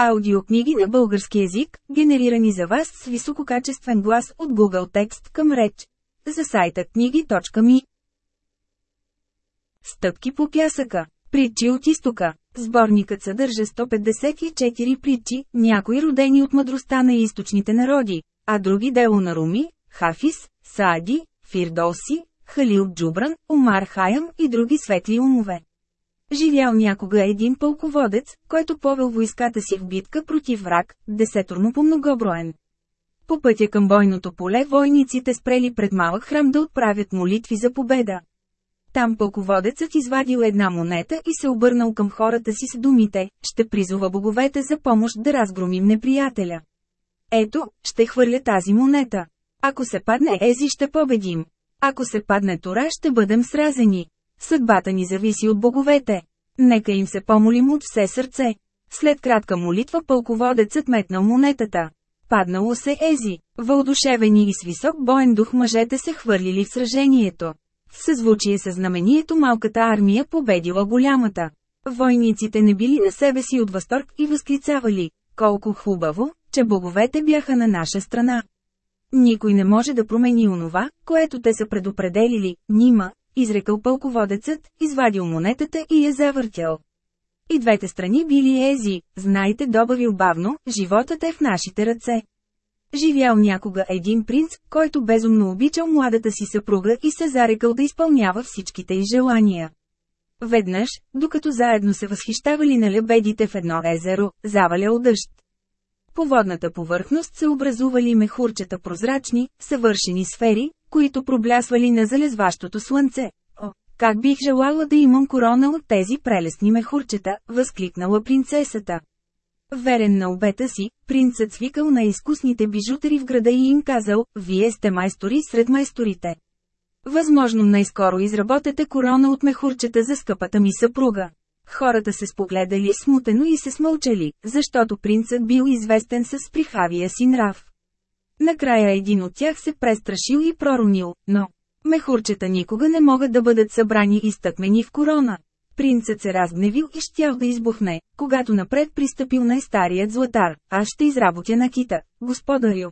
Аудиокниги на български язик, генерирани за вас с висококачествен глас от Google Текст към реч. За сайта книги.ми Стъпки по пясъка. Притчи от изтока. Сборникът съдържа 154 притчи, някои родени от мъдростта на източните народи, а други дело на Руми, Хафис, Саади, Фирдоси, Халил Джубран, Омар Хаям и други светли умове. Живял някога един пълководец, който повел войската си в битка против враг, десеторно по многоброен. По пътя към бойното поле войниците спрели пред малък храм да отправят молитви за победа. Там пълководецът извадил една монета и се обърнал към хората си с думите, ще призова боговете за помощ да разгромим неприятеля. Ето, ще хвърля тази монета. Ако се падне Ези ще победим. Ако се падне Тора ще бъдем сразени. Съдбата ни зависи от боговете. Нека им се помолим от все сърце. След кратка молитва пълководецът метнал монетата. Паднало се ези. Въодушевени и с висок боен дух мъжете се хвърлили в сражението. В съзвучие с знамението малката армия победила голямата. Войниците не били на себе си от възторг и възклицавали, колко хубаво, че боговете бяха на наша страна. Никой не може да промени онова, което те са предопределили, нима, изрекал пълководецът, извадил монетата и я завъртял. И двете страни били ези, знайте добавил бавно, животът е в нашите ръце. Живял някога един принц, който безумно обичал младата си съпруга и се зарекал да изпълнява всичките й желания. Веднъж, докато заедно се възхищавали на лебедите в едно езеро, завалял дъжд. По водната повърхност се образували мехурчета прозрачни, съвършени сфери, които проблясвали на залезващото слънце. О, как бих желала да имам корона от тези прелестни мехурчета, възкликнала принцесата. Верен на обета си, принцът свикал на изкусните бижутери в града и им казал, вие сте майстори сред майсторите. Възможно най-скоро изработете корона от мехурчета за скъпата ми съпруга. Хората се спогледали смутено и се смълчали, защото принцът бил известен с прихавия си нрав. Накрая един от тях се престрашил и проронил, но мехурчета никога не могат да бъдат събрани и стъкмени в корона. Принцът се разгневил и щял да избухне, когато напред пристъпил най-старият златар, аз ще изработя на кита, господарю.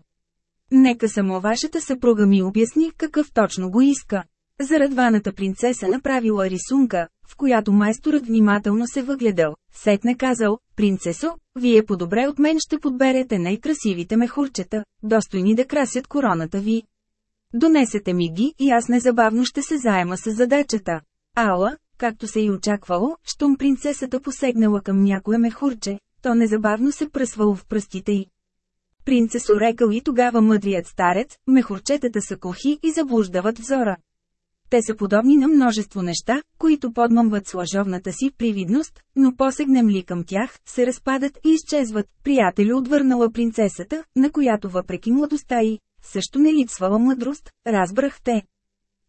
Нека само вашата съпруга ми обясни какъв точно го иска. Зарадваната принцеса направила рисунка, в която майсторът внимателно се въгледал, сетне казал, принцесо, вие по-добре от мен ще подберете най-красивите мехурчета, достойни да красят короната ви. Донесете ми ги и аз незабавно ще се заема с задачата. Ала, както се и очаквало, щом принцесата посегнала към някое мехурче, то незабавно се пръсвало в пръстите й. Принцесо рекал и тогава мъдрият старец, мехурчетата са кохи и заблуждават взора. Те са подобни на множество неща, които подмъмват с лъжовната си привидност, но посегнем ли към тях, се разпадат и изчезват. Приятелю отвърнала принцесата, на която въпреки младостта й, също не липсвала мъдрост, разбрах те.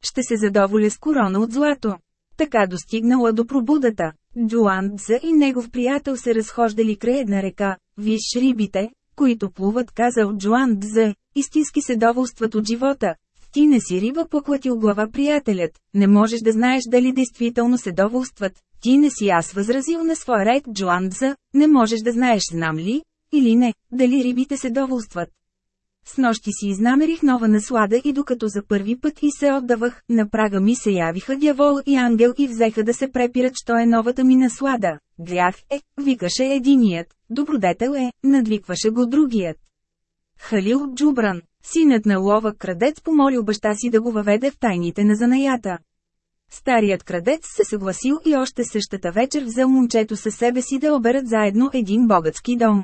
Ще се задоволя с корона от злато. Така достигнала до пробудата. Джоан Дза и негов приятел се разхождали край една река. Виж рибите, които плуват, казал Джоан Дзе, истински се доволстват от живота, ти не си риба поклатил глава приятелят, не можеш да знаеш дали действително се доволстват. Ти не си аз възразил на своя ред Джоандза, не можеш да знаеш знам ли, или не, дали рибите се доволстват. С нощи си изнамерих нова наслада и докато за първи път и се отдавах, на прага ми се явиха дявол и ангел и взеха да се препират, що е новата ми наслада. Грях е, викаше единият, добродетел е, надвикваше го другият. Халил Джубран Синът на лова крадец помолил баща си да го въведе в тайните на занаята. Старият крадец се съгласил и още същата вечер взел момчето със себе си да оберат заедно един богатски дом.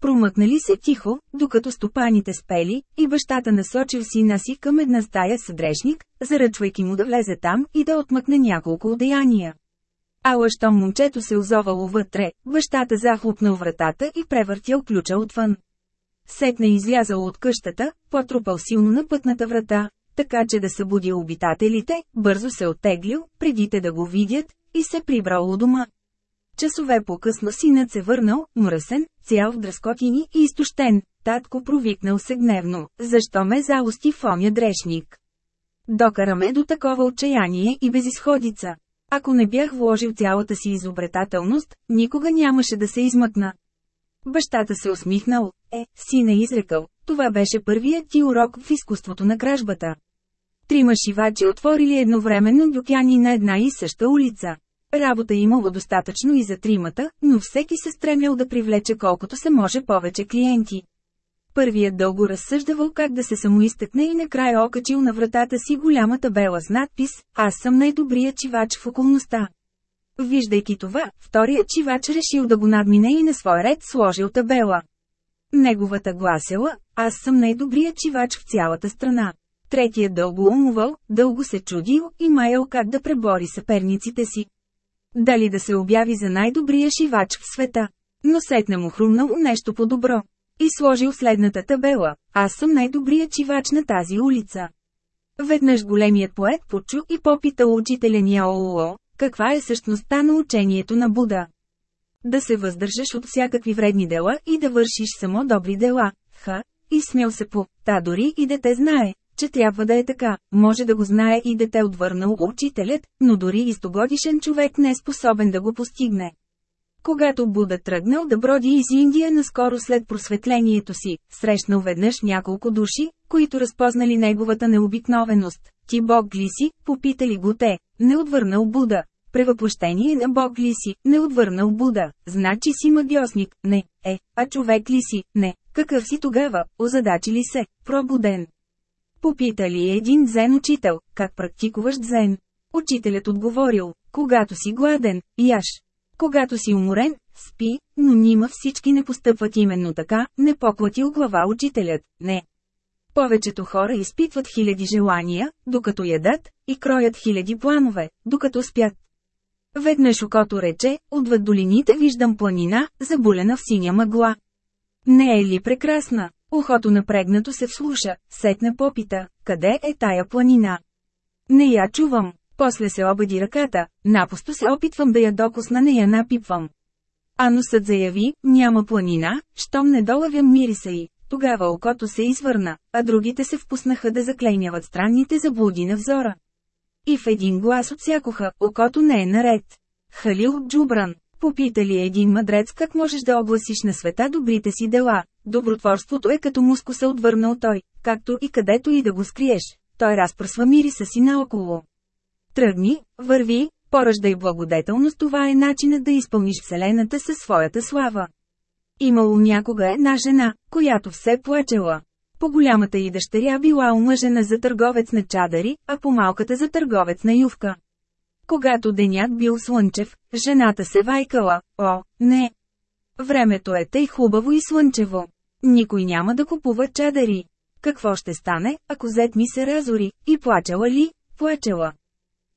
Промъкнали се тихо, докато стопаните спели, и бащата насочил сина си към една стая с дрешник, заръчвайки му да влезе там и да отмъкне няколко одеяния. Ала щом момчето се озовало вътре, бащата захлопнал вратата и превъртял ключа отвън. Сетне излязал от къщата, потрупал силно на пътната врата, така че да събуди обитателите, бързо се оттеглил, преди те да го видят, и се прибрал у дома. Часове по-късно синът се върнал, мръсен, цял в дръскотини и изтощен. Татко провикнал се гневно, защо ме заости в оня дрешник. Докараме до такова отчаяние и безисходица. Ако не бях вложил цялата си изобретателност, никога нямаше да се измъкна. Бащата се усмихнал. Е, сине изрекал, това беше първият ти урок в изкуството на кражбата. Трима шивачи отворили едновременно дюкяни на една и съща улица. Работа имало достатъчно и за тримата, но всеки се стремял да привлече колкото се може повече клиенти. Първият дълго разсъждавал как да се самоизтъкне и накрая окачил на вратата си голяма табела с надпис «Аз съм най-добрият чивач в околността». Виждайки това, вторият чивач решил да го надмине и на свой ред сложил табела. Неговата гласела «Аз съм най-добрият чивач в цялата страна». Третият дълго умувал, дълго се чудил и маял как да пребори съперниците си. Дали да се обяви за най-добрия шивач в света. Но сетне му хрумнало нещо по-добро. И сложил следната табела – аз съм най-добрият чивач на тази улица. Веднъж големият поет почу и попитал учителя Няоло, каква е същността на учението на Буда. Да се въздържаш от всякакви вредни дела и да вършиш само добри дела. Ха, и смел се по, та дори и дете знае, че трябва да е така, може да го знае и дете отвърнал учителят, но дори и стогодишен човек не е способен да го постигне. Когато Буда тръгнал да броди из Индия наскоро след просветлението си, срещнал веднъж няколко души, които разпознали неговата необикновеност. Ти Бог ли си, попитали го те, не отвърнал Буда. Превъплощение на Бог ли си, не отвърнал Буда, значи си магиосник, не, е, а човек ли си, не, какъв си тогава, озадачи ли се, пробуден. Попитали един дзен учител, как практикуваш дзен. Учителят отговорил, когато си гладен, яш. Когато си уморен, спи, но нима всички не постъпват именно така, не поклатил глава учителят, не. Повечето хора изпитват хиляди желания, докато ядат, и кроят хиляди планове, докато спят. Веднъж окото рече, отвъд долините виждам планина, забулена в синя мъгла. Не е ли прекрасна? Ухото напрегнато се вслуша, сетна попита, къде е тая планина? Не я чувам. После се обади ръката, напусто се опитвам да я докосна не я напипвам. А носът заяви, няма планина, щом не долавям мириса й. Тогава окото се извърна, а другите се впуснаха да заклейняват странните заблуди на взора. И в един глас отсякоха, окото не е наред. Халил Джубран, попитали един мъдрец как можеш да огласиш на света добрите си дела. Добротворството е като мускуса отвърнал той, както и където и да го скриеш. Той разпръсва мириса си наоколо. Тръгни, върви, пораждай благодетелност това е начинът да изпълниш Вселената със своята слава. Имало някога една жена, която все плачела. По-голямата й дъщеря била омъжена за търговец на чадари, а по-малката за търговец на ювка. Когато денят бил слънчев, жената се вайкала, о, не. Времето е тъй хубаво и слънчево. Никой няма да купува чадари. Какво ще стане, ако зет ми се разори, и плачела ли, плачела.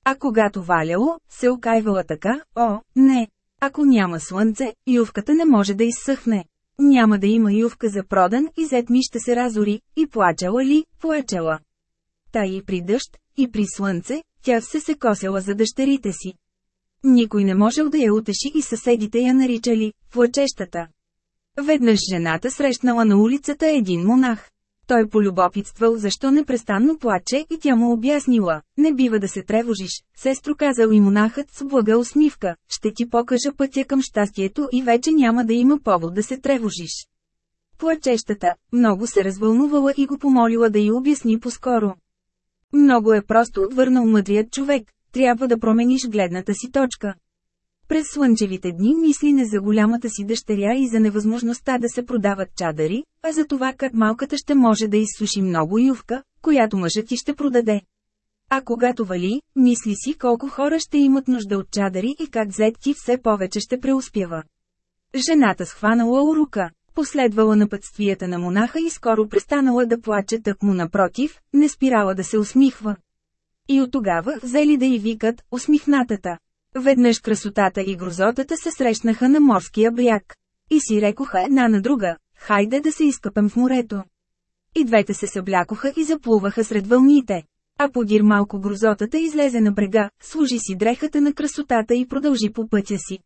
А когато валяло, се окайвала така, о, не. Ако няма слънце, ювката не може да изсъхне. Няма да има ювка за продан и зет ми ще се разори, и плачела ли, плачела. Та и при дъжд, и при слънце, тя се се косела за дъщерите си. Никой не можел да я утеши и съседите я наричали «плачещата». Веднъж жената срещнала на улицата един монах. Той полюбопитствал защо непрестанно плаче и тя му обяснила, не бива да се тревожиш, сестро казал и монахът с блага усмивка, ще ти покажа пътя към щастието и вече няма да има повод да се тревожиш. Плачещата, много се развълнувала и го помолила да й обясни по-скоро. Много е просто отвърнал мъдрият човек, трябва да промениш гледната си точка. През слънчевите дни мисли не за голямата си дъщеря и за невъзможността да се продават чадъри, а за това как малката ще може да изсуши много ювка, която мъжът ти ще продаде. А когато вали, мисли си колко хора ще имат нужда от чадъри и как зет ти все повече ще преуспява. Жената схванала урука, последвала напътствията на монаха и скоро престанала да плаче тък му напротив, не спирала да се усмихва. И от тогава взели да й викат усмихнатата. Веднъж красотата и грозотата се срещнаха на морския бряг. И си рекоха една на друга, хайде да се изкъпем в морето. И двете се съблякоха и заплуваха сред вълните. А подир малко грозотата излезе на брега, служи си дрехата на красотата и продължи по пътя си.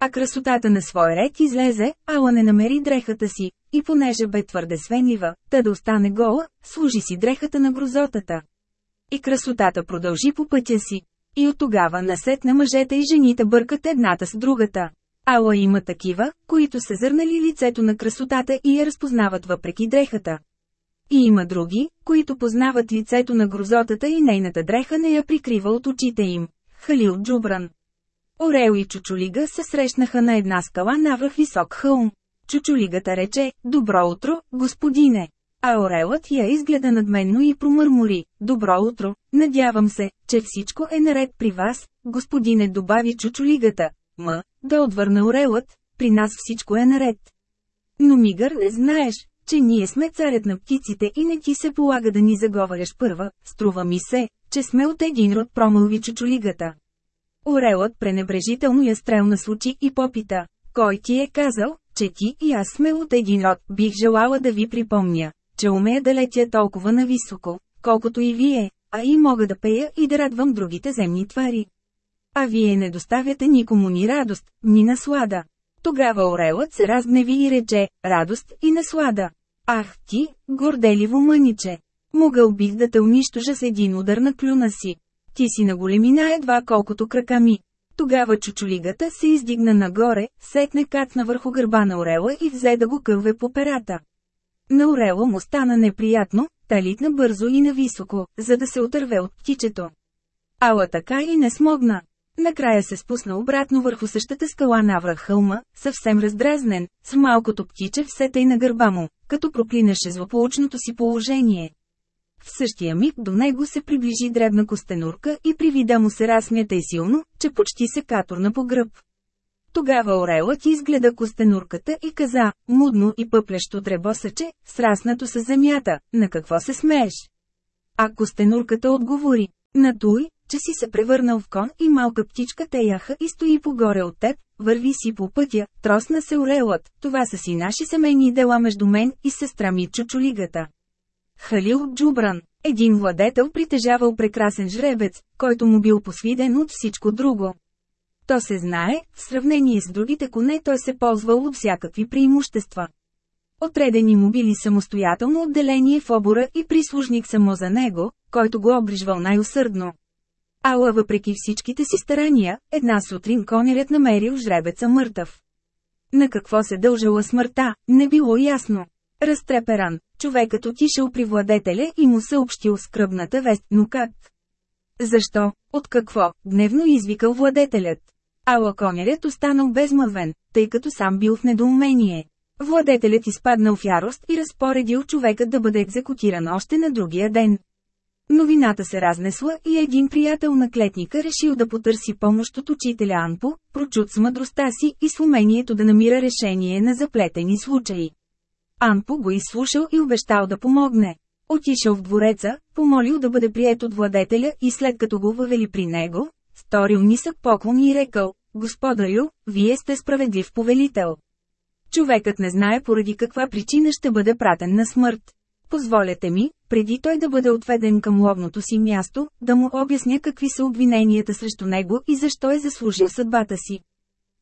А красотата на свой ред излезе, ала не намери дрехата си, и понеже бе твърде свенлива, та да остане гола, служи си дрехата на грозотата. И красотата продължи по пътя си. И от тогава насетне мъжете и жените бъркат едната с другата. Ала има такива, които се зърнали лицето на красотата и я разпознават въпреки дрехата. И има други, които познават лицето на грозотата и нейната дреха не я прикрива от очите им. Халил Джубран. Орел и Чучулига се срещнаха на една скала навръх висок хълм. Чучулигата рече, добро утро, господине. А орелът я изгледа надменно и промърмори, добро утро, надявам се, че всичко е наред при вас, господине добави чучулигата. М, да отвърна орелът, при нас всичко е наред. Но мигър не знаеш, че ние сме царят на птиците и не ти се полага да ни заговаряш първа, струва ми се, че сме от един род промълви чучулигата. Орелът пренебрежително я стрелна с очи и попита, кой ти е казал, че ти и аз сме от един род, бих желала да ви припомня, че умея да летя толкова нависоко, колкото и вие, а и мога да пея и да радвам другите земни твари. А вие не доставяте никому ни радост, ни наслада. Тогава орелът се разгневи и рече, радост и наслада. Ах ти, горделиво мъниче! Могъл бих да те унищожа с един удар на клюна си. Ти си на големина едва колкото крака ми. Тогава чучулигата се издигна нагоре, сетне кацна върху гърба на орела и взе да го кълве по перата. На орела му стана неприятно, та литна бързо и нависоко, за да се отърве от птичето. Ала така и не смогна. Накрая се спусна обратно върху същата скала навръх хълма, съвсем раздразнен, с малкото птиче все тъй на гърба му, като проклинаше злополучното си положение. В същия миг до него се приближи дребна костенурка и при вида му се разсмята и силно, че почти се каторна по гръб. Тогава орелът изгледа костенурката и каза, мудно и пъплещо дребосъче, сраснато с земята, на какво се смееш? А костенурката отговори, на той, че си се превърнал в кон и малка птичка те яха и стои погоре от теб, върви си по пътя, тросна се орелът, това са си наши семейни дела между мен и сестра ми чучулигата. Халил Джубран, един владетел притежавал прекрасен жребец, който му бил посвиден от всичко друго. То се знае, в сравнение с другите коне той се ползвал от всякакви преимущества. Отредени му били самостоятелно отделение в обора и прислужник само за него, който го обрижвал най-усърдно. Ала въпреки всичките си старания, една сутрин конерят намерил жребеца мъртъв. На какво се дължала смъртта, не било ясно. Разтреперан, човекът отишъл при владетеля и му съобщил скръбната вест, но как? Защо? От какво? Гневно извикал владетелят. Ала конерят останал безмъвен, тъй като сам бил в недоумение. Владетелят изпаднал в ярост и разпоредил човекът да бъде екзекутиран още на другия ден. Новината се разнесла и един приятел на клетника решил да потърси помощ от учителя Анпо, прочут с мъдростта си и с умението да намира решение на заплетени случаи. Анпо го изслушал и обещал да помогне. Отишъл в двореца, помолил да бъде прият от владетеля и след като го въвели при него, сторил нисък поклон и рекал, Господарю, вие сте справедлив повелител. Човекът не знае поради каква причина ще бъде пратен на смърт. Позволете ми, преди той да бъде отведен към ловното си място, да му обясня какви са обвиненията срещу него и защо е заслужил съдбата си.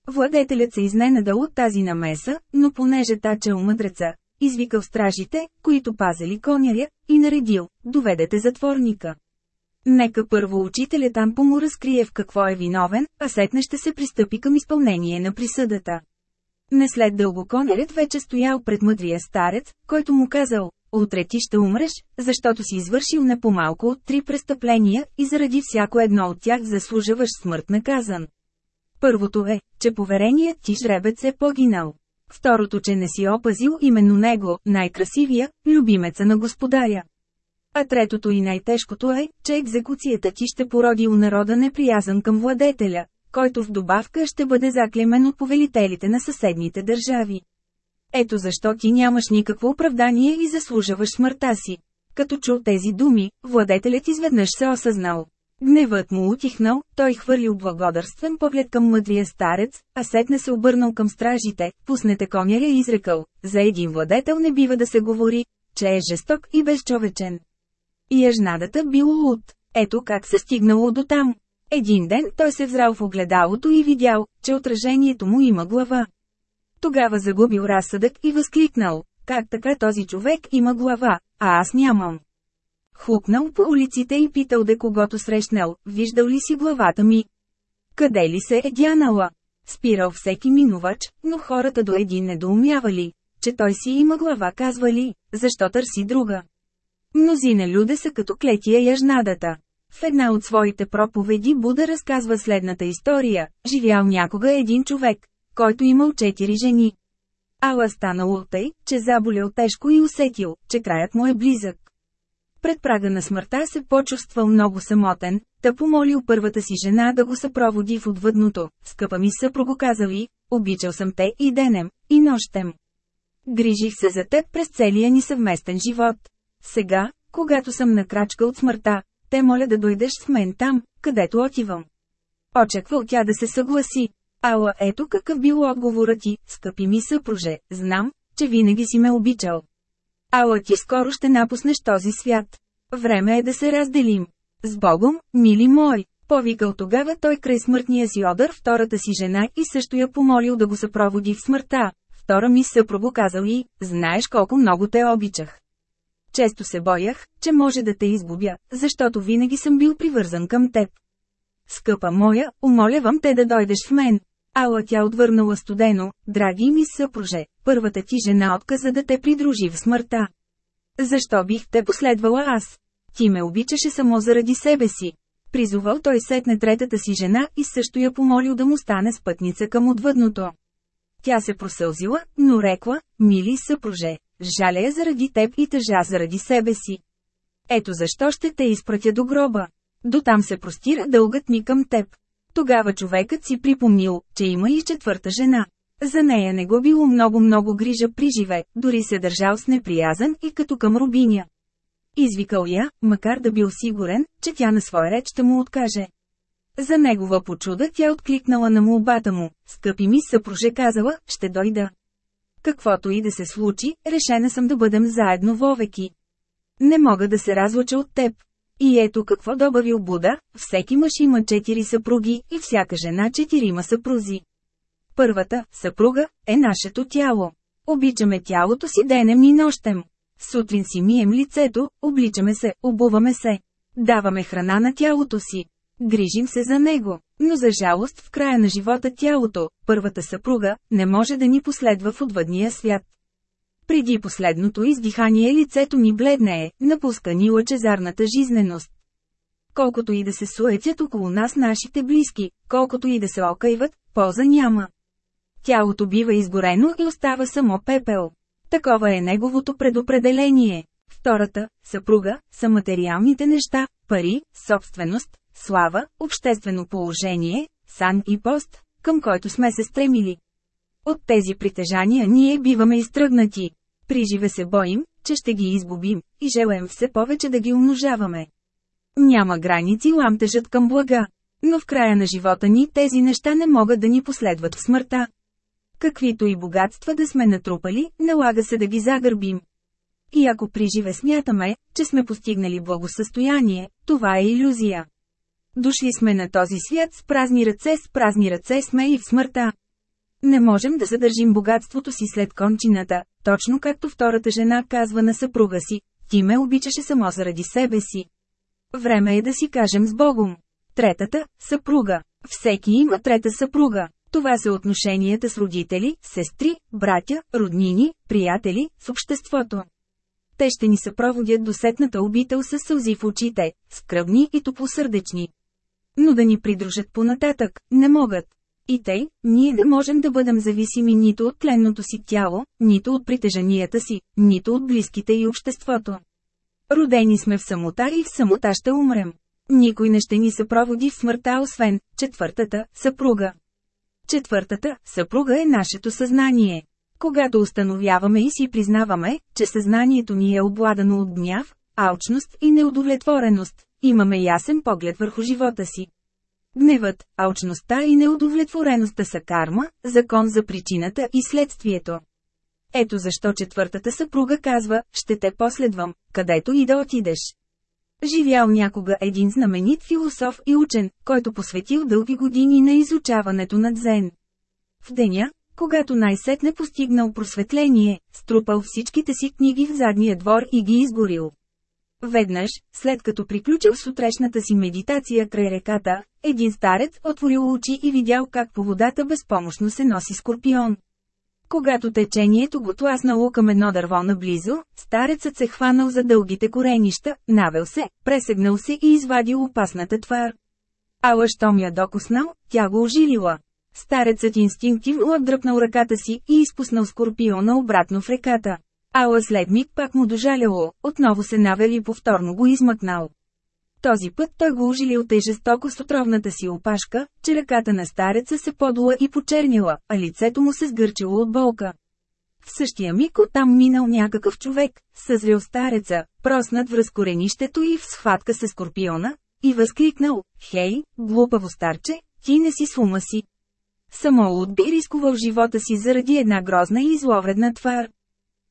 Владетелят се изненадал от тази намеса, но понеже тачел мъдреца, извикал стражите, които пазели коняря, и наредил, доведете затворника. Нека първо учителят там му разкрие в какво е виновен, а сетне ще се пристъпи към изпълнение на присъдата. Не след дълго конерът вече стоял пред мъдрия старец, който му казал, утре ти ще умреш, защото си извършил не по-малко от три престъпления и заради всяко едно от тях заслужаваш смърт наказан. Първото е, че повереният ти жребец е погинал. Второто, че не си опазил именно него, най-красивия, любимеца на господаря. А третото и най-тежкото е, че екзекуцията ти ще породи у народа неприязан към владетеля, който в добавка ще бъде заклемен от повелителите на съседните държави. Ето защо ти нямаш никакво оправдание и заслужаваш смъртта си. Като чул тези думи, владетелят изведнъж се осъзнал. Гневът му утихнал, той хвърлил благодарствен поглед към мъдрия старец, а сетне се обърнал към стражите, пуснете коняря и изрекал, за един владетел не бива да се говори, че е жесток и безчовечен. И ежнадата бил луд. Ето как се стигнало до там. Един ден той се взрал в огледалото и видял, че отражението му има глава. Тогава загубил разсъдък и възкликнал, как така този човек има глава, а аз нямам. Хукнал по улиците и питал де когото срещнал, виждал ли си главата ми? Къде ли се е дянала? Спирал всеки минувач, но хората до един недоумявали, че той си има глава казвали, защо търси друга. Мнозина люде са като клетия яжнадата. В една от своите проповеди Буда разказва следната история. Живял някога един човек, който имал четири жени. Ала станало тъй, че заболял тежко и усетил, че краят му е близък. Пред прага на смъртта се почувствал много самотен, та помолил първата си жена да го съпроводи в отвъдното. Скъпа ми съпруго казали, обичал съм те и денем, и нощем. Грижих се за теб през целия ни съвместен живот. Сега, когато съм на крачка от смъртта, те моля да дойдеш с мен там, където отивам. Очаквал тя да се съгласи. Ала ето какъв бил отговорът ти, скъпи ми съпруже, знам, че винаги си ме обичал. Ала ти скоро ще напуснеш този свят. Време е да се разделим. С Богом, мили мой, повикал тогава той край смъртния си одър втората си жена и също я помолил да го съпроводи в смъртта. Втора ми съпруго казал и, знаеш колко много те обичах. Често се боях, че може да те изгубя, защото винаги съм бил привързан към теб. Скъпа моя, умолявам те да дойдеш в мен. Ала тя отвърнала студено, драги ми съпруже, първата ти жена отказа да те придружи в смъртта. Защо бих те последвала аз? Ти ме обичаше само заради себе си. Призовал той сетне третата си жена и също я помолил да му стане спътница към отвъдното. Тя се просълзила, но рекла, мили съпруже, жалея заради теб и тъжа заради себе си. Ето защо ще те изпратя до гроба. До там се простира дългът ми към теб. Тогава човекът си припомнил, че има и четвърта жена. За нея не го било много-много грижа при живе, дори се държал с неприязан и като към рубиня. Извикал я, макар да бил сигурен, че тя на своя реч ще му откаже. За негова почуда тя откликнала на молбата му, скъпи ми съпруже казала, ще дойда. Каквото и да се случи, решена съм да бъдем заедно вовеки. Не мога да се разлуча от теб. И ето какво добавил Буда, всеки мъж има четири съпруги и всяка жена четирима съпрузи. Първата, съпруга, е нашето тяло. Обичаме тялото си денем и нощем. Сутрин си мием лицето, обличаме се, обуваме се. Даваме храна на тялото си. Грижим се за него, но за жалост в края на живота тялото, първата съпруга, не може да ни последва в отвъдния свят. Преди последното издихание лицето ни бледнее, напуска ни лъчезарната жизненост. Колкото и да се суетят около нас нашите близки, колкото и да се окайват, полза няма. Тялото бива изгорено и остава само пепел. Такова е неговото предопределение. Втората, съпруга, са материалните неща, пари, собственост, слава, обществено положение, сан и пост, към който сме се стремили. От тези притежания ние биваме изтръгнати. Приживе се боим, че ще ги изгубим, и желаем все повече да ги умножаваме. Няма граници ламтежът към блага. Но в края на живота ни тези неща не могат да ни последват в смъртта. Каквито и богатства да сме натрупали, налага се да ги загърбим. И ако приживе смятаме, че сме постигнали благосъстояние, това е иллюзия. Дошли сме на този свят с празни ръце, с празни ръце сме и в смъртта. Не можем да задържим богатството си след кончината, точно както втората жена казва на съпруга си, ти ме обичаше само заради себе си. Време е да си кажем с Богом. Третата – съпруга. Всеки има трета съпруга. Това са отношенията с родители, сестри, братя, роднини, приятели, с обществото. Те ще ни съпроводят до сетната обител с сълзи в очите, скръбни и топлосърдечни. Но да ни придружат понататък, не могат. И тъй, ние не можем да бъдем зависими нито от тленното си тяло, нито от притежанията си, нито от близките и обществото. Родени сме в самота и в самота ще умрем. Никой не ще ни съпроводи в смъртта, освен четвъртата съпруга. Четвъртата съпруга е нашето съзнание. Когато установяваме и си признаваме, че съзнанието ни е обладано от гняв, алчност и неудовлетвореност, имаме ясен поглед върху живота си. Гневът, алчността и неудовлетвореността са карма, закон за причината и следствието. Ето защо четвъртата съпруга казва, ще те последвам, където и да отидеш. Живял някога един знаменит философ и учен, който посветил дълги години на изучаването на дзен. В деня, когато най-сетне постигнал просветление, струпал всичките си книги в задния двор и ги изгорил. Веднъж, след като приключил сутрешната си медитация край реката, един старец отворил очи и видял как по водата безпомощно се носи скорпион. Когато течението го тласнало към едно дърво наблизо, старецът се хванал за дългите коренища, навел се, пресегнал се и извадил опасната твар. Ала щом я докоснал, тя го ожилила. Старецът инстинктивно отдръпнал ръката си и изпуснал скорпиона обратно в реката. Ала след миг пак му дожаляло, отново се навел и повторно го измъкнал. Този път той го ожилил тъй жестоко с отровната си опашка, че ръката на стареца се подула и почернила, а лицето му се сгърчило от болка. В същия миг оттам минал някакъв човек, съзрел стареца, проснат в разкоренището и в схватка с скорпиона, и възкликнал, «Хей, глупаво старче, ти не си с ума си!» Само луд би рискувал живота си заради една грозна и зловредна твар.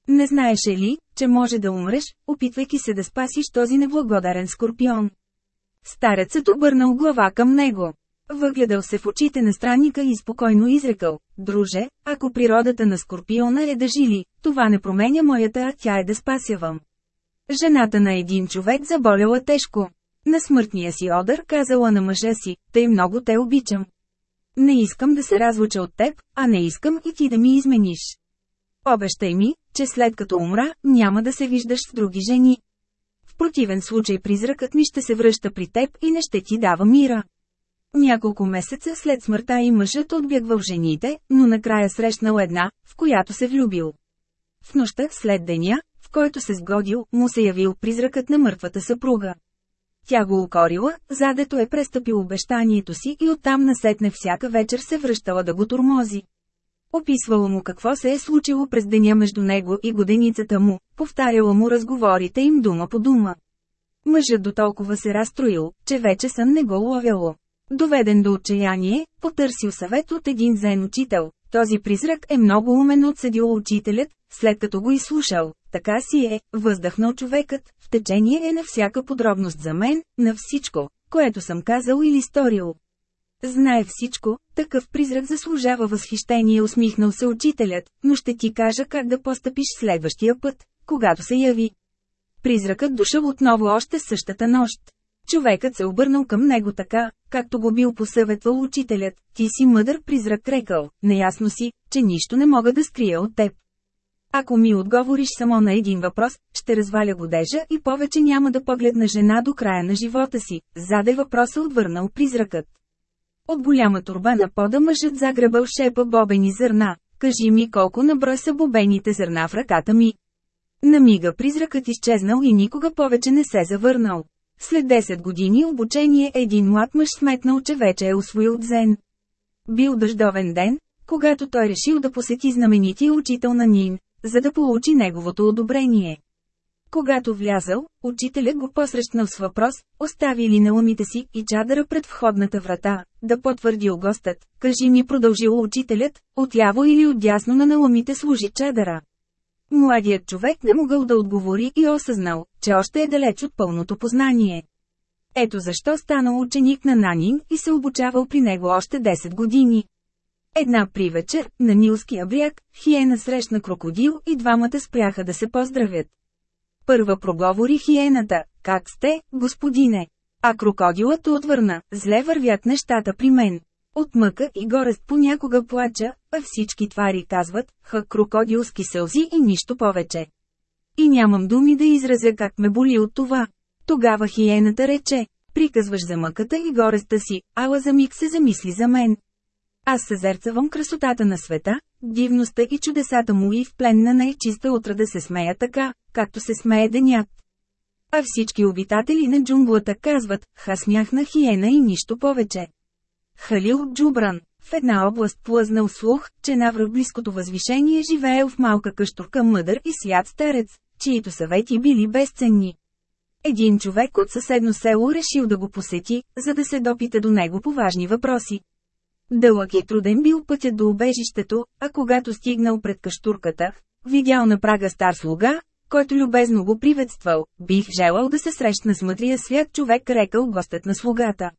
Не знаеше ли, че може да умреш, опитвайки се да спасиш този неблагодарен скорпион? Старецът обърнал глава към него. Въгледал се в очите на странника и спокойно изрекал, «Друже, ако природата на скорпиона е да жили, това не променя моята, а тя е да спасявам». Жената на един човек заболяла тежко. На смъртния си одър казала на мъжа си, тъй много те обичам. Не искам да се разлуча от теб, а не искам и ти да ми измениш. Обещай ми, че след като умра, няма да се виждаш с други жени. В противен случай призракът ми ще се връща при теб и не ще ти дава мира. Няколко месеца след смъртта и мъжът отбягвал жените, но накрая срещнал една, в която се влюбил. В нощта след деня, в който се сгодил, му се явил призракът на мъртвата съпруга. Тя го укорила, задето е престъпил обещанието си и оттам насетне всяка вечер се връщала да го турмози. Описвала му какво се е случило през деня между него и годеницата му, повтаряла му разговорите им дума по дума. Мъжът до толкова се разстроил, че вече сън не го ловяло. Доведен до отчаяние, потърсил съвет от един зен учител. Този призрак е много умен отсъдил учителят, след като го изслушал. Така си е, въздъхнал човекът, в течение е на всяка подробност за мен, на всичко, което съм казал или сторил. Знае всичко, такъв призрак заслужава възхищение усмихнал се учителят, но ще ти кажа как да постъпиш следващия път, когато се яви. Призракът дошъл отново още същата нощ. Човекът се обърнал към него така, както го бил посъветвал учителят, ти си мъдър призрак рекал, неясно си, че нищо не мога да скрия от теб. Ако ми отговориш само на един въпрос, ще разваля годежа и повече няма да погледна жена до края на живота си, заде въпроса отвърнал призракът. От голяма турба на пода мъжът загребал шепа бобени зърна. Кажи ми колко наброй са бобените зърна в ръката ми. На мига призракът изчезнал и никога повече не се завърнал. След 10 години обучение един млад мъж сметнал, че вече е освоил дзен. Бил дъждовен ден, когато той решил да посети знаменития учител на Нин, за да получи неговото одобрение. Когато влязал, учителят го посрещнал с въпрос, остави ли ламите си и чадъра пред входната врата, да потвърдил гостът, кажи ми продължил учителят, отляво или отдясно на наламите служи чадъра. Младият човек не могъл да отговори и осъзнал, че още е далеч от пълното познание. Ето защо станал ученик на Нанин и се обучавал при него още 10 години. Една привечер, на Нилския бряг, Хиена срещна крокодил и двамата спряха да се поздравят. Първа проговори хиената, как сте, господине? А крокодилът отвърна, зле вървят нещата при мен. От мъка и горест понякога плача, а всички твари казват, ха крокодилски сълзи и нищо повече. И нямам думи да изразя как ме боли от това. Тогава хиената рече, приказваш за мъката и гореста си, ала за миг се замисли за мен. Аз съзерцавам красотата на света, дивността и чудесата му и в плен на най-чиста утра да се смея така, както се смее денят. А всички обитатели на джунглата казват, ха смяхна хиена и нищо повече. Халил Джубран в една област плъзнал слух, че навръх близкото възвишение живеел в малка къщурка мъдър и свят старец, чието съвети били безценни. Един човек от съседно село решил да го посети, за да се допита до него по важни въпроси. Дълъг и труден бил пътят до убежището, а когато стигнал пред каштурката, видял на прага стар слуга, който любезно го приветствал, бих желал да се срещна с мъдрия свят човек рекал гостът на слугата.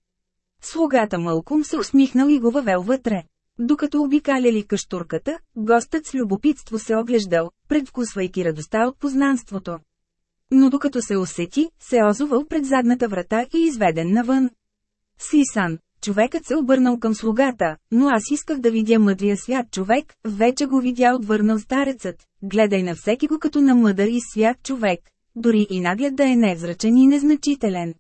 Слугата мълком се усмихнал и го въвел вътре. Докато обикаляли каштурката, гостът с любопитство се оглеждал, предвкусвайки радостта от познанството. Но докато се усети, се озовал пред задната врата и изведен навън. Сисан, човекът се обърнал към слугата, но аз исках да видя мъдрия свят човек, вече го видя отвърнал старецът, гледай на всеки го като на мъдър и свят човек, дори и наглед да е невзрачен и незначителен.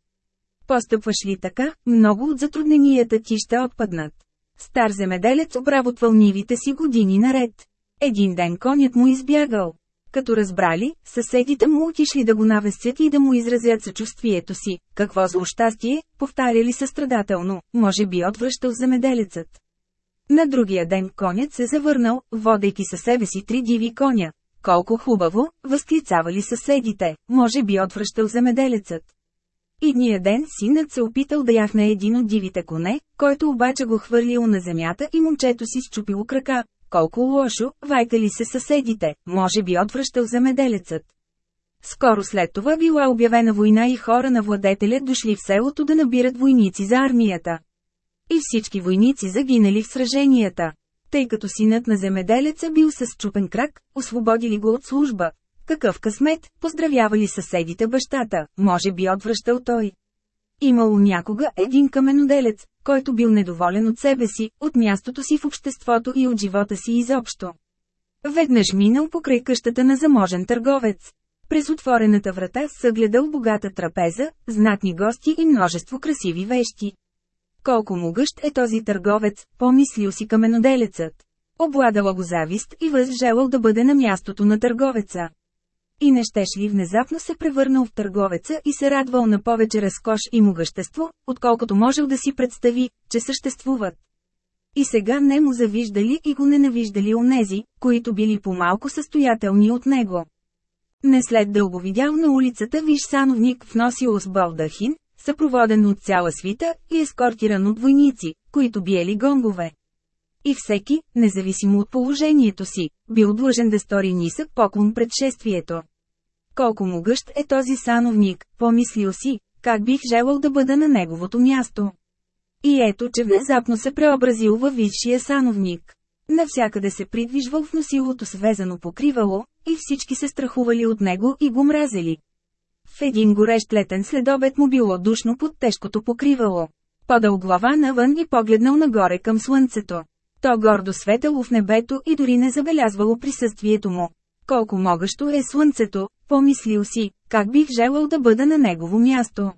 Постъпваш ли така, много от затрудненията ти ще отпаднат. Стар земеделец обработвал нивите си години наред. Един ден конят му избягал. Като разбрали, съседите му отишли да го навестят и да му изразят съчувствието си. Какво злощастие, повтаряли състрадателно, може би отвръщал земеделецът. На другия ден конят се завърнал, водейки със себе си три диви коня. Колко хубаво, възклицавали съседите, може би отвръщал земеделецът. Идния ден синът се опитал да яхне един от дивите коне, който обаче го хвърлил на земята и момчето си счупило крака. Колко лошо, вайкали се съседите, може би отвръщал земеделецът. Скоро след това била обявена война и хора на владетеля дошли в селото да набират войници за армията. И всички войници загинали в сраженията. Тъй като синът на земеделеца бил с чупен крак, освободили го от служба, какъв късмет, поздравявали съседите бащата, може би отвръщал той. Имало някога един каменоделец, който бил недоволен от себе си, от мястото си в обществото и от живота си изобщо. Веднъж минал покрай къщата на заможен търговец. През отворената врата съгледал богата трапеза, знатни гости и множество красиви вещи. Колко могъщ е този търговец, помислил си каменоделецът. Обладала го завист и възжелал да бъде на мястото на търговеца. И не щеш ли внезапно се превърнал в търговеца и се радвал на повече разкош и могъщество, отколкото можел да си представи, че съществуват. И сега не му завиждали и го ненавиждали онези, които били по-малко състоятелни от него. Не след дълго видял на улицата виж сановник в носило с балдахин, съпроводен от цяла свита и ескортиран от войници, които биели гонгове. И всеки, независимо от положението си, бил длъжен да стори нисък поклон пред шествието. Колко могъщ е този сановник, помислил си, как бих желал да бъда на неговото място. И ето, че внезапно се преобразил във висшия сановник. Навсякъде се придвижвал в носилото свезано покривало, и всички се страхували от него и го мразели. В един горещ летен следобед му било душно под тежкото покривало. Подал глава навън и погледнал нагоре към слънцето. То гордо светело в небето и дори не забелязвало присъствието му. Колко могащо е слънцето, помислил си, как бих желал да бъда на негово място.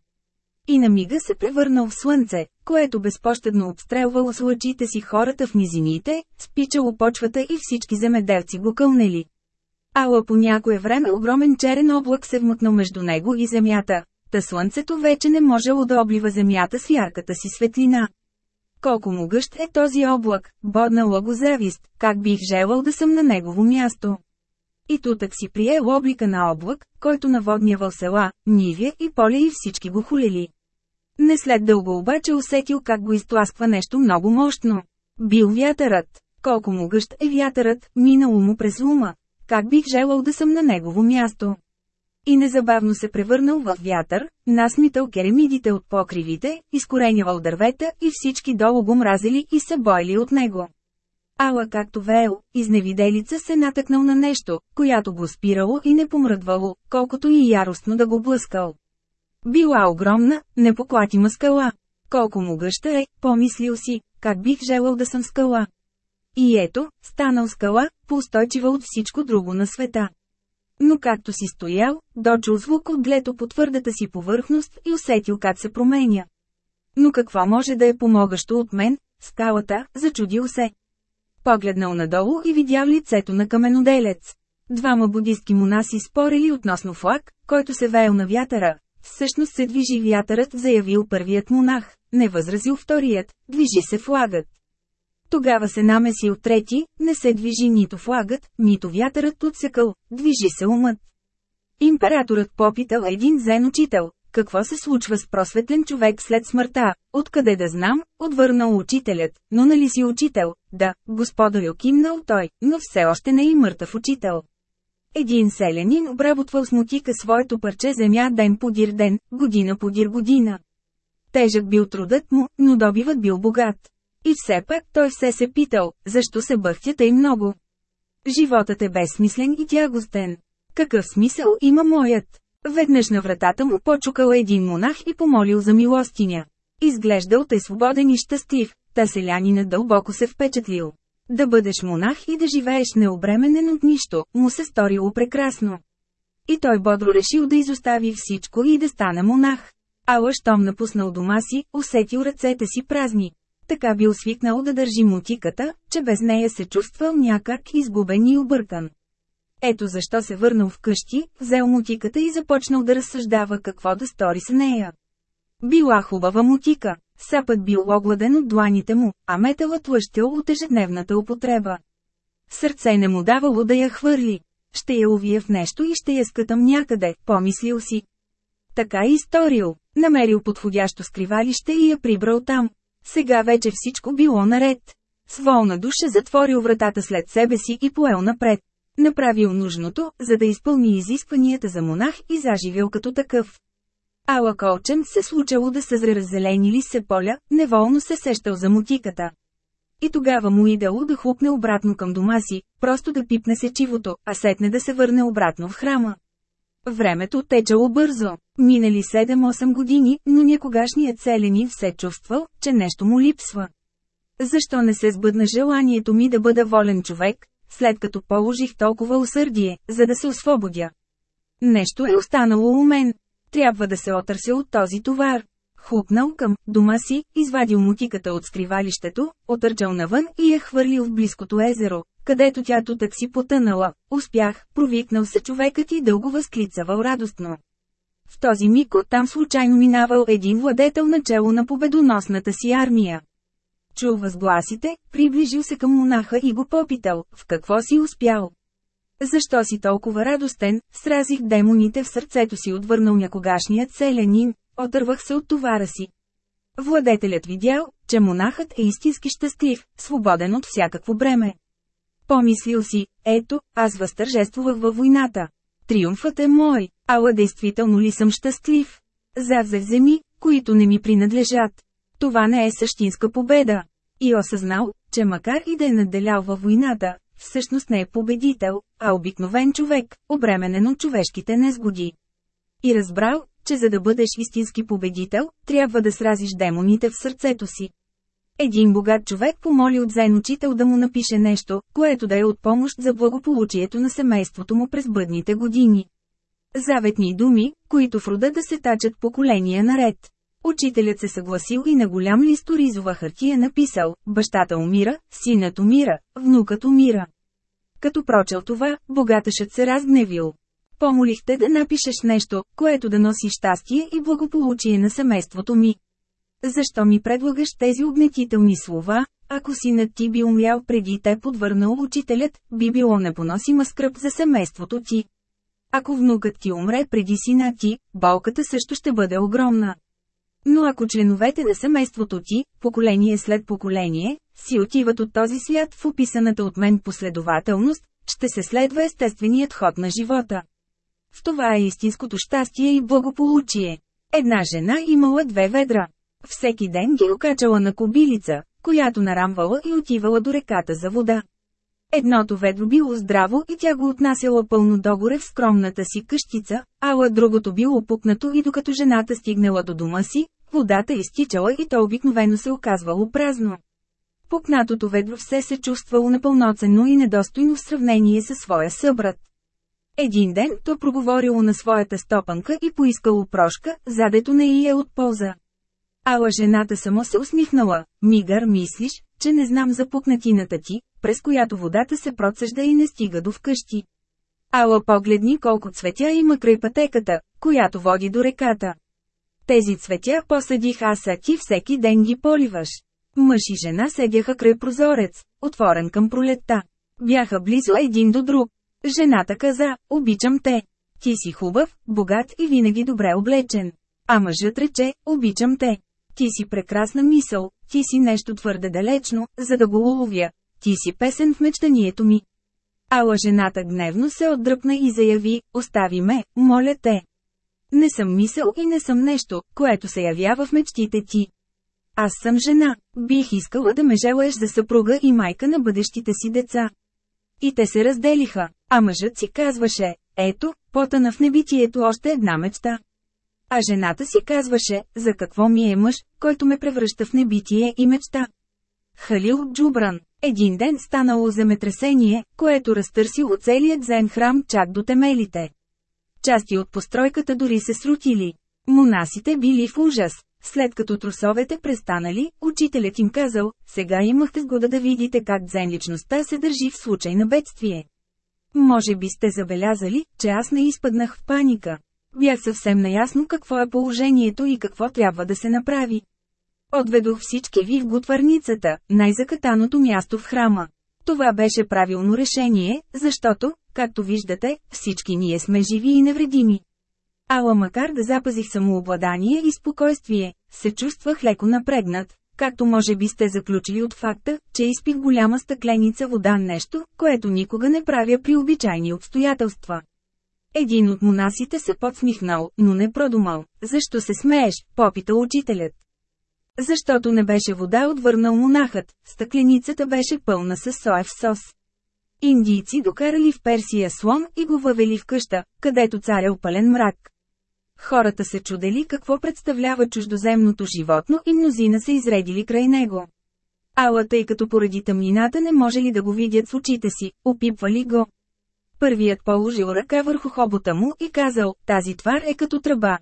И на мига се превърнал в слънце, което безпощадно обстрелвало с лъчите си хората в низините, спичало почвата и всички земеделци го кълнели. Ала по някое време огромен черен облак се вмъкнал между него и земята, та слънцето вече не можело да облива земята с ярката си светлина. Колко могъщ е този облак, боднала го завист, как бих желал да съм на негово място. И тутък си приел облика на облак, който наводнявал села, нивия и поле и всички го хулили. Не след дълго обаче усетил как го изтласква нещо много мощно. Бил вятърът. Колко могъщ е вятърът, минало му през ума. Как бих желал да съм на негово място. И незабавно се превърнал в вятър, насмитал керамидите от покривите, изкоренявал дървета и всички долу го мразили и се бойли от него. Ала както веел, изневиделица се натъкнал на нещо, която го спирало и не помръдвало, колкото и яростно да го блъскал. Била огромна, непоклатима скала. Колко могъща е, помислил си, как бих желал да съм скала. И ето, станал скала, поустойчива от всичко друго на света. Но както си стоял, дочул звук от глето по твърдата си повърхност и усетил как се променя. Но какво може да е помогащо от мен, скалата, зачудил се. Погледнал надолу и видял лицето на каменоделец. Двама будистки монаси спорили относно флаг, който се веел на вятъра. Всъщност се движи вятърът, заявил първият монах, не възразил вторият, движи се флагът. Тогава се намеси от трети, не се движи нито флагът, нито вятърът отсекал, движи се умът. Императорът попитал един зен учител, какво се случва с просветлен човек след смъртта, откъде да знам, отвърнал учителят, но нали си учител, да, господарю кимнал той, но все още не е мъртъв учител. Един селянин обработвал с мутика своето парче земя ден подир ден, година подир година. Тежък бил трудът му, но добивът бил богат. И все пак той все се питал, защо се бъхтя и много. Животът е безсмислен и тягостен. Какъв смисъл има моят? Веднъж на вратата му почукал един монах и помолил за милостиня. Изглеждал те свободен и щастлив, та селянина дълбоко се впечатлил. Да бъдеш монах и да живееш необременен от нищо, му се сторило прекрасно. И той бодро решил да изостави всичко и да стане монах. Ала щом напуснал дома си, усетил ръцете си празни. Така бил свикнал да държи мутиката, че без нея се чувствал някак изгубен и объркан. Ето защо се върнал вкъщи, взел мутиката и започнал да разсъждава какво да стори с нея. Била хубава мутика, сапът бил огладен от дланите му, а металът лъщил от ежедневната употреба. Сърце не му давало да я хвърли. Ще я увия в нещо и ще я скътам някъде, помислил си. Така и сторил. Намерил подходящо скривалище и я прибрал там. Сега вече всичко било наред. С волна душа затворил вратата след себе си и поел напред. Направил нужното, за да изпълни изискванията за монах и заживел като такъв. Ала колчем се случало да съзре раззеленили се поля, неволно се сещал за мутиката. И тогава му идало да хлупне обратно към дома си, просто да пипне сечивото, а сетне да се върне обратно в храма. Времето течало бързо. Минали 7-8 години, но някогашният селенин все чувствал, че нещо му липсва. Защо не се сбъдна желанието ми да бъда волен човек, след като положих толкова усърдие, за да се освободя? Нещо е останало у мен. Трябва да се отърся от този товар. Хупнал към дома си, извадил мутиката от скривалището, отърчал навън и я хвърлил в близкото езеро, където тя тутък си потънала. Успях, провикнал се човекът и дълго възклицавал радостно. В този миг оттам случайно минавал един владетел начало на победоносната си армия. Чул възгласите, приближил се към монаха и го попитал, в какво си успял. Защо си толкова радостен, сразих демоните в сърцето си отвърнал някогашният селянин, отървах се от товара си. Владетелят видял, че монахът е истински щастлив, свободен от всякакво бреме. Помислил си, ето, аз възтържествувах във войната. Триумфът е мой, ала действително ли съм щастлив? Завзех земи, които не ми принадлежат. Това не е същинска победа. И осъзнал, че макар и да е наделял във войната, всъщност не е победител, а обикновен човек, обременен от човешките незгоди. И разбрал, че за да бъдеш истински победител, трябва да сразиш демоните в сърцето си. Един богат човек помоли от зен учител да му напише нещо, което да е от помощ за благополучието на семейството му през бъдните години. Заветни думи, които в рода да се тачат поколения наред. Учителят се съгласил и на голям лист ризова хартия написал, бащата умира, синът умира, внукът умира. Като прочел това, богатъшът се разгневил. Помолихте да напишеш нещо, което да носи щастие и благополучие на семейството ми. Защо ми предлагаш тези обнетителни слова, ако синът ти би умрял преди те подвърнал учителят, би било непоносима скръп за семейството ти. Ако внукът ти умре преди сина ти, болката също ще бъде огромна. Но ако членовете на семейството ти, поколение след поколение, си отиват от този свят в описаната от мен последователност, ще се следва естественият ход на живота. В това е истинското щастие и благополучие. Една жена имала две ведра. Всеки ден ги окачала на кобилица, която нарамвала и отивала до реката за вода. Едното ведро било здраво и тя го отнасяла пълно догоре в скромната си къщица, ала другото било пукнато и докато жената стигнала до дома си, водата изтичала и то обикновено се оказвало празно. Пукнатото ведро все се чувствало непълноценно и недостойно в сравнение със своя събрат. Един ден то проговорило на своята стопанка и поискало прошка, задето не и е от полза. Ала жената само се усмихнала, мигър мислиш, че не знам за пукнатината ти, през която водата се процежда и не стига до вкъщи. Ала погледни колко цветя има край пътеката, която води до реката. Тези цветя посадих аз, а ти всеки ден ги поливаш. Мъж и жена седяха край прозорец, отворен към пролетта. Бяха близо един до друг. Жената каза, обичам те. Ти си хубав, богат и винаги добре облечен. А мъжът рече, обичам те. Ти си прекрасна мисъл, ти си нещо твърде далечно, за да го уловя. Ти си песен в мечтанието ми. Ала жената гневно се отдръпна и заяви, остави ме, моля те. Не съм мисъл и не съм нещо, което се явява в мечтите ти. Аз съм жена, бих искала да ме желаеш за съпруга и майка на бъдещите си деца. И те се разделиха, а мъжът си казваше, ето, потъна в небитието още една мечта. А жената си казваше, за какво ми е мъж, който ме превръща в небитие и мечта. Халил Джубран. Един ден станало земетресение, което разтърсило целият зен храм чак до темелите. Части от постройката дори се срутили. Монасите били в ужас. След като трусовете престанали, учителят им казал, сега имахте сгода да видите как дзен личността се държи в случай на бедствие. Може би сте забелязали, че аз не изпаднах в паника. Бях съвсем наясно какво е положението и какво трябва да се направи. Отведох всички ви в готварницата, най-закатаното място в храма. Това беше правилно решение, защото, както виждате, всички ние сме живи и невредими. Ала макар да запазих самообладание и спокойствие, се чувствах леко напрегнат, както може би сте заключили от факта, че изпих голяма стъкленица вода нещо, което никога не правя при обичайни обстоятелства. Един от монасите се подсмихнал, но не продумал. Защо се смееш, попита учителят. Защото не беше вода отвърнал монахът, стъкленицата беше пълна с соев сос. Индийци докарали в Персия слон и го въвели в къща, където царял пълен мрак. Хората се чудели какво представлява чуждоземното животно и мнозина се изредили край него. Ала тъй като поради тъмнината не може ли да го видят с очите си, опипвали го. Първият положил ръка върху хобота му и казал, тази твар е като тръба.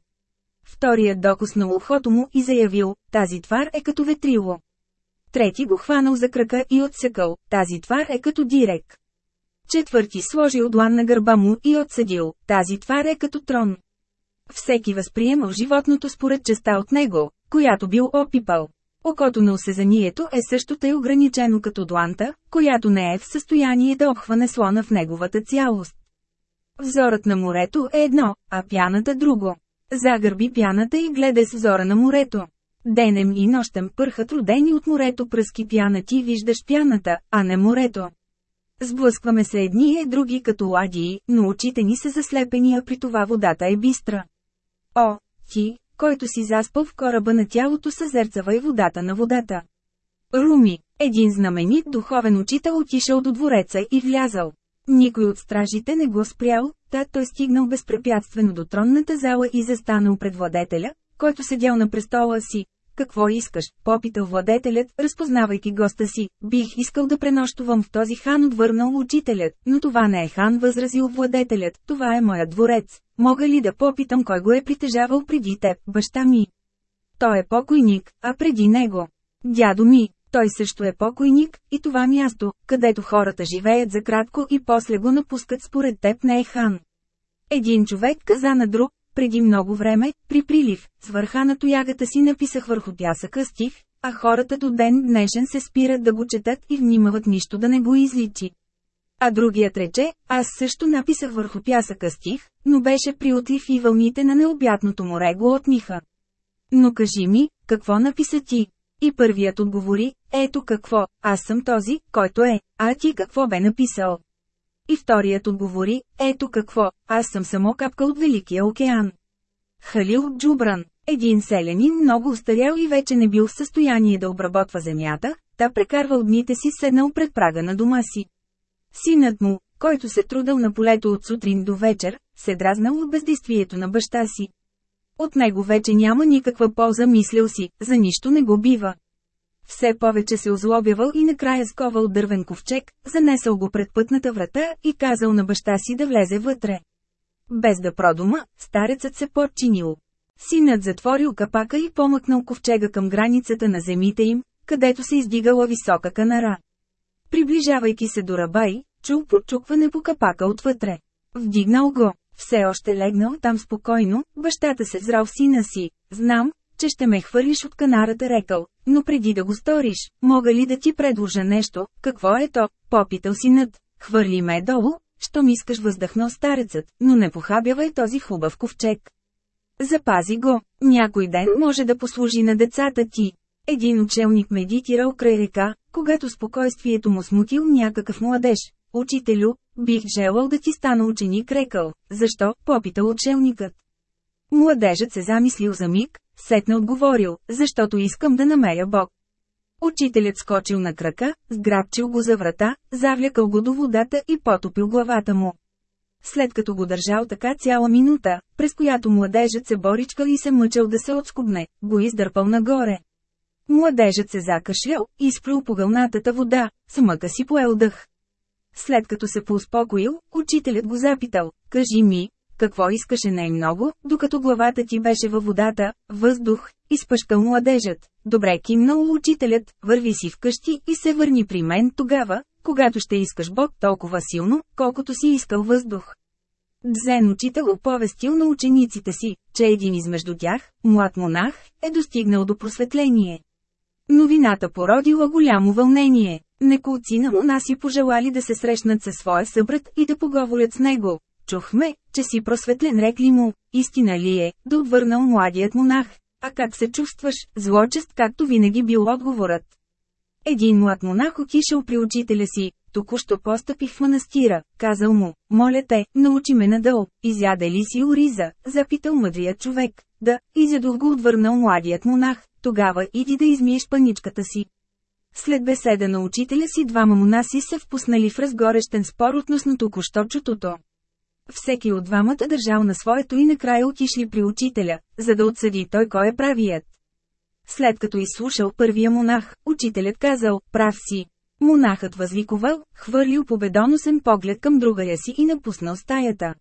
Вторият докоснал ухото му и заявил, тази твар е като ветрило. Трети го хванал за крака и отсекал, тази твар е като дирек. Четвърти сложил длан на гърба му и отсъдил, тази твар е като трон. Всеки възприемал животното според частта от него, която бил опипал. Окото на осезанието е също тъй ограничено като дланта, която не е в състояние да обхване слона в неговата цялост. Взорът на морето е едно, а пяната друго. Загърби пяната и гледа с взора на морето. Денем и нощем пърхат родени от морето пръски пяна ти виждаш пяната, а не морето. Сблъскваме се едни и други като ладии, но очите ни са заслепени, а при това водата е бистра. О, ти, който си заспал в кораба на тялото съзерцава и водата на водата. Руми, един знаменит духовен учител отишъл до двореца и влязал. Никой от стражите не го спрял, та той стигнал безпрепятствено до тронната зала и застанал пред владетеля, който седял на престола си. Какво искаш? Попитал владетелят, разпознавайки госта си. Бих искал да пренощувам в този хан отвърнал учителят, но това не е хан възразил владетелят, това е моят дворец. Мога ли да попитам кой го е притежавал преди теб, баща ми? Той е покойник, а преди него. Дядо ми, той също е покойник, и това място, където хората живеят за кратко и после го напускат според теб не е хан. Един човек каза на друг, преди много време, при прилив, с върха на тоягата си написах върху пясъка стих, а хората до ден днешен се спират да го четат и внимават нищо да не го изличи. А другият рече, аз също написах върху пясъка стих, но беше приотлив и вълните на необятното море го отмиха. Но кажи ми, какво написа ти? И първият отговори, ето какво, аз съм този, който е, а ти какво бе написал? И вторият отговори, ето какво, аз съм само капка от Великия океан. Халил Джубран, един селянин много устарял и вече не бил в състояние да обработва земята, та прекарвал дните си седнал пред прага на дома си. Синът му, който се трудал на полето от сутрин до вечер, се дразнал от бездействието на баща си. От него вече няма никаква полза мислил си, за нищо не го бива. Все повече се озлобявал и накрая сковал дървен ковчег, занесъл го пред пътната врата и казал на баща си да влезе вътре. Без да продума, старецът се подчинил. Синът затворил капака и помъкнал ковчега към границата на земите им, където се издигала висока канара. Приближавайки се до Рабай, чул прочукване по капака отвътре. Вдигнал го, все още легнал там спокойно, бащата се зрал сина си. Знам, че ще ме хвърлиш от канарата рекал, но преди да го сториш, мога ли да ти предложа нещо, какво е то, попитал синът, хвърли ме долу, щом искаш въздъхнал старецът, но не похабявай този хубав ковчег. Запази го, някой ден може да послужи на децата ти. Един учелник медитирал край река, когато спокойствието му смутил някакъв младеж. Учителю, бих желал да ти стана ученик рекал. Защо? Попитал учелникът. Младежът се замислил за миг, сетне отговорил, защото искам да намеря Бог. Учителят скочил на крака, сграбчил го за врата, завлякал го до водата и потопил главата му. След като го държал така цяла минута, през която младежът се боричкал и се мъчал да се отскубне, го издърпал нагоре. Младежът се закашлял, изплюл по гълнатата вода, с мъка си поел дъх. След като се поуспокоил, учителят го запитал, кажи ми, какво искаше най-много, докато главата ти беше във водата, въздух, изпъшкал младежът. Добре кимнал учителят, върви си вкъщи и се върни при мен тогава, когато ще искаш Бог толкова силно, колкото си искал въздух. Дзен учител оповестил на учениците си, че един измежду тях, млад монах, е достигнал до просветление. Новината породила голямо вълнение. Неколци на монаси пожелали да се срещнат със своя събрат и да поговорят с него. Чухме, че си просветлен рекли му, истина ли е, да отвърнал младият монах. А как се чувстваш, злочест както винаги бил отговорът. Един млад монах отишъл при учителя си, току-що постъпих в манастира, казал му, моля те, научи ме надъл, изяде ли си ориза, запитал мъдрият човек, да, изядох го отвърнал младият монах, тогава иди да измиеш паничката си. След беседа на учителя си двама монаси се впуснали в разгорещен спор относно току-що чутото. Всеки от двамата държал на своето и накрая отишли при учителя, за да отсъди той кой е правият. След като изслушал първия монах, учителят казал, прав си. Монахът възликовал, хвърлил победоносен поглед към другаря си и напуснал стаята.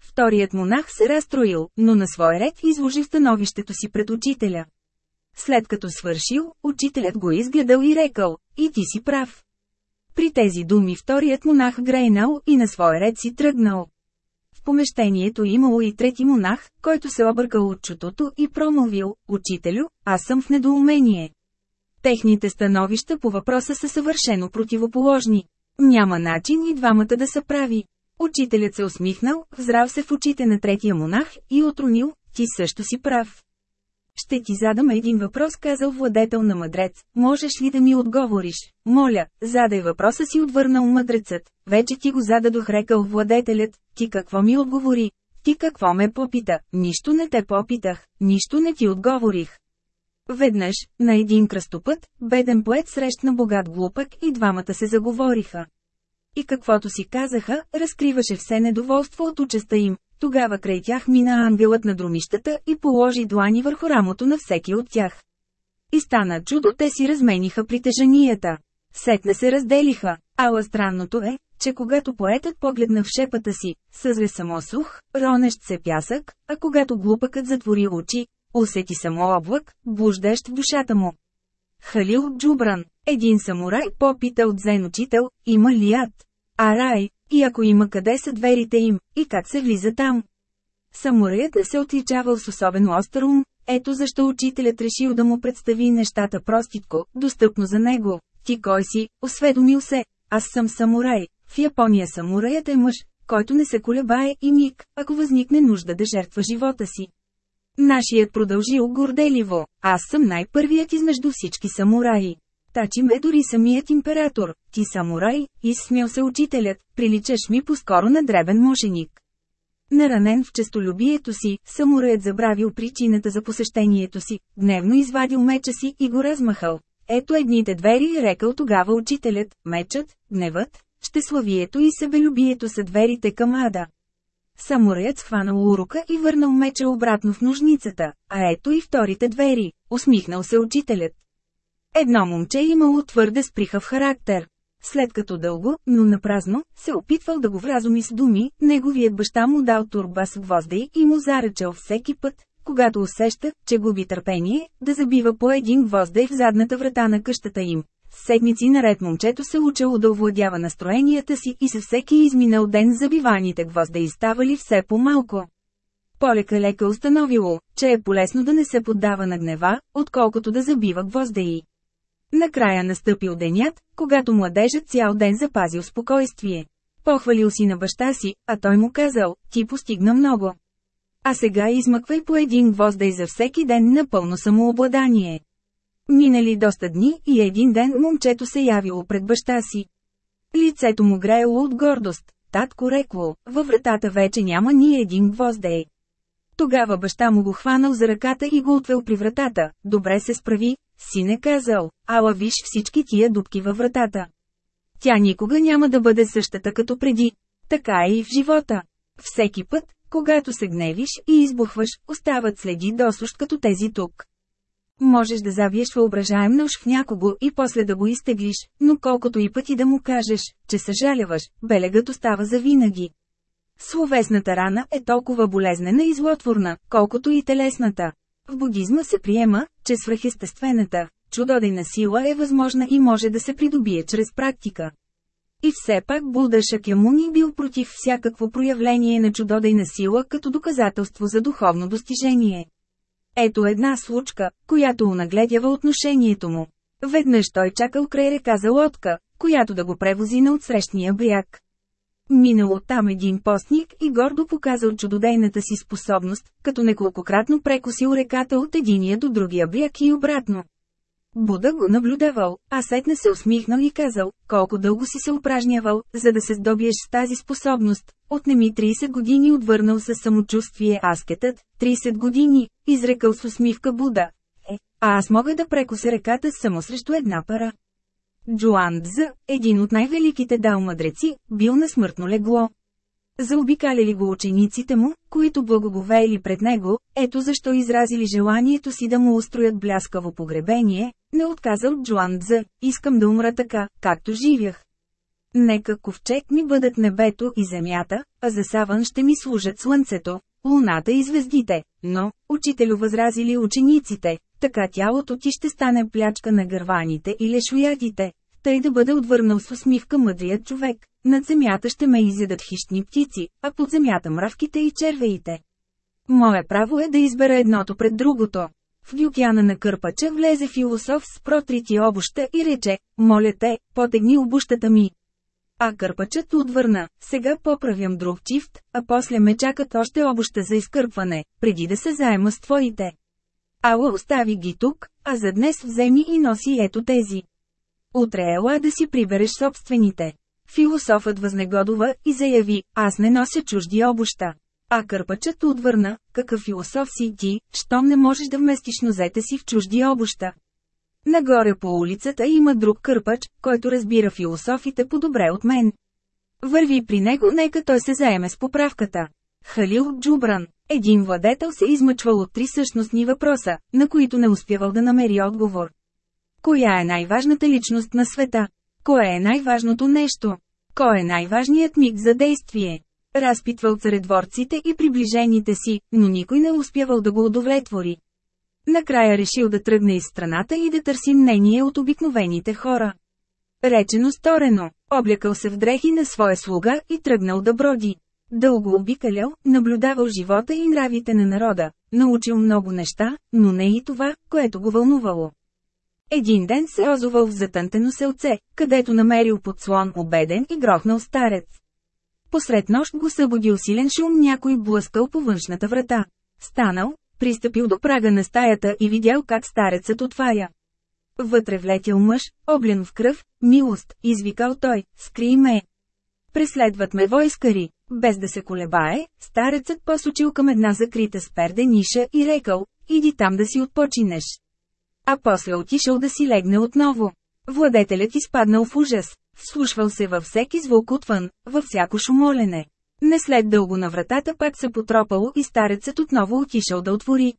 Вторият монах се разстроил, но на свой ред изложи становището си пред учителя. След като свършил, учителят го изгледал и рекал, и ти си прав. При тези думи вторият монах грейнал и на свой ред си тръгнал. В помещението имало и трети монах, който се объркал от чутото и промълвил, «Учителю, аз съм в недоумение». Техните становища по въпроса са съвършено противоположни. Няма начин и двамата да са прави. Учителят се усмихнал, взрал се в очите на третия монах и отронил, ти също си прав. Ще ти задам един въпрос, казал владетел на мъдрец. Можеш ли да ми отговориш? Моля, задай въпроса си отвърнал мъдрецът. Вече ти го зададох рекал владетелят. Ти какво ми отговори? Ти какво ме попита? Нищо не те попитах, нищо не ти отговорих. Веднъж, на един кръстопът, беден поет срещна богат глупък и двамата се заговориха. И каквото си казаха, разкриваше все недоволство от участа им, тогава край тях мина ангелът на друмищата и положи длани върху рамото на всеки от тях. И стана чудо, те си размениха притежанията. Сетне се разделиха, ала странното е, че когато поетът погледна в шепата си, съзре само сух, ронещ се пясък, а когато глупъкът затвори очи, усети само облак, блуждещ в душата му. Халил Джубран, един самурай попита от зен учител, има ли ад? А рай, и ако има къде са дверите им, и как се влиза там. Самураят не се отличавал с особен остър ум, ето защо учителят решил да му представи нещата проститко, достъпно за него. Ти кой си, осведомил се, аз съм самурай. В Япония самураят е мъж, който не се колебае и миг, ако възникне нужда да жертва живота си. Нашият продължил горделиво, аз съм най-първият измежду всички самураи. Тачи ме дори самият император, ти самурай, изсмял се учителят, приличаш ми по-скоро на дребен мошеник. Наранен в честолюбието си, самураят забравил причината за посещението си, дневно извадил меча си и го размахал. Ето едните двери, рекал тогава учителят, мечът, гневът, щеславието и себелюбието са дверите към ада. Самураят схванал урока и върнал меча обратно в ножницата, а ето и вторите двери, усмихнал се учителят. Едно момче имало твърде сприхав характер. След като дълго, но напразно, се опитвал да го вразуми с думи, неговият баща му дал турба с гвоздей и му заръчал всеки път, когато усеща, че губи търпение, да забива по един гвоздей в задната врата на къщата им. Седмици наред момчето се учило да овладява настроенията си и със всеки изминал ден забиваните гвоздеи ставали все по-малко. Полека лека установило, че е полезно да не се поддава на гнева, отколкото да забива гвоздеи. Накрая настъпил денят, когато младежът цял ден запазил спокойствие. Похвалил си на баща си, а той му казал, ти постигна много. А сега измъквай по един гвоздей за всеки ден на пълно самообладание. Минали доста дни и един ден момчето се явило пред баща си. Лицето му греело от гордост. Татко рекло, във вратата вече няма ни един гвоздей. Тогава баща му го хванал за ръката и го отвел при вратата. Добре се справи, сине казал, ала виж всички тия дубки във вратата. Тя никога няма да бъде същата като преди. Така е и в живота. Всеки път, когато се гневиш и избухваш, остават следи досущ като тези тук. Можеш да завиеш въображаем нож в някого и после да го изтеглиш, но колкото и пъти да му кажеш, че съжаляваш, белегът остава завинаги. Словесната рана е толкова болезнена и злотворна, колкото и телесната. В будизма се приема, че свръхестествената, чудодейна сила е възможна и може да се придобие чрез практика. И все пак Буда Шакямуни бил против всякакво проявление на чудодейна сила като доказателство за духовно достижение. Ето една случка, която унагледява отношението му. Веднъж той чакал край река за лодка, която да го превози на отсрещния бряг. Минал оттам един постник и гордо показал чудодейната си способност, като неколкократно прекосил реката от единия до другия бряг и обратно. Буда го наблюдавал, а сетне се усмихнал и казал, колко дълго си се упражнявал, за да се здобиеш с тази способност. Отнеми 30 години отвърнал със самочувствие аскетът, 30 години, изрекал с усмивка Буда. Е, а аз мога да прекося реката само срещу една пара. Джоан Дз, един от най-великите дал мъдреци, бил на смъртно легло. Заобикаляли го учениците му, които благоговеели пред него, ето защо изразили желанието си да му устроят бляскаво погребение, не отказал Джоан Дз, искам да умра така, както живях. Нека ковчег ми бъдат небето и земята, а за саван ще ми служат слънцето, луната и звездите, но, учителю възразили учениците, така тялото ти ще стане плячка на гърваните и лешоядите, тъй да бъде отвърнал с усмивка мъдрият човек. Над земята ще ме изядат хищни птици, а под земята мравките и червеите. Мое право е да избера едното пред другото. В дюкяна на кърпача влезе философ с протрити обуща и рече, моля те, потегни обущата ми. А кърпачът отвърна, сега поправям друг чифт, а после ме чакат още обуща за изкърпване, преди да се заема с твоите. Ала остави ги тук, а за днес вземи и носи ето тези. Утре ела да си прибереш собствените. Философът възнегодова и заяви, аз не нося чужди обуща. А кърпачът отвърна, какъв философ си ти, щом не можеш да вместиш нозете си в чужди обуща. Нагоре по улицата има друг кърпач, който разбира философите по-добре от мен. Върви при него, нека той се заеме с поправката. Халил Джубран. Един владетел се измъчвал от три същностни въпроса, на които не успявал да намери отговор. Коя е най-важната личност на света? Кое е най-важното нещо? Кой е най-важният миг за действие? Разпитвал царедворците и приближените си, но никой не успявал да го удовлетвори. Накрая решил да тръгне из страната и да търси мнение от обикновените хора. Речено сторено, облякал се в дрехи на своя слуга и тръгнал да броди. Дълго обикалял, наблюдавал живота и нравите на народа, научил много неща, но не и това, което го вълнувало. Един ден се озовал в затънтено селце, където намерил подслон обеден и грохнал старец. Посред нощ го събудил силен шум някой блъскал по външната врата. Станал, пристъпил до прага на стаята и видял как старецът отваря. Вътре влетял мъж, облен в кръв, милост, извикал той, скри ме. Преследват ме войскари, без да се колебае, старецът посочил към една закрита с перде ниша и рекал, иди там да си отпочинеш а после отишъл да си легне отново. Владетелят изпаднал в ужас, вслушвал се във всеки звук отвън, във всяко шумолене. Не след дълго на вратата пак се потропало и старецът отново отишъл да отвори.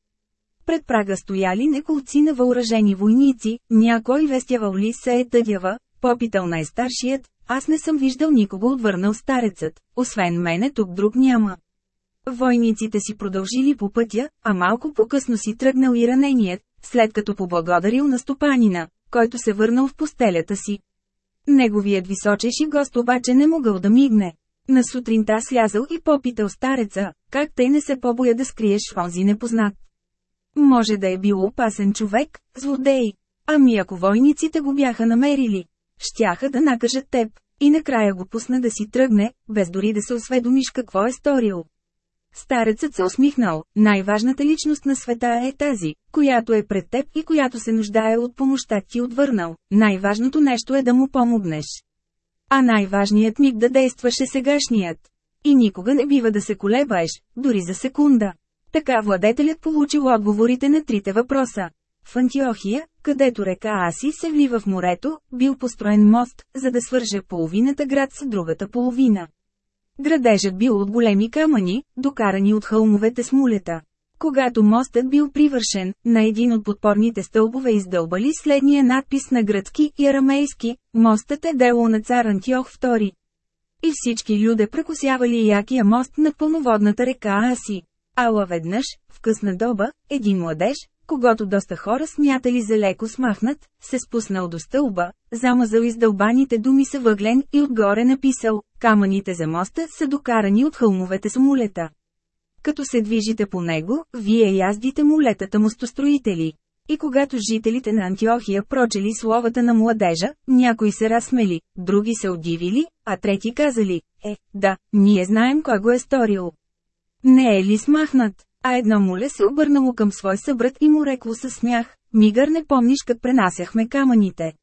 Пред прага стояли неколци на въоръжени войници, някой вестявал ли се е тъдява, попитал най-старшият, аз не съм виждал никого отвърнал старецът, освен мене тук друг няма. Войниците си продължили по пътя, а малко по-късно си тръгнал и раненият, след като поблагодарил на стопанина, който се върнал в постелята си. Неговият височеш и гост обаче не могъл да мигне. На сутринта слязал и попитал стареца, как тъй не се побоя да скриеш онзи непознат. Може да е бил опасен човек, злодей. Ами ако войниците го бяха намерили, щяха да накажат теб, и накрая го пусна да си тръгне, без дори да се осведомиш какво е сторил. Старецът се усмихнал, най-важната личност на света е тази, която е пред теб и която се нуждае от помощта ти отвърнал. Най-важното нещо е да му помогнеш. А най-важният миг да действаш е сегашният. И никога не бива да се колебаеш, дори за секунда. Така владетелят получил отговорите на трите въпроса. В Антиохия, където река Аси се влива в морето, бил построен мост, за да свърже половината град с другата половина. Градежът бил от големи камъни, докарани от хълмовете с мулета. Когато мостът бил привършен, на един от подпорните стълбове издълбали следния надпис на гръцки и арамейски «Мостът е дело на цар Антиох II». И всички люде прекосявали якия мост над пълноводната река Аси. Ала веднъж, в късна доба, един младеж, когато доста хора смятали за леко смахнат, се спуснал до стълба, замазал издълбаните думи са въглен и отгоре написал, камъните за моста са докарани от хълмовете с мулета. Като се движите по него, вие яздите мулетата мостостроители. И когато жителите на Антиохия прочели словата на младежа, някои се разсмели, други се удивили, а трети казали, е, да, ние знаем кой го е сторил. Не е ли смахнат? А едно моле се обърнало към свой събрат и му рекло със смях, мигър не помниш как пренасяхме камъните.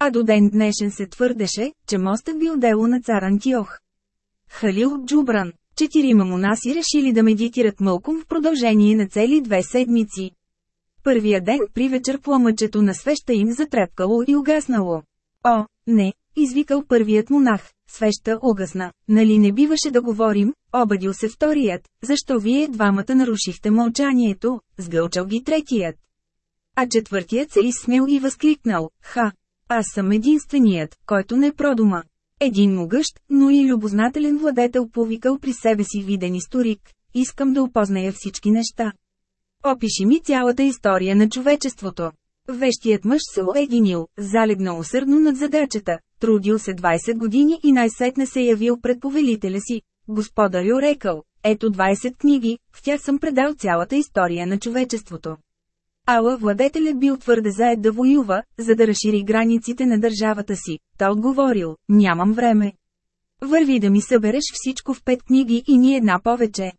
А до ден днешен се твърдеше, че мостът бил дело на цар Антиох. Халил Джубран Четирима монаси решили да медитират мълком в продължение на цели две седмици. Първия ден при вечер пламъчето на свеща им затрепкало и угаснало. О, не, извикал първият монах, свеща угасна, нали не биваше да говорим, обадил се вторият, защо вие двамата нарушихте мълчанието, сгълчал ги третият. А четвъртият се изсмел и възкликнал, ха, аз съм единственият, който не продума. Един могъщ, но и любознателен владетел повикал при себе си виден историк. Искам да опозная всички неща. Опиши ми цялата история на човечеството. Вещият мъж се оединил, залегнал усърдно над задачата, трудил се 20 години и най-сетне се явил пред повелителя си. Господарю рекал, ето 20 книги, в тях съм предал цялата история на човечеството. Ала владетелят бил твърде заед да воюва, за да разшири границите на държавата си. Та отговорил, нямам време. Върви да ми събереш всичко в пет книги и ни една повече.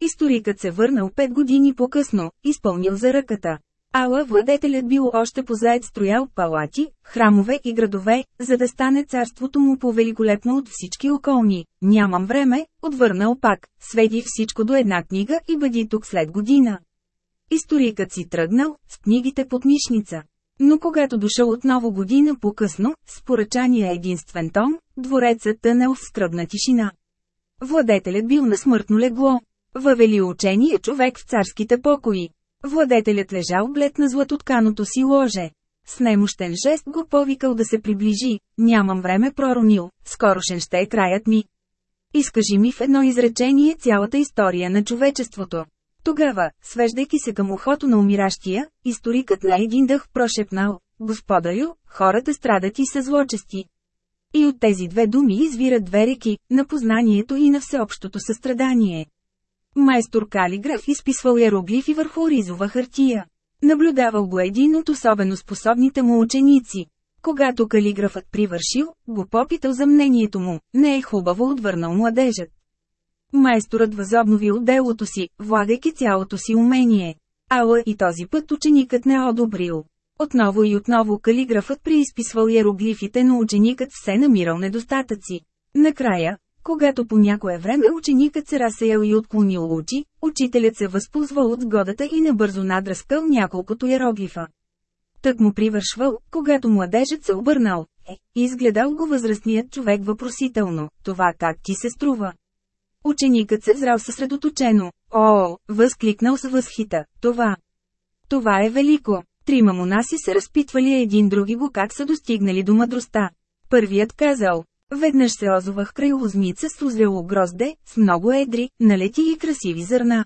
Историкът се върнал пет години по-късно, изпълнил за ръката. Ала владетелят бил още позаед строял палати, храмове и градове, за да стане царството му по-великолепно от всички околни. Нямам време, отвърнал пак, сведи всичко до една книга и бъди тук след година. Историкът си тръгнал, с книгите под мишница. Но когато дошъл отново година по-късно, с поръчания единствен том, дворецът тънел в скръбна тишина. Владетелят бил на смъртно легло. Въвели учение човек в царските покои. Владетелят лежал блед на златотканото си ложе. С немощен жест го повикал да се приближи, нямам време проронил, скорошен ще е краят ми. Изкажи ми в едно изречение цялата история на човечеството. Тогава, свеждайки се към ухото на умиращия, историкът на един дъх прошепнал, Господарю, хората страдат и са злочести. И от тези две думи извират две реки, на познанието и на всеобщото състрадание. Майстор калиграф изписвал иероглифи върху ризова хартия. Наблюдавал го един от особено способните му ученици. Когато калиграфът привършил, го попитал за мнението му, не е хубаво отвърнал младежът. Майсторът възобновил делото си, влагайки цялото си умение. Ала и този път ученикът не одобрил. Отново и отново калиграфът преизписвал иероглифите, но ученикът все намирал недостатъци. Накрая, когато по някое време ученикът се разсеял и отклонил очи, учителят се възползвал от сгодата и набързо надръскал няколкото иероглифа. Тък му привършвал, когато младежът се обърнал, е, изгледал го възрастният човек въпросително, това как ти се струва. Ученикът се взрал съсредоточено. О, възкликнал с възхита, това. Това е велико. Трима монаси се разпитвали един други го как са достигнали до мъдростта. Първият казал, веднъж се озовах край лозница с узрело грозде, с много едри, налети и красиви зърна.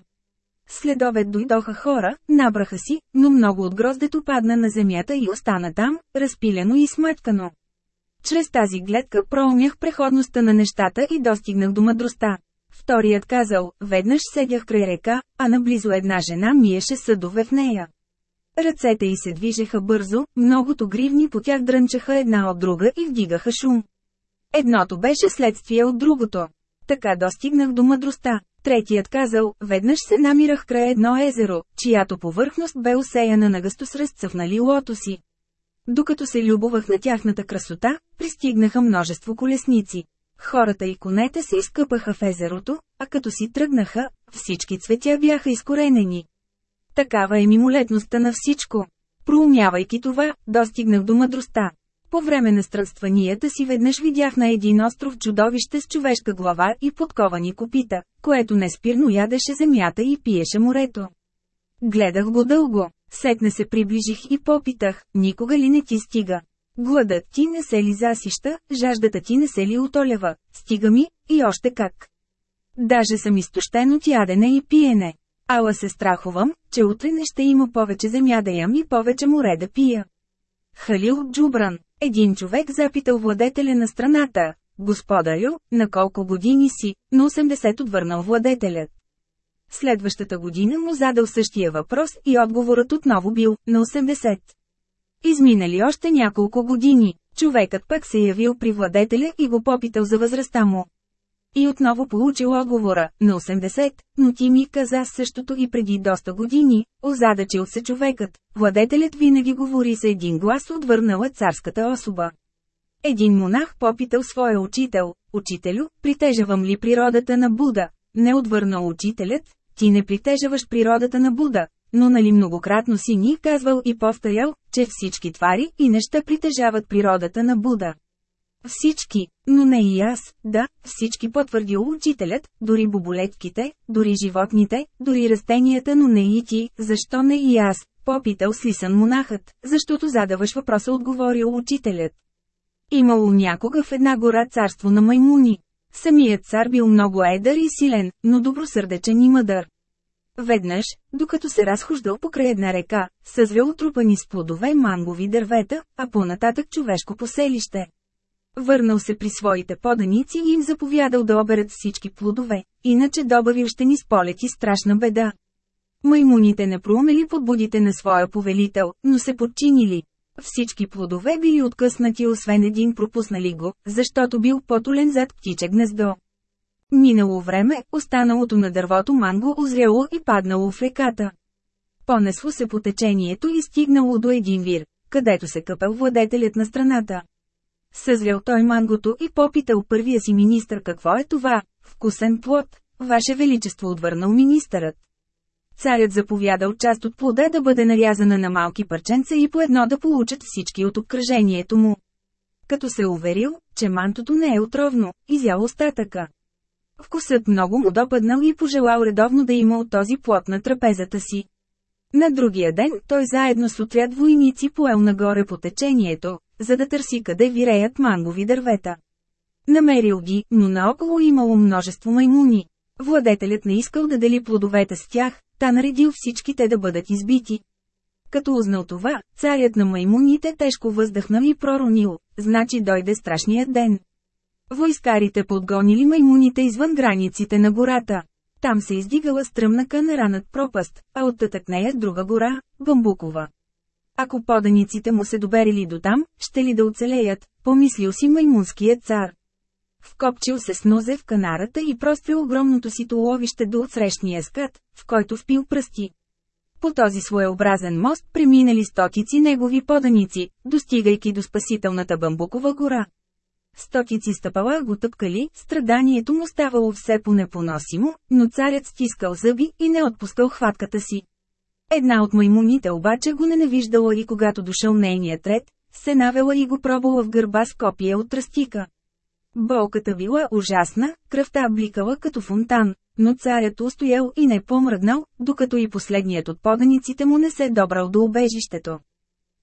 Следовет дойдоха хора, набраха си, но много от гроздето падна на земята и остана там, разпилено и смъткано. Чрез тази гледка проумях преходността на нещата и достигнах до мъдростта. Вторият казал, веднъж седях край река, а наблизо една жена миеше съдове в нея. Ръцете й се движеха бързо, многото гривни по тях дрънчаха една от друга и вдигаха шум. Едното беше следствие от другото. Така достигнах до мъдростта. Третият казал, веднъж се намирах край едно езеро, чиято повърхност бе усеяна на гъсто с разцъфнали лотоси. Докато се любовах на тяхната красота, пристигнаха множество колесници. Хората и конете се изкъпаха в езерото, а като си тръгнаха, всички цветя бяха изкоренени. Такава е мимолетността на всичко. Проумявайки това, достигнах до мъдростта. По време на странстванията си веднъж видях на един остров чудовище с човешка глава и подковани копита, което неспирно ядеше земята и пиеше морето. Гледах го дълго, сетне се приближих и попитах, никога ли не ти стига? Гладът ти не се ли засища, жаждата ти не се ли отолява, стига ми, и още как. Даже съм изтощен от ядене и пиене. Ала се страхувам, че утре не ще има повече земя да ям и повече море да пия. Халил Джубран, един човек запитал владетеля на страната, Господарю, на колко години си, на 80 отвърнал владетелят. Следващата година му задал същия въпрос и отговорът отново бил, на 80. Изминали още няколко години, човекът пък се явил при владетеля и го попитал за възрастта му. И отново получил отговора, на 80, но ти ми каза същото и преди доста години, озадачил се човекът, владетелят винаги говори с един глас отвърнала царската особа. Един монах попитал своя учител, учителю, притежавам ли природата на Буда? Не отвърнал учителят, ти не притежаваш природата на Буда, но нали многократно си ни казвал и повторял, че всички твари и неща притежават природата на Буда. Всички, но не и аз, да, всички потвърдил учителят, дори боболетките, дори животните, дори растенията, но не и ти, защо не и аз, попитал слисан монахът, защото задаваш въпроса отговорил учителят. Имало някога в една гора царство на маймуни. Самият цар бил много едър и силен, но добросърдечен и мъдър. Веднъж, докато се разхождал покрай една река, съзвел трупани с плодове мангови дървета, а по-нататък човешко поселище. Върнал се при своите поданици и им заповядал да оберат всички плодове, иначе добавил ще ни сполети страшна беда. Маймуните не проумели подбудите на своя повелител, но се подчинили. Всички плодове били откъснати освен един пропуснали го, защото бил потолен зад птиче гнездо. Минало време, останалото на дървото манго озряло и паднало в реката. Понесло се по течението и стигнало до един вир, където се къпел владетелят на страната. Съзрял той мангото и попитал първия си министър какво е това, вкусен плод, Ваше Величество отвърнал министърът. Царят заповядал част от плода да бъде нарязана на малки парченца и по едно да получат всички от обкръжението му. Като се уверил, че мантото не е отровно, изял остатъка. Вкусът много му допаднал и пожелал редовно да има от този плод на трапезата си. На другия ден той заедно с отряд войници поел нагоре по течението, за да търси къде виреят мангови дървета. Намерил ги, но наоколо имало множество маймуни. Владетелят не искал да дели плодовете с тях, та наредил всички те да бъдат избити. Като узнал това, царят на маймуните тежко въздъхнал и проронил, значи дойде страшният ден. Войскарите подгонили маймуните извън границите на гората. Там се издигала стръмна канера над пропаст, а оттатък нея друга гора, бамбукова. Ако поданиците му се доберили до там, ще ли да оцелеят, помислил си маймунският цар. Вкопчил се с нозе в канарата и прострил огромното си толовище до отсрещния скат, в който впил пръсти. По този своеобразен мост преминали стотици негови поданици, достигайки до спасителната бамбукова гора. Стотици стъпала го тъпкали, страданието му ставало все по-непоносимо, но царят стискал зъби и не отпускал хватката си. Една от маймуните обаче го ненавиждала и когато дошъл нейният ред, се навела и го пробвала в гърба с копия от тръстика. Болката била ужасна, кръвта бликала като фонтан, но царят устоял и не помръднал, докато и последният от поданиците му не се добрал до убежището.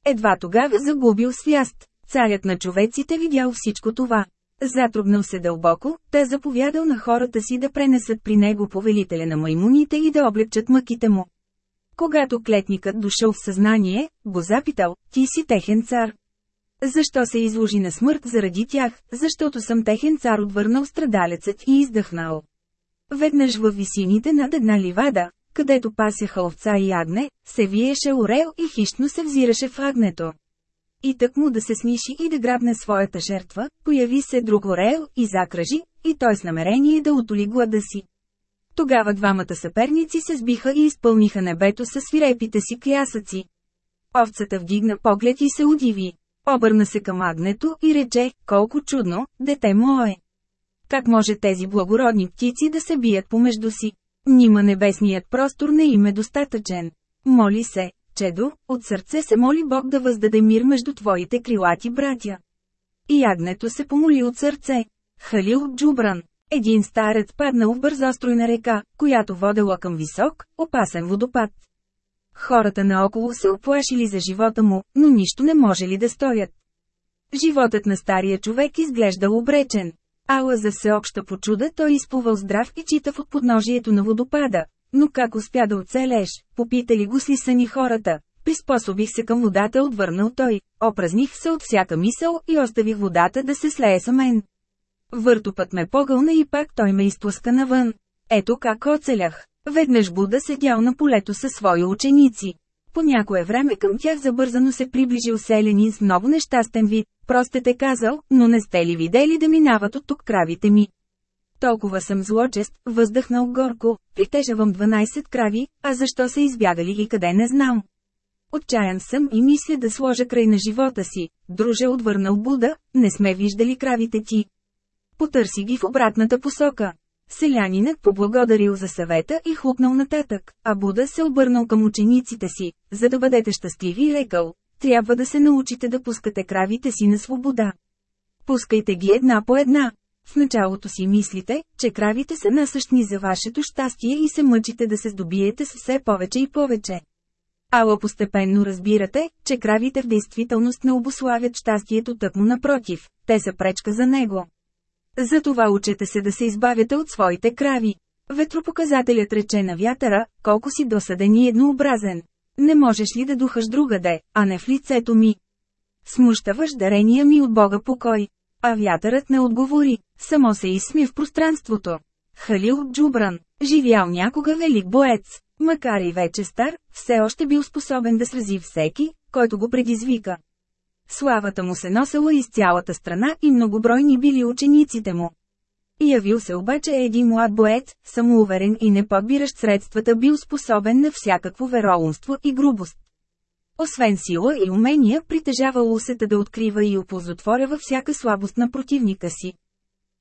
Едва тогава загубил свяст. Царят на човеците видял всичко това. Затруднал се дълбоко, те заповядал на хората си да пренесат при него повелителя на маймуните и да облегчат мъките му. Когато клетникът дошъл в съзнание, го запитал, ти си техен цар. Защо се изложи на смърт заради тях, защото съм техен цар отвърнал страдалецът и издъхнал. Веднъж във висините над една ливада, където пасяха овца и агне, се виеше орел и хищно се взираше в агнето. И тък му да се смиши и да грабне своята жертва, появи се друг орел и закръжи, и той с намерение да отоли глада си. Тогава двамата съперници се сбиха и изпълниха небето със свирепите си клясъци. Овцата вдигна поглед и се удиви. Обърна се към агнето и рече, колко чудно, дете мое. Как може тези благородни птици да се бият помежду си? Нима небесният простор не им е достатъчен. Моли се, чедо, от сърце се моли Бог да въздаде мир между твоите крилати братя. И ягнето се помоли от сърце. Халил Джубран. Един старец паднал в бързостройна река, която водела към висок, опасен водопад. Хората наоколо се оплашили за живота му, но нищо не може ли да стоят. Животът на стария човек изглеждал обречен. Ала за всеобща почуда той изплувал здрав и читав от подножието на водопада. Но как успя да оцелеш, попитали го с лисани хората. Приспособих се към водата, отвърнал той. Опразних се от всяка мисъл и оставих водата да се слее са мен. Въртопът ме погълна и пак той ме изплъска навън. Ето как оцелях. Веднъж Буда седял на полето със свои ученици. По някое време към тях забързано се приближил селянин с много нещастен вид. Простете те казал, но не сте ли видели да минават от тук кравите ми? Толкова съм злочест, въздъхнал горко, притежавам 12 крави, а защо са избягали и къде не знам. Отчаян съм и мисля да сложа край на живота си. Друже отвърнал Буда, не сме виждали кравите ти. Потърси ги в обратната посока. Селянинът поблагодарил за съвета и хлопнал нататък, а Буда се обърнал към учениците си, за да бъдете щастливи и рекал, трябва да се научите да пускате кравите си на свобода. Пускайте ги една по една. В началото си мислите, че кравите са насъщни за вашето щастие и се мъчите да се здобиете с все повече и повече. Ала постепенно разбирате, че кравите в действителност не обославят щастието тъкмо напротив, те са пречка за него. Затова учете се да се избавяте от своите крави. Ветропоказателят рече на вятъра, колко си досаден и еднообразен. Не можеш ли да духаш другаде, а не в лицето ми? Смущаваш дарения ми от Бога покой. А вятърът не отговори, само се изсми в пространството. Халил Джубран, живял някога велик боец, макар и вече стар, все още бил способен да срази всеки, който го предизвика. Славата му се носела из цялата страна и многобройни били учениците му. Явил се обаче един млад боец, самоуверен и не подбиращ средствата бил способен на всякакво веролунство и грубост. Освен сила и умения, притежавал усета да открива и оползотворява всяка слабост на противника си.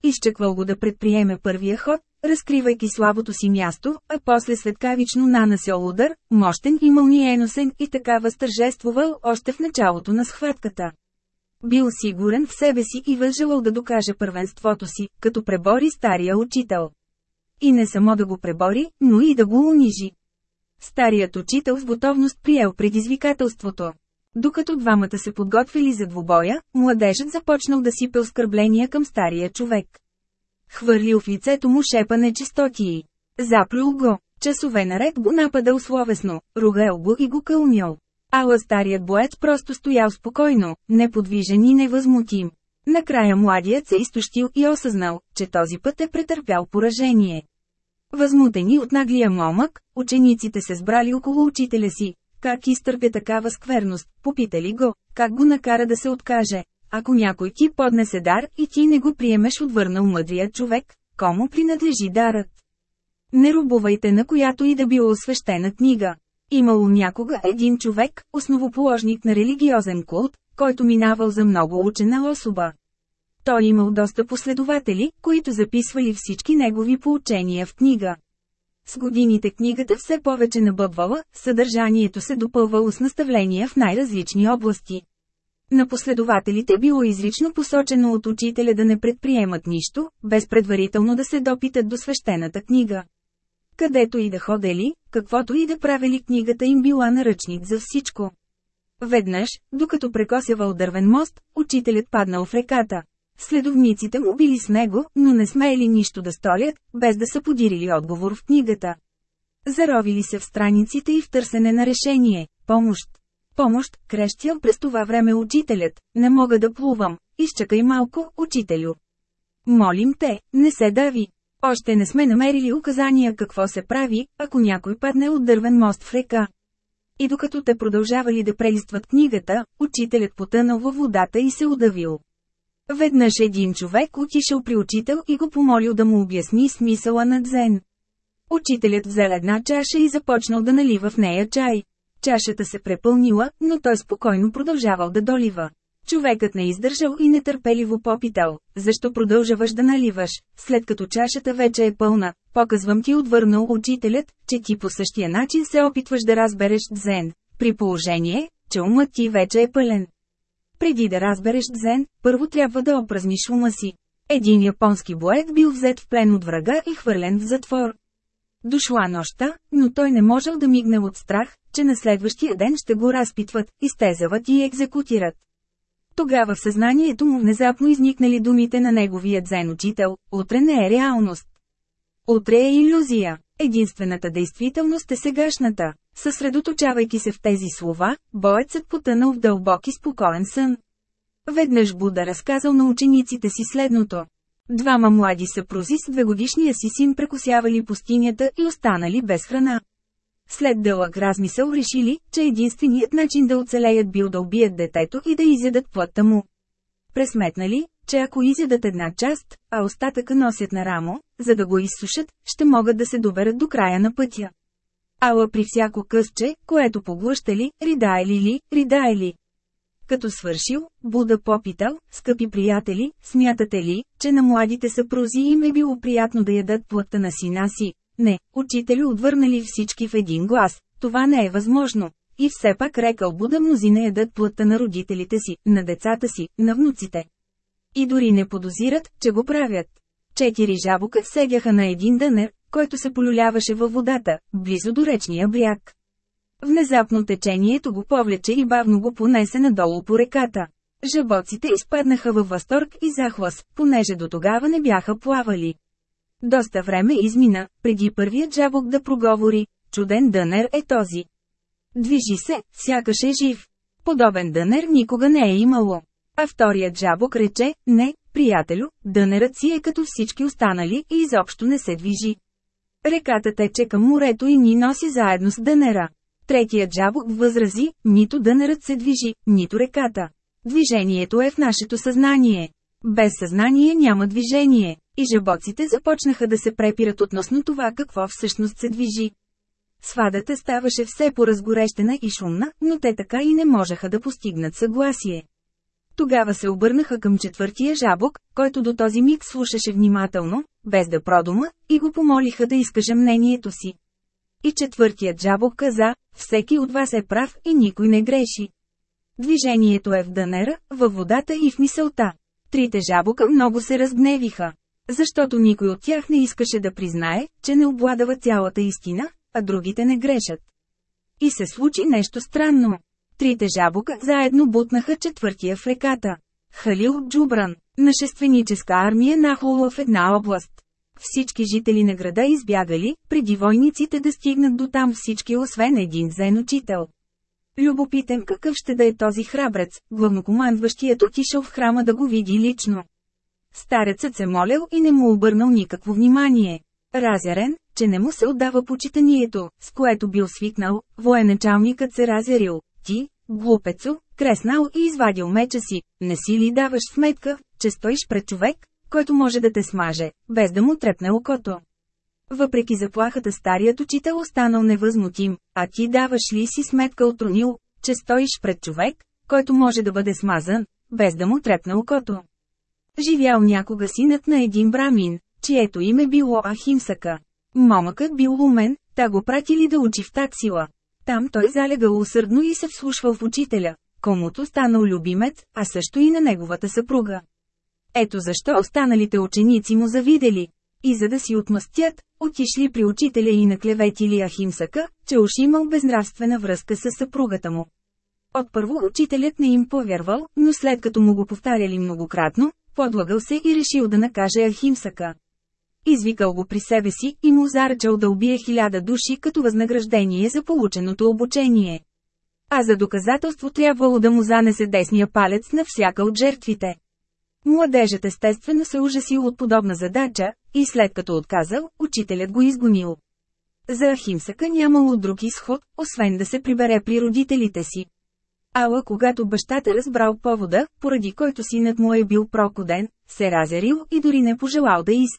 Изчеквал го да предприеме първия ход, разкривайки слабото си място, а после светкавично нанасял удар, мощен и мълниеносен и така възтържествувал още в началото на схватката. Бил сигурен в себе си и възжелал да докаже първенството си, като пребори стария учител. И не само да го пребори, но и да го унижи. Старият учител с готовност приел предизвикателството. Докато двамата се подготвили за двубоя, младежът започнал да сипе оскърбления към стария човек. Хвърлил в лицето му шепа нечистотии. Заплюл го, часове наред го нападал словесно, ругал го и го кълнял. Ала старият боец просто стоял спокойно, неподвижен и невъзмутим. Накрая младият се изтощил и осъзнал, че този път е претърпял поражение. Възмутени от наглия момък, учениците се сбрали около учителя си. Как изтърпя такава скверност, попитали го, как го накара да се откаже. Ако някой ти поднесе дар и ти не го приемеш отвърнал мъдрият човек, кому принадлежи дарът? Не рубувайте на която и да било освещена книга. Имало някога един човек, основоположник на религиозен култ, който минавал за много учена особа. Той имал доста последователи, които записвали всички негови поучения в книга. С годините книгата все повече набъбвала, съдържанието се допълвало с наставления в най-различни области. На последователите било изрично посочено от учителя да не предприемат нищо, без предварително да се допитат до свещената книга. Където и да ходели, каквото и да правили книгата им била наръчник за всичко. Веднъж, докато прекосявал дървен мост, учителят паднал в реката. Следовниците му били с него, но не смеели нищо да сторят, без да са подирили отговор в книгата. Заровили се в страниците и в търсене на решение – помощ. Помощ, крещял през това време учителят, не мога да плувам, изчакай малко, учителю. Молим те, не се дави. Още не сме намерили указания какво се прави, ако някой падне от дървен мост в река. И докато те продължавали да прелистват книгата, учителят потънал във водата и се удавил. Веднъж един човек отишъл при учител и го помолил да му обясни смисъла на дзен. Учителят взел една чаша и започнал да налива в нея чай. Чашата се препълнила, но той спокойно продължавал да долива. Човекът не издържал и нетърпеливо попитал, защо продължаваш да наливаш, след като чашата вече е пълна, показвам ти отвърнал учителят, че ти по същия начин се опитваш да разбереш дзен. при положение, че умът ти вече е пълен. Преди да разбереш дзен, първо трябва да опразниш ума си. Един японски боец бил взет в плен от врага и хвърлен в затвор. Дошла нощта, но той не можел да мигне от страх, че на следващия ден ще го разпитват, изтезават и екзекутират. Тогава в съзнанието му внезапно изникнали думите на неговия дзен учител – утре не е реалност. Утре е иллюзия. Единствената действителност е сегашната. Съсредоточавайки се в тези слова, боецът потънал в дълбок и спокоен сън. Веднъж Буда разказал на учениците си следното. Двама млади съпрузи с двегодишния си син прекусявали пустинята и останали без храна. След дълъг размисъл решили, че единственият начин да оцелеят бил да убият детето и да изядат плътта му. Пресметнали, че ако изядат една част, а остатъка носят на рамо, за да го изсушат, ще могат да се доберат до края на пътя. Ала при всяко късче, което поглъщали, ридаели ли, ридаели. Като свършил, Буда попитал, скъпи приятели, смятате ли, че на младите съпрузи им е било приятно да ядат плътта на сина си? Не, учителю отвърнали всички в един глас, това не е възможно. И все пак рекал Буда мнозина ядат плътта на родителите си, на децата си, на внуците. И дори не подозират, че го правят. Четири жабока седяха на един дънер, който се полюляваше във водата, близо до речния бряг. Внезапно течението го повлече и бавно го понесе надолу по реката. Жабоците изпаднаха във възторг и захлас, понеже до тогава не бяха плавали. Доста време измина, преди първият жабок да проговори, чуден дънер е този. Движи се, сякаш е жив. Подобен дънер никога не е имало. А вторият жабок рече, не, приятелю, дънерът си е като всички останали и изобщо не се движи. Реката тече към морето и ни носи заедно с дънера. Третият жабок възрази, нито дънерът се движи, нито реката. Движението е в нашето съзнание. Без съзнание няма движение, и жабоците започнаха да се препират относно това какво всъщност се движи. Свадата ставаше все по-разгорещена и шумна, но те така и не можеха да постигнат съгласие. Тогава се обърнаха към четвъртия жабок, който до този миг слушаше внимателно, без да продума, и го помолиха да изкаже мнението си. И четвъртият жабок каза, всеки от вас е прав и никой не греши. Движението е в дънера, във водата и в мисълта. Трите жабока много се разгневиха. Защото никой от тях не искаше да признае, че не обладава цялата истина, а другите не грешат. И се случи нещо странно. Трите жабока заедно бутнаха четвъртия в реката. Халил Джубран, нашественическа армия нахлула в една област. Всички жители на града избягали, преди войниците да стигнат до там всички освен един зен учител. Любопитен какъв ще да е този храбрец, главнокомандващият отишъл в храма да го види лично. Старецът се молял и не му обърнал никакво внимание. Разярен, че не му се отдава почитанието, с което бил свикнал, военачалникът се разярил. Ти, глупецо, креснал и извадил меча си, не си ли даваш сметка, че стоиш пред човек, който може да те смаже, без да му трепне окото. Въпреки заплахата старият учител останал невъзмутим, а ти даваш ли си сметка отронил, че стоиш пред човек, който може да бъде смазан, без да му трепне окото. Живял някога синът на един брамин, чието име било Ахимсака. Момъкът бил умен, та го пратили да учи в таксила. Там той залегал усърдно и се вслушвал в учителя, комуто станал любимец, а също и на неговата съпруга. Ето защо останалите ученици му завидели. И за да си отмъстят, отишли при учителя и наклеветили Ахимсака, че уж имал безнравствена връзка с съпругата му. Отпърво учителят не им повярвал, но след като му го повтаряли многократно, подлагал се и решил да накаже Ахимсака. Извикал го при себе си и му заръчал да убие хиляда души като възнаграждение за полученото обучение. А за доказателство трябвало да му занесе десния палец на всяка от жертвите. Младежът естествено се ужасил от подобна задача, и след като отказал, учителят го изгонил. За Ахимсака нямало друг изход, освен да се прибере при родителите си. Ала когато бащата разбрал повода, поради който синът му е бил прокоден, се разярил и дори не пожелал да из.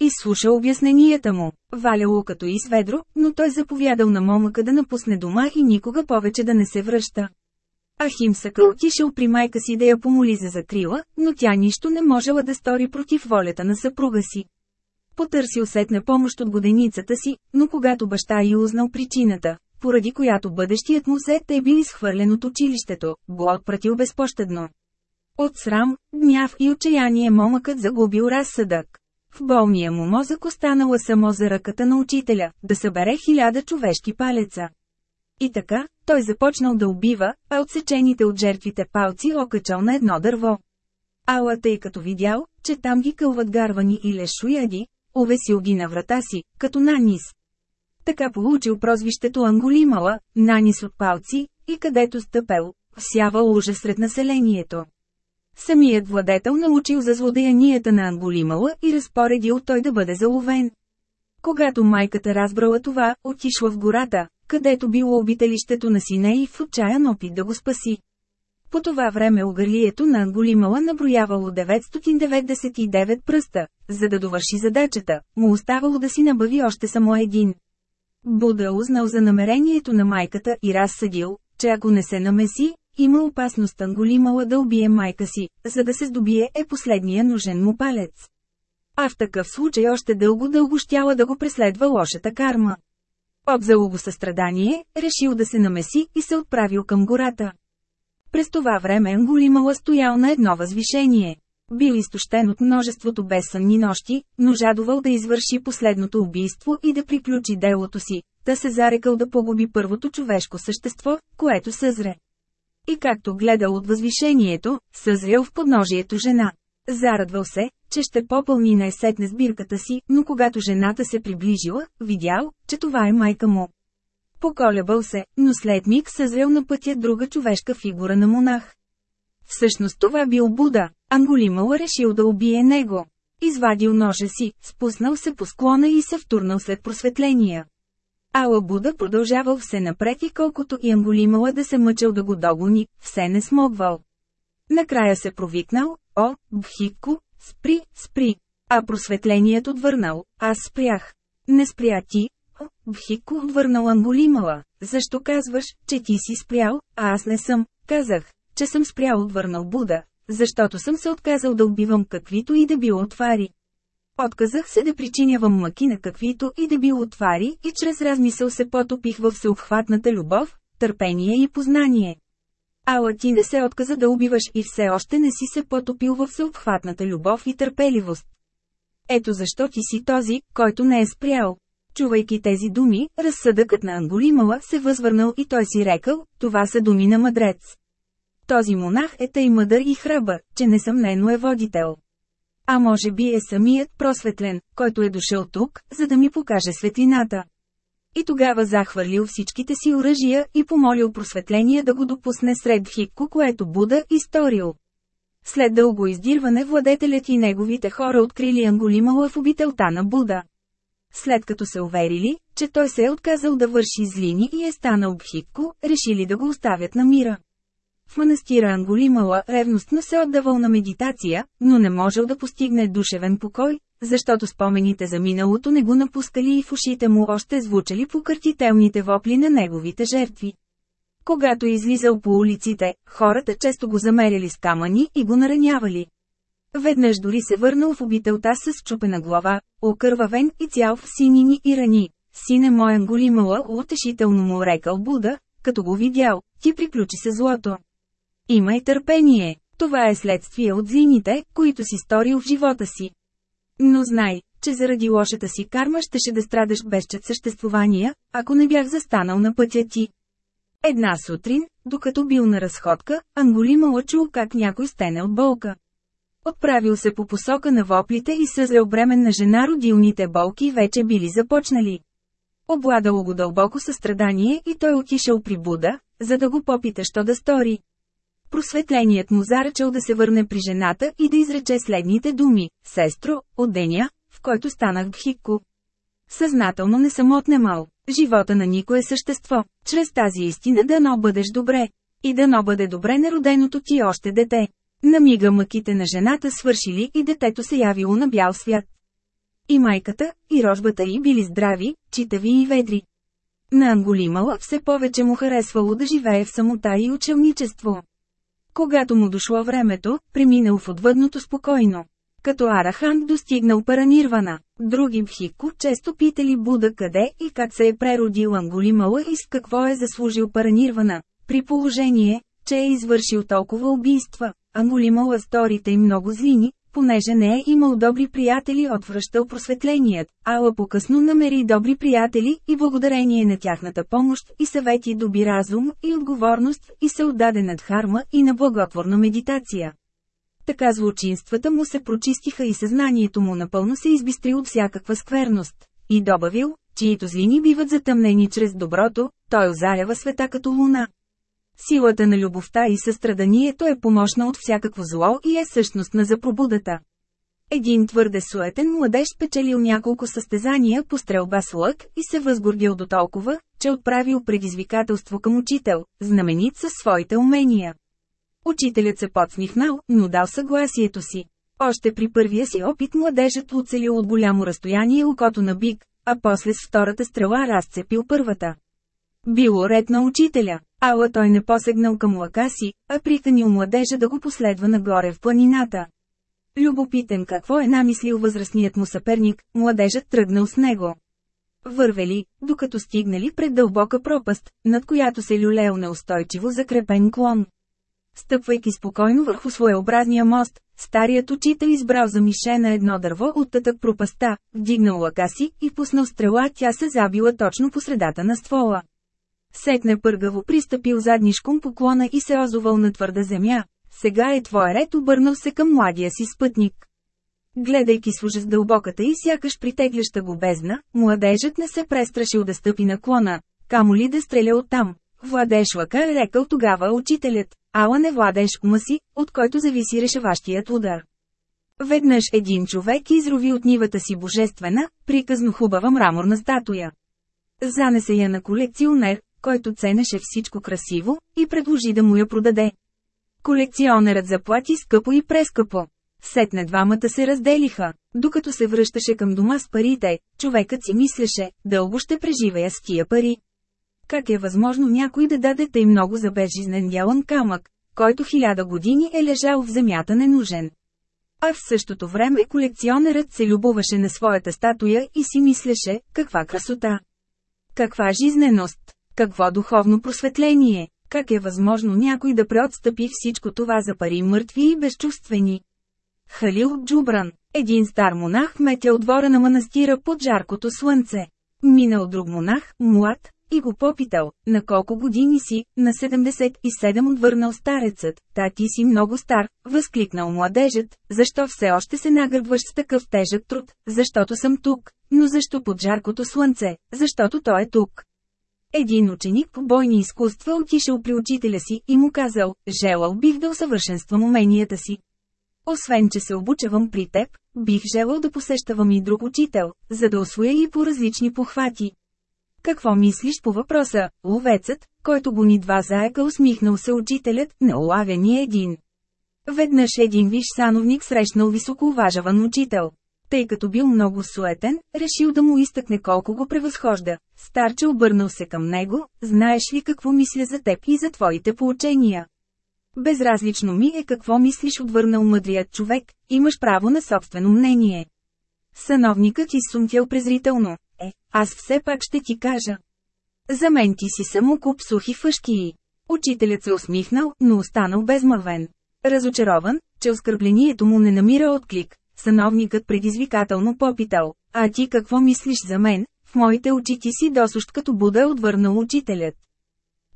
Изслуша обясненията му, валяло като и сведро, но той заповядал на момъка да напусне дома и никога повече да не се връща. Ахимсака отишъл при майка си да я помоли за закрила, но тя нищо не можела да стори против волята на съпруга си. Потърсил сетне помощ от годеницата си, но когато баща й узнал причината, поради която бъдещият му зет е бил изхвърлен от училището, го отпратил безпощадно. От срам, гняв и отчаяние момъкът загубил разсъдък. В болния му мозък останала само за ръката на учителя, да събере хиляда човешки палеца. И така, той започнал да убива, а отсечените от жертвите палци окачал на едно дърво. Ала тъй като видял, че там ги кълват гарвани и лешояди, увесил ги на врата си, като нанис. Така получил прозвището Анголимала, нанис от палци, и където стъпел, всявал ужас сред населението. Самият владетел научил за злодеянията на Анголимала и разпоредил той да бъде заловен. Когато майката разбрала това, отишла в гората, където било обителището на сина и в отчаян опит да го спаси. По това време огърлието на Анголимала наброявало 999 пръста, за да довърши задачата, му оставало да си набави още само един. Буда узнал за намерението на майката и разсъдил, че ако не се намеси, има опасност Анголимала да убие майка си, за да се здобие е последния нужен му палец. А в такъв случай още дълго-дълго щяла да го преследва лошата карма. Обзало го състрадание, решил да се намеси и се отправил към гората. През това време Анголимала стоял на едно възвишение. Бил изтощен от множеството безсънни нощи, но жадовал да извърши последното убийство и да приключи делото си, да се зарекал да погуби първото човешко същество, което съзре. И както гледал от възвишението, съзрял в подножието жена. Зарадвал се, че ще попълни най-сетне сбирката си, но когато жената се приближила, видял, че това е майка му. Поколебал се, но след миг съзрел на пътя друга човешка фигура на монах. Всъщност това бил Буда, Анголимал решил да убие него. Извадил ножа си, спуснал се по склона и се втурнал след просветления. Ала Буда продължавал все напред и колкото и Анголимала да се мъчил да го догони, все не смогвал. Накрая се провикнал, о, Бхикко, спри, спри. А просветлението отвърнал, аз спрях. Не спря ти, о, Бхикко отвърнал Анголимала, защо казваш, че ти си спрял, а аз не съм, казах, че съм спрял отвърнал Буда, защото съм се отказал да убивам каквито и да било отвари. Отказах се да причинявам мъки на каквито и да било отвари и чрез размисъл се потопих в всеобхватната любов, търпение и познание. Ала ти не се отказа да убиваш и все още не си се потопил в всеобхватната любов и търпеливост. Ето защо ти си този, който не е спрял. Чувайки тези думи, разсъдъкът на Анголимала се възвърнал и той си рекал, това са думи на мъдрец. Този монах е тъй мъдър и храбър, че несъмнено е водител. А може би е самият просветлен, който е дошъл тук, за да ми покаже светлината. И тогава захвърлил всичките си оръжия и помолил просветление да го допусне сред Хикко, което Буда и сторил. След дълго издирване владетелят и неговите хора открили Анголимала в обителта на Буда. След като се уверили, че той се е отказал да върши злини и е станал Бхикко, решили да го оставят на мира. В манастира Анголимала ревностно се отдавал на медитация, но не можел да постигне душевен покой, защото спомените за миналото не го напускали и в ушите му още звучали покъртителните вопли на неговите жертви. Когато излизал по улиците, хората често го замеряли с камъни и го наранявали. Веднъж дори се върнал в обителта с чупена глава, окървавен и цял в синини и рани. Сине моя голимала утешително му рекал Буда, като го видял, ти приключи се злото. Имай търпение, това е следствие от злините, които си сторил в живота си. Но знай, че заради лошата си карма щеше да страдаш безчет съществувания, ако не бях застанал на пътя ти. Една сутрин, докато бил на разходка, Анголима чул как някой стене от болка. Отправил се по посока на воплите и съзрел бременна жена родилните болки вече били започнали. Обладало го дълбоко състрадание и той отишъл при Буда, за да го попита що да стори. Просветленият му заръчал да се върне при жената и да изрече следните думи – Сестро, от деня, в който станах бхикко. Съзнателно не съм отнемал. Живота на никое същество. Чрез тази истина дано бъдеш добре. И дано бъде добре народеното ти още дете. Намига мъките на жената свършили и детето се явило на бял свят. И майката, и рожбата й били здрави, читави и ведри. На Анголимала все повече му харесвало да живее в самота и учелничество. Когато му дошло времето, преминал в отвъдното спокойно. Като Арахан достигнал паранирвана. Други бхику често питали Буда къде и как се е преродил Анголимала и с какво е заслужил паранирвана, при положение, че е извършил толкова убийства. Анголимала сторите и много злини, понеже не е имал добри приятели отвръщал просветленият, ала по-късно намери добри приятели и благодарение на тяхната помощ и съвети доби разум и отговорност и се отдаде над харма и на благотворна медитация. Така злочинствата му се прочистиха и съзнанието му напълно се избистри от всякаква скверност. И добавил, чието злини биват затъмнени чрез доброто, той озарява света като луна. Силата на любовта и състраданието е помощна от всякакво зло и е същностна за пробудата. Един твърде суетен младеж печелил няколко състезания по стрелба с лък и се възгордил до толкова, че отправил предизвикателство към учител, знаменит със своите умения. Учителят се подсмихнал, но дал съгласието си. Още при първия си опит младежът оцелил от голямо разстояние окото на бик, а после с втората стрела разцепил първата. Било ред на учителя, ала той не посегнал към лъка си, а приканил младежа да го последва нагоре в планината. Любопитен какво е намислил възрастният му съперник, младежът тръгнал с него. Вървели, докато стигнали пред дълбока пропаст, над която се люлеел неустойчиво закрепен клон. Стъпвайки спокойно върху своеобразния мост, старият учител избрал за мишена едно дърво от тътък пропаста, вдигнал лъка си и пуснал стрела, тя се забила точно по средата на ствола. Сетне пъргаво пристъпил заднишком поклона и се озовал на твърда земя. Сега е твой ред обърнал се към младия си спътник. Гледайки с ужас дълбоката и сякаш притегляща го бездна, младежът не се престрашил да стъпи на клона, камо ли да стреля оттам. Владеш лъка, рекал тогава учителят, ала не владеш ума си, от който зависи решаващият удар. Веднъж един човек изрови от нивата си божествена, приказно хубава мраморна статуя. Занесе я на колекционер, който ценеше всичко красиво, и предложи да му я продаде. Колекционерът заплати скъпо и прескъпо. Сетне двамата се разделиха. Докато се връщаше към дома с парите, човекът си мислеше, дълго ще преживея с тия пари. Как е възможно някой да даде тъй много за безжизнен дялан камък, който хиляда години е лежал в земята ненужен? А в същото време колекционерът се любоваше на своята статуя и си мислеше, каква красота! Каква жизненост! Какво духовно просветление! Как е възможно някой да преотстъпи всичко това за пари мъртви и безчувствени? Халил Джубран, един стар монах метя от двора на манастира под жаркото слънце. Минал друг монах, млад, и го попитал, на колко години си, на 77 отвърнал старецът, та ти си много стар, възкликнал младежът, защо все още се нагърбваш с такъв тежък труд, защото съм тук, но защо под жаркото слънце, защото той е тук. Един ученик по бойни изкуства отишъл при учителя си и му казал, желал бих да усъвършенствам уменията си. Освен, че се обучавам при теб, бих желал да посещавам и друг учител, за да освоя и по различни похвати. Какво мислиш по въпроса, ловецът, който го ни два заека усмихнал се учителят, не улавя ни един. Веднъж един виш сановник срещнал високоуважаван учител. Тъй като бил много суетен, решил да му изтъкне колко го превъзхожда. Старче обърнал се към него, знаеш ли какво мисля за теб и за твоите поучения? Безразлично ми е какво мислиш отвърнал мъдрият човек, имаш право на собствено мнение. Съновникът изсумтял презрително. Е, аз все пак ще ти кажа. За мен ти си само куп сухи фъшки. Учителят се усмихнал, но останал безмървен. Разочарован, че оскърблението му не намира отклик, съновникът предизвикателно попитал, а ти какво мислиш за мен, в моите очи ти си досущ като Буда отвърнал учителят.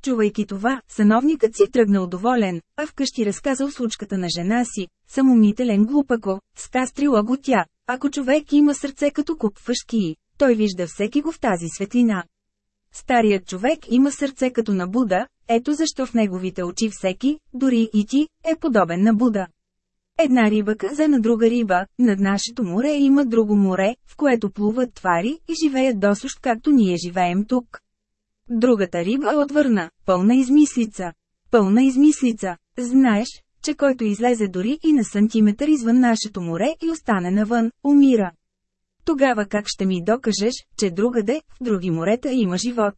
Чувайки това, съновникът си тръгнал доволен, а вкъщи разказал случката на жена си, самомнителен глупако, скастрила го тя, ако човек има сърце като куп въшки, той вижда всеки го в тази светлина. Старият човек има сърце като на Буда, ето защо в неговите очи всеки, дори и ти, е подобен на Буда. Една риба каза на друга риба, над нашето море има друго море, в което плуват твари и живеят досущ както ние живеем тук. Другата риба отвърна, пълна измислица. Пълна измислица. Знаеш, че който излезе дори и на сантиметър извън нашето море и остане навън, умира. Тогава как ще ми докажеш, че другаде, в други морета има живот?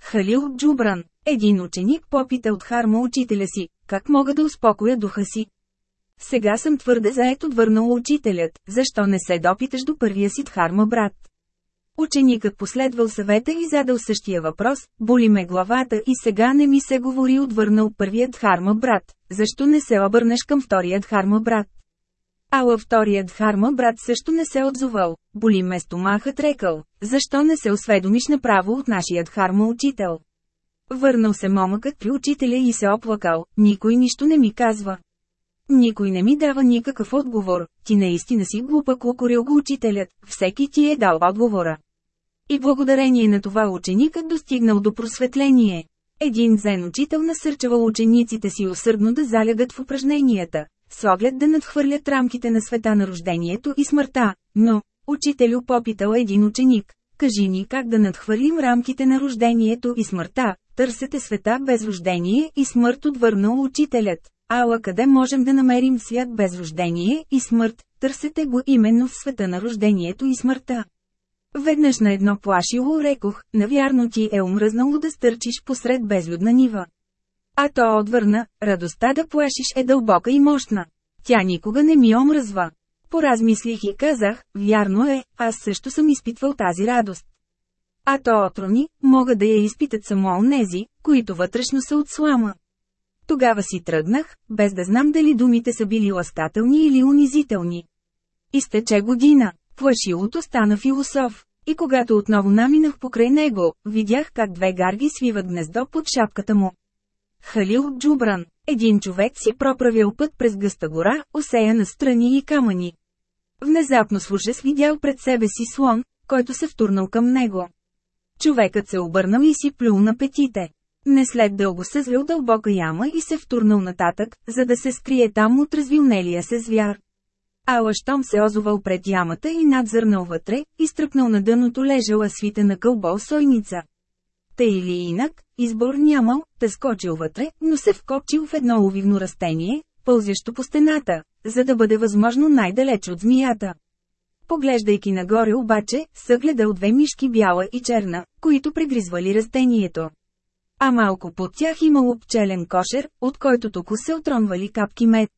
Халил Джубран, един ученик попита от Харма учителя си, как мога да успокоя духа си. Сега съм твърде заед отвърнал учителят, защо не се допиташ до първия си дхарма брат. Ученикът последвал съвета и задал същия въпрос, боли ме главата и сега не ми се говори отвърнал първият харма брат, защо не се обърнеш към вторият харма брат. Ала вторият харма брат също не се отзовал, боли ме стомахът рекал, защо не се осведомиш направо от нашият харма учител. Върнал се момъкът при учителя и се оплакал, никой нищо не ми казва. Никой не ми дава никакъв отговор, ти наистина си глупа кукурил го учителят, всеки ти е дал отговора. И благодарение на това ученикът достигнал до просветление. Един зен учител насърчавал учениците си усърдно да залягат в упражненията, с оглед да надхвърлят рамките на света на рождението и смъртта, но, учителю попитал един ученик, кажи ни как да надхвърлим рамките на рождението и смъртта, търсете света без рождение и смърт отвърнал учителят. Ала къде можем да намерим свят без рождение и смърт, търсете го именно в света на рождението и смъртта. Веднъж на едно плашило рекох, навярно ти е умръзнало да стърчиш посред безлюдна нива. А то отвърна, радостта да плашиш е дълбока и мощна. Тя никога не ми омръзва. Поразмислих и казах, вярно е, аз също съм изпитвал тази радост. А то отрони, могат да я изпитат само онези, които вътрешно са от слама. Тогава си тръгнах, без да знам дали думите са били ласкателни или унизителни. Изтече година, плашилото стана философ. И когато отново наминах покрай него, видях как две гарги свиват гнездо под шапката му. Халил Джубран, един човек си проправил път през гъста гора, осеяна страни и камъни. Внезапно с ужас видял пред себе си слон, който се втурнал към него. Човекът се обърнал и си плюл на петите. Не след дълго се звил дълбока яма и се втурнал нататък, за да се скрие там от развилнелия се звяр. Ала щом се озовал пред ямата и надзърнал вътре, изтръпнал на дъното лежала свитена кълбо сойница. Та или инак, избор нямал, те скочил вътре, но се вкопчил в едно увивно растение, пълзящо по стената, за да бъде възможно най-далеч от змията. Поглеждайки нагоре обаче, съгледал две мишки бяла и черна, които прегризвали растението. А малко под тях имало пчелен кошер, от който току се отронвали капки мед.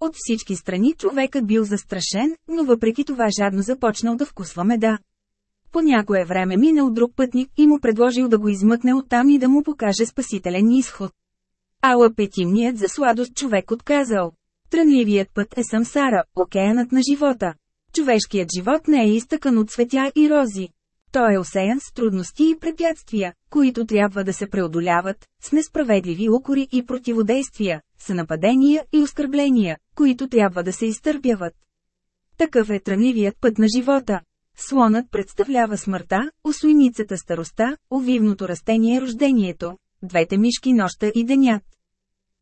От всички страни човекът бил застрашен, но въпреки това жадно започнал да вкусва меда. По някое време минал друг пътник и му предложил да го измъкне оттам и да му покаже спасителен изход. Ала петимният за сладост човек отказал. Трънливият път е самсара, океанът на живота. Човешкият живот не е изтъкан от цветя и рози. Той е осеян с трудности и препятствия, които трябва да се преодоляват, с несправедливи укори и противодействия, с нападения и оскърбления, които трябва да се изтърпяват. Такъв е тръмливият път на живота. Слонът представлява смъртта, осуйницата староста, овивното растение рождението, двете мишки нощта и денят.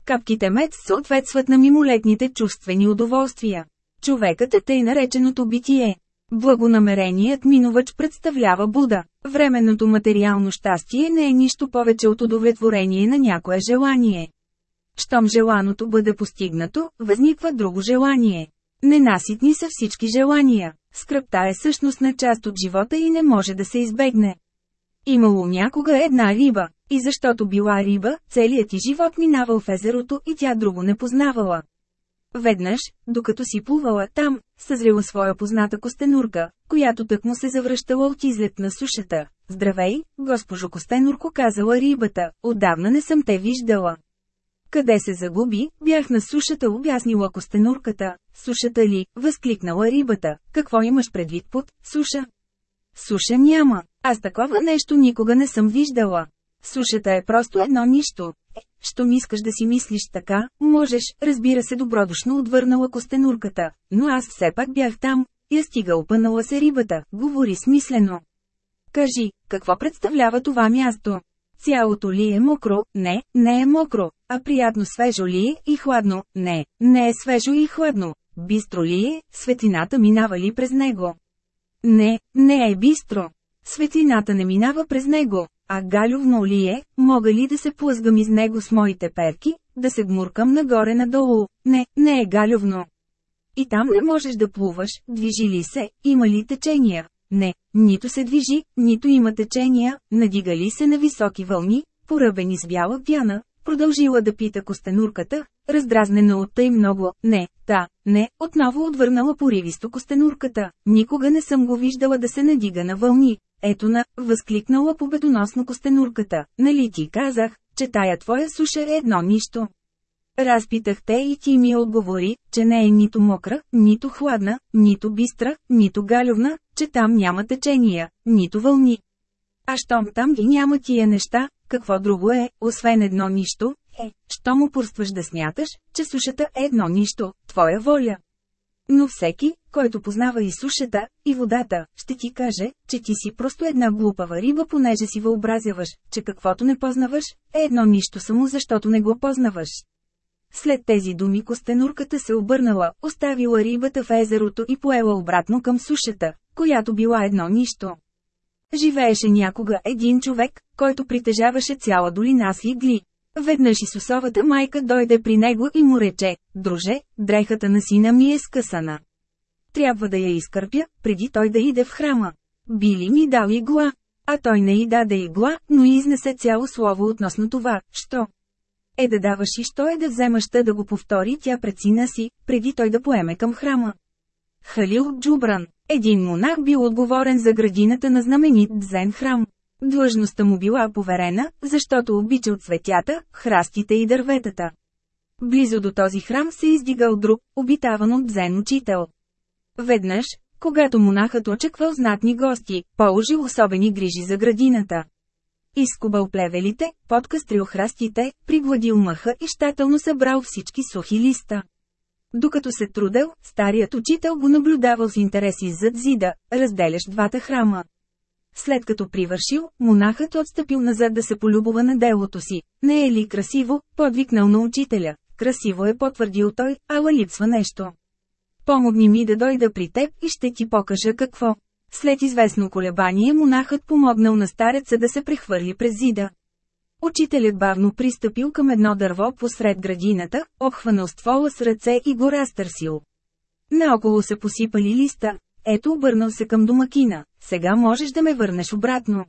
Капките мед съответстват на мимолетните чувствени удоволствия. Човекът е тъй нареченото битие. Благонамереният минувач представлява Буда. Временното материално щастие не е нищо повече от удовлетворение на някое желание. Щом желаното бъде постигнато, възниква друго желание. Ненаситни са всички желания. Скръпта е същностна част от живота и не може да се избегне. Имало някога една риба, и защото била риба, целият ти живот минавал в езерото и тя друго не познавала. Веднъж, докато си плувала там, съзрела своя позната костенурка, която тък му се завръщала от излет на сушата. Здравей, госпожо Костенурко казала рибата, отдавна не съм те виждала. Къде се загуби, бях на сушата обяснила костенурката. Сушата ли, възкликнала рибата, какво имаш предвид под суша? Суша няма, аз такова нещо никога не съм виждала. Сушата е просто едно нищо. Щом искаш да си мислиш така, можеш, разбира се добродушно отвърнала костенурката, но аз все пак бях там, я стига опънала се рибата, говори смислено. Кажи, какво представлява това място? Цялото ли е мокро? Не, не е мокро, а приятно свежо ли е и хладно? Не, не е свежо и хладно. Бистро ли е, светлината минава ли през него? Не, не е бистро. Светлината не минава през него, а галювно ли е, мога ли да се плъзгам из него с моите перки, да се гмуркам нагоре-надолу? Не, не е галювно. И там не можеш да плуваш, движи ли се, има ли течения? Не, нито се движи, нито има течения, надига ли се на високи вълни, поръбени с бяла пяна, продължила да пита костенурката, раздразнена от тъй много, не, та, Не, отново отвърнала поривисто костенурката. Никога не съм го виждала да се надига на вълни. Ето на, възкликнала победоносно костенурката. Нали ти казах, че тая твоя суша е едно нищо. Разпитах те и ти ми отговори, че не е нито мокра, нито хладна, нито бистра, нито галювна, че там няма течения, нито вълни. А щом там ги няма тия неща, какво друго е, освен едно нищо, е, що му порстваш да смяташ, че сушата е едно нищо, твоя воля. Но всеки, който познава и сушата, и водата, ще ти каже, че ти си просто една глупава риба, понеже си въобразяваш, че каквото не познаваш, е едно нищо само защото не го познаваш. След тези думи костенурката се обърнала, оставила рибата в езерото и поела обратно към сушата, която била едно нищо. Живееше някога един човек, който притежаваше цяла долина с игли. Веднъж Исусовата майка дойде при него и му рече, «Друже, дрехата на сина ми е скъсана. Трябва да я изкърпя, преди той да иде в храма. Били ми дал игла, а той не й даде игла, но изнесе цяло слово относно това, що е да даваш и що е да вземаш та да го повтори тя пред сина си, преди той да поеме към храма. Халил Джубран, един монах бил отговорен за градината на знаменит Дзен храм. Длъжността му била поверена, защото обичал цветята, храстите и дърветата. Близо до този храм се издигал друг, обитаван от дзен учител. Веднъж, когато монахът очаквал знатни гости, положил особени грижи за градината. Изкубал плевелите, подкастрил храстите, пригладил мъха и щателно събрал всички сухи листа. Докато се трудел, старият учител го наблюдавал с интереси зад зида, разделящ двата храма. След като привършил, монахът отстъпил назад да се полюбува на делото си. Не е ли красиво, подвикнал на учителя. Красиво е потвърдил той, ала липсва нещо. Помогни ми да дойда при теб и ще ти покажа какво. След известно колебание монахът помогнал на стареца да се прехвърли през зида. Учителят бавно пристъпил към едно дърво посред градината, обхванал ствола с ръце и го разтърсил. Наоколо се посипали листа. Ето обърнал се към домакина. Сега можеш да ме върнеш обратно.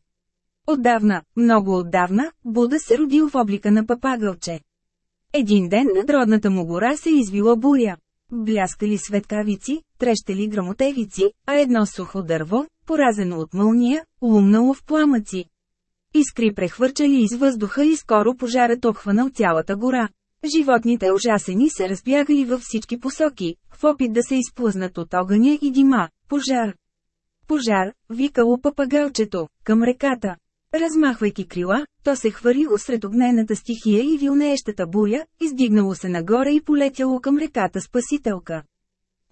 Отдавна, много отдавна, Буда се родил в облика на папагълче. Един ден над родната му гора се извила буря. Бляскали светкавици, трещели грамотевици, а едно сухо дърво, поразено от мълния, лумнало в пламъци. Искри прехвърчали из въздуха и скоро пожарът обхванал цялата гора. Животните ужасени се разбягали във всички посоки, в опит да се изплъзнат от огъня и дима. Пожар! Пожар, викало папагалчето, към реката. Размахвайки крила, то се хвърли усред огнената стихия и вилнеещата буря, издигнало се нагоре и полетяло към реката Спасителка.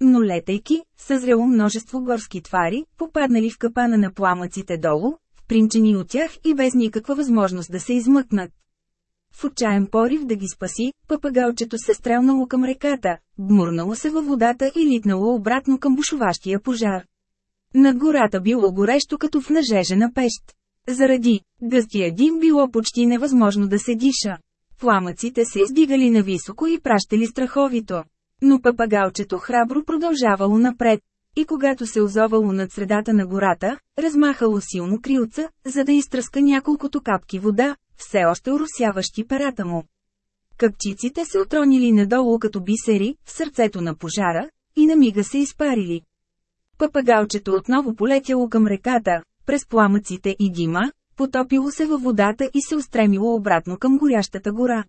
Но летайки, съзрело множество горски твари, попаднали в капана на пламъците долу, впринчени от тях и без никаква възможност да се измъкнат. В отчаян порив да ги спаси, папагалчето се стрелнало към реката, гмурнало се във водата и литнало обратно към бушуващия пожар. Над гората било горещо като в нажежена пещ. Заради гъстия дим било почти невъзможно да се диша. Пламъците се издигали нависоко и пращали страховито. Но папагалчето храбро продължавало напред. И когато се озовало над средата на гората, размахало силно крилца, за да изтръска няколкото капки вода, все още уросяващи перата му. Капчиците се отронили надолу като бисери, в сърцето на пожара, и на мига се изпарили. Папагалчето отново полетяло към реката, през пламъците и дима, потопило се във водата и се устремило обратно към горящата гора.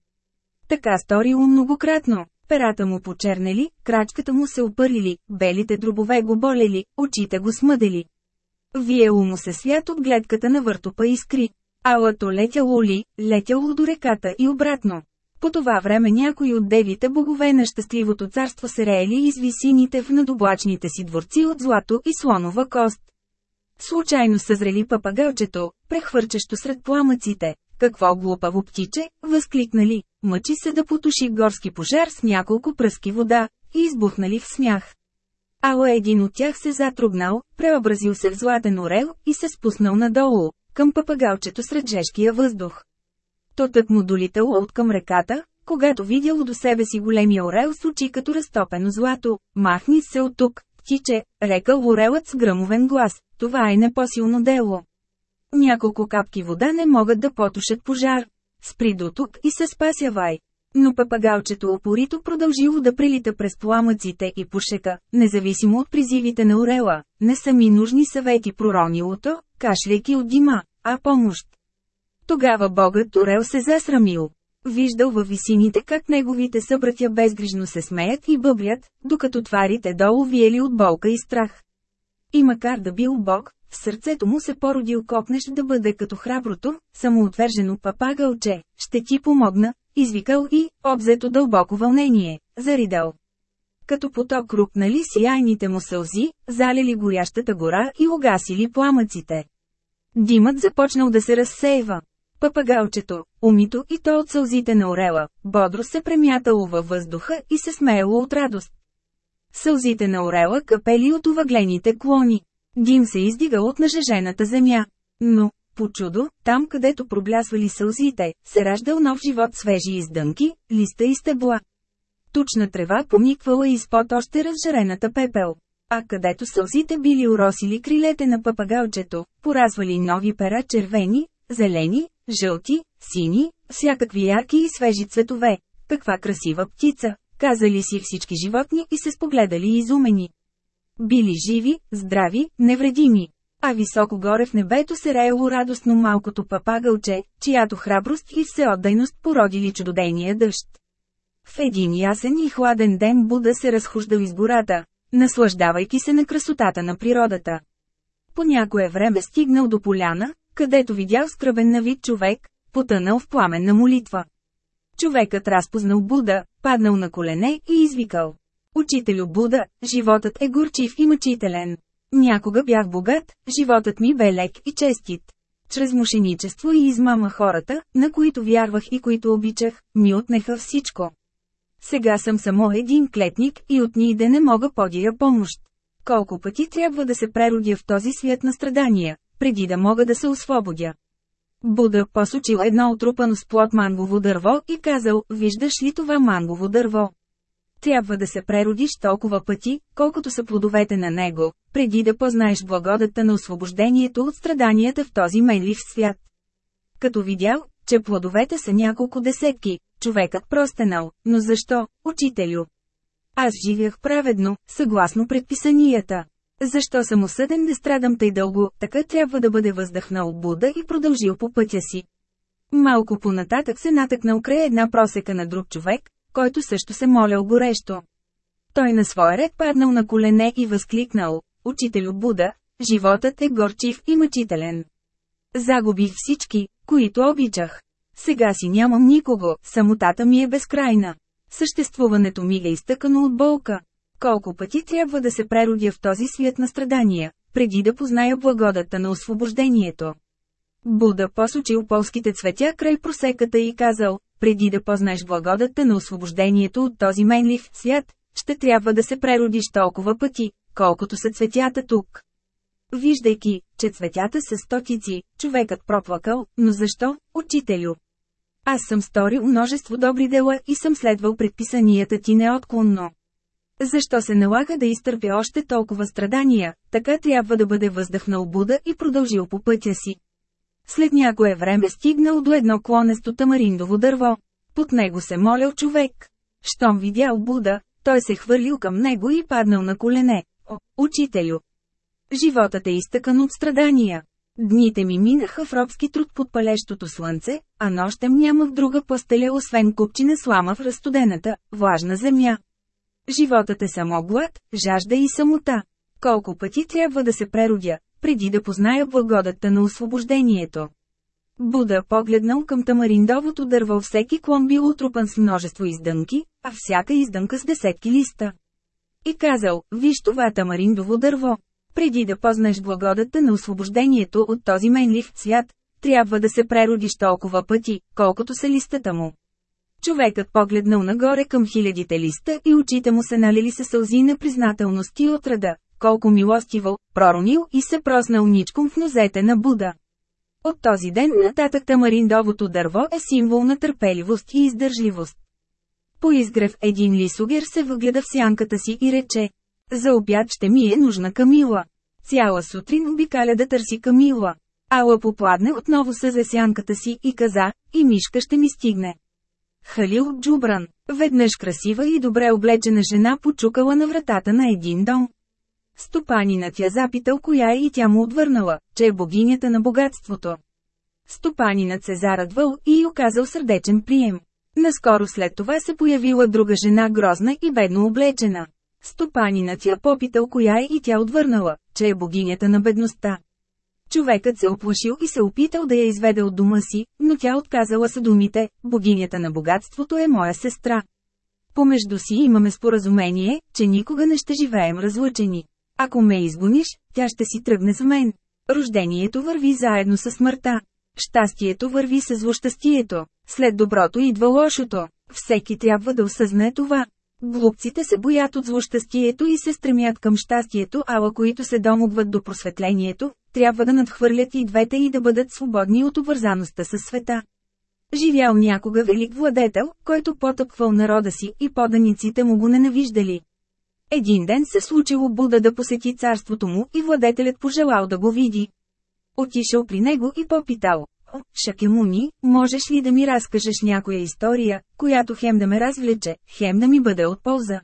Така сторило многократно. Перата му почернели, крачката му се опърлили, белите дробове го болели, очите го смъдели. Виело му се свят от гледката на въртопа искри. Алато летяло ли, летяло до реката и обратно. По това време някои от девите богове на щастливото царство се реели из висините в надоблачните си дворци от злато и слонова кост. Случайно съзрели папагълчето, прехвърчащо сред пламъците. Какво глупаво птиче, възкликнали, мъчи се да потуши горски пожар с няколко пръски вода, и избухнали в смях. Ала един от тях се затруднал, преобразил се в златен орел и се спуснал надолу, към папагалчето сред жешкия въздух. То тък му долитало от към реката, когато видяло до себе си големия орел с очи като разтопено злато, махни се от тук, птиче, рекал орелът с гръмовен глас, това е непосилно дело. Няколко капки вода не могат да потушат пожар. Спри до тук и се спасявай. Но папагалчето опорито продължило да прилита през пламъците и пушека, независимо от призивите на Орела, не сами нужни съвети проронилото, кашляйки от дима, а помощ. Тогава богът Орел се засрамил. Виждал във висините как неговите събратя безгрижно се смеят и бъблят, докато тварите долу виели от болка и страх. И макар да бил бог, в сърцето му се породил копнеш да бъде като храброто, самоотвержено папагълче, ще ти помогна, извикал и, обзето дълбоко вълнение, заридал. Като поток рупнали сияйните му сълзи, залили горящата гора и угасили пламъците. Димът започнал да се разсейва. Папагалчето, умито и то от сълзите на орела, бодро се премятало във въздуха и се смеяло от радост. Сълзите на орела капели от увъглените клони. Дим се издигал от нажежената земя. Но, по чудо, там където проблясвали сълзите, се раждал нов живот свежи издънки, листа и стебла. Тучна трева пониквала изпод още разжарената пепел. А където сълзите били уросили крилете на папагалчето, поразвали нови пера червени, зелени, жълти, сини, всякакви ярки и свежи цветове. Каква красива птица, казали си всички животни и се спогледали изумени. Били живи, здрави, невредими. А високо горе в небето се реело радостно малкото папагълче, чиято храброст и всеотдайност породили чудодейния дъжд. В един ясен и хладен ден Буда се разхождал из гората, наслаждавайки се на красотата на природата. По някое време стигнал до поляна, където видял скръбен на вид човек, потънал в пламенна молитва. Човекът разпознал Буда, паднал на колене и извикал. Учителю Буда, животът е горчив и мъчителен. Някога бях богат, животът ми бе лек и честит. Чрез мошеничество и измама хората, на които вярвах и които обичах, ми отнеха всичко. Сега съм само един клетник и от ниде не мога подия помощ. Колко пъти трябва да се преродя в този свят на страдания, преди да мога да се освободя. Буда посочил едно отрупано с плод мангово дърво и казал, виждаш ли това мангово дърво? Трябва да се преродиш толкова пъти, колкото са плодовете на него, преди да познаеш благодата на освобождението от страданията в този менлив свят. Като видял, че плодовете са няколко десетки, човекът простенал, но защо, учителю? Аз живях праведно, съгласно предписанията. Защо съм осъден да страдам тъй дълго, така трябва да бъде въздъхнал Буда и продължил по пътя си. Малко понататък се натъкнал край една просека на друг човек, който също се молял горещо. Той на своя ред паднал на колене и възкликнал, Учителю Буда, животът е горчив и мъчителен. Загубих всички, които обичах. Сега си нямам никого, самотата ми е безкрайна. Съществуването ми е изтъкано от болка. Колко пъти трябва да се преродя в този свят на страдания, преди да позная благодата на освобождението. Буда посочил полските цветя край просеката и казал, преди да познаеш благодата на освобождението от този менлив свят, ще трябва да се преродиш толкова пъти, колкото са цветята тук. Виждайки, че цветята са стотици, човекът проплакал, но защо, учителю? Аз съм сторил множество добри дела и съм следвал предписанията ти неотклонно. Защо се налага да изтърпя още толкова страдания, така трябва да бъде въздъхнал Буда и продължил по пътя си. След някое време стигнал до едно клонесто тамариндово дърво. Под него се молял човек. Щом видял Буда, той се хвърлил към него и паднал на колене. О, учителю! Животът е изтъкан от страдания. Дните ми минаха в робски труд под палещото слънце, а нощем нямах друга пастеля освен купчина слама в разстудената, влажна земя. Животът е само глад, жажда и самота. Колко пъти трябва да се преродя, преди да позная благодата на освобождението. Буда погледнал към тамариндовото дърво всеки клон бил отрупан с множество издънки, а всяка издънка с десетки листа. И казал, виж това тамариндово дърво. Преди да познаеш благодата на освобождението от този менлив свят, трябва да се преродиш толкова пъти, колкото са листата му. Човекът погледнал нагоре към хилядите листа и очите му се налили се сълзи на признателност и отрада, колко милостиво, проронил и се проснал ничком в нозете на Буда. От този ден нататък тамариндовото дърво е символ на търпеливост и издържливост. По изгрев един лисогер се въгледа в сянката си и рече, за обяд ще ми е нужна Камила. Цяла сутрин обикаля да търси Камила. Ала попладне отново се за сянката си и каза, и мишка ще ми стигне. Халил Джубран. Веднъж красива и добре облечена жена почукала на вратата на един дом. Стопанинът я запитал коя е и тя му отвърнала, че е богинята на богатството. Стопанинът се зарадвал и оказал сърдечен прием. Наскоро след това се появила друга жена грозна и бедно облечена. Стопанинът я попитал коя е и тя отвърнала, че е богинята на бедността. Човекът се оплашил и се опитал да я изведе от дома си, но тя отказала са думите, богинята на богатството е моя сестра. Помежду си имаме споразумение, че никога не ще живеем разлъчени. Ако ме изгониш, тя ще си тръгне с мен. Рождението върви заедно с смъртта. Щастието върви с злощастието. След доброто идва лошото. Всеки трябва да осъзнае това. Глупците се боят от злощастието и се стремят към щастието, ала които се домогват до просветлението, трябва да надхвърлят и двете и да бъдат свободни от обвързаността със света. Живял някога велик владетел, който потъпвал народа си и поданиците му го ненавиждали. Един ден се случило Буда да посети царството му и владетелят пожелал да го види. Отишъл при него и попитал, О, Шакемуни, можеш ли да ми разкажеш някоя история, която хем да ме развлече, хем да ми бъде от полза?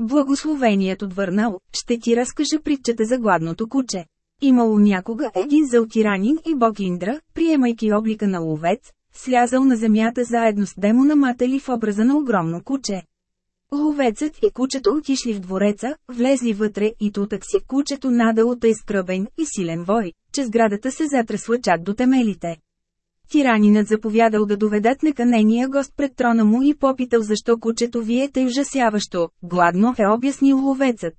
Благословеният отвърнал, ще ти разкажа притчата за гладното куче. Имало някога един залтиранин и бог Индра, приемайки облика на ловец, слязал на земята заедно с демона матали в образа на огромно куче. Ловецът и кучето отишли в двореца, влезли вътре и тутък си кучето надало тъй скръбен и силен вой, че сградата се затресла чак до темелите. Тиранинът заповядал да доведат неканения гост пред трона му и попитал защо кучето ви е тъй ужасяващо, гладно е обяснил ловецът.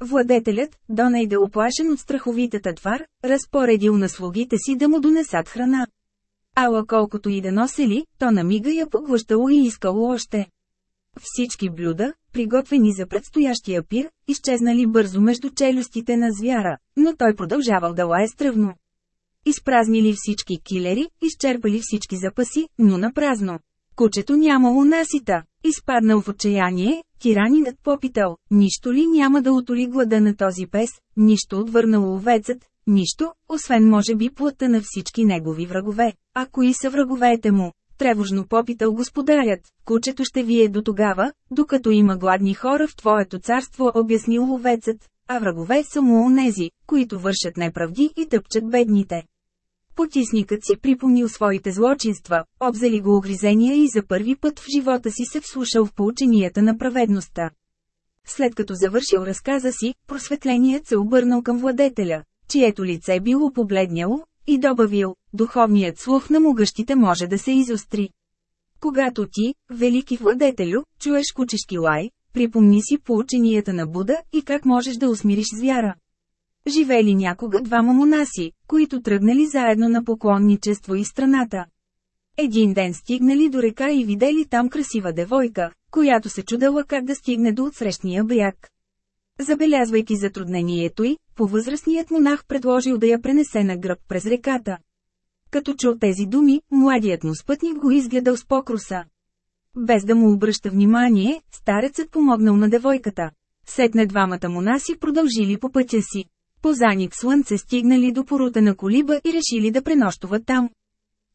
Владетелят, донайде оплашен от страховитата твар, разпоредил на слугите си да му донесат храна. Ала колкото и да носели, то намига я поглъщало и искало още. Всички блюда, приготвени за предстоящия пир, изчезнали бързо между челюстите на звяра, но той продължавал да лае стръвно. Изпразнили всички килери, изчерпали всички запаси, но на празно. Кучето нямало насита. Изпаднал в отчаяние, тиранинът попитал, нищо ли няма да отоли глада на този пес, нищо отвърнал овецът, нищо, освен може би плътта на всички негови врагове. А кои са враговете му? Тревожно попитал господарят, кучето ще вие до тогава, докато има гладни хора в твоето царство, обяснил ловецът, а врагове са му онези, които вършат неправди и тъпчат бедните. Потисникът си припомнил своите злочинства, обзели го огризения и за първи път в живота си се вслушал в поученията на праведността. След като завършил разказа си, просветленият се обърнал към владетеля, чието лице било побледняло, и добавил, духовният слух на могъщите може да се изостри. Когато ти, велики владетелю, чуеш кучешки лай, припомни си поученията на Буда и как можеш да усмириш звяра. Живели някога двама монаси, които тръгнали заедно на поклонничество и страната. Един ден стигнали до река и видели там красива девойка, която се чудела как да стигне до отсрещния бряг. Забелязвайки затруднението й, повъзрастният монах предложил да я пренесе на гръб през реката. Като чул тези думи, младият му спътник го изгледал с покруса. Без да му обръща внимание, старецът помогнал на девойката. Сетне двамата монаси продължили по пътя си. По заник слънце стигнали до порута на колиба и решили да пренощуват там.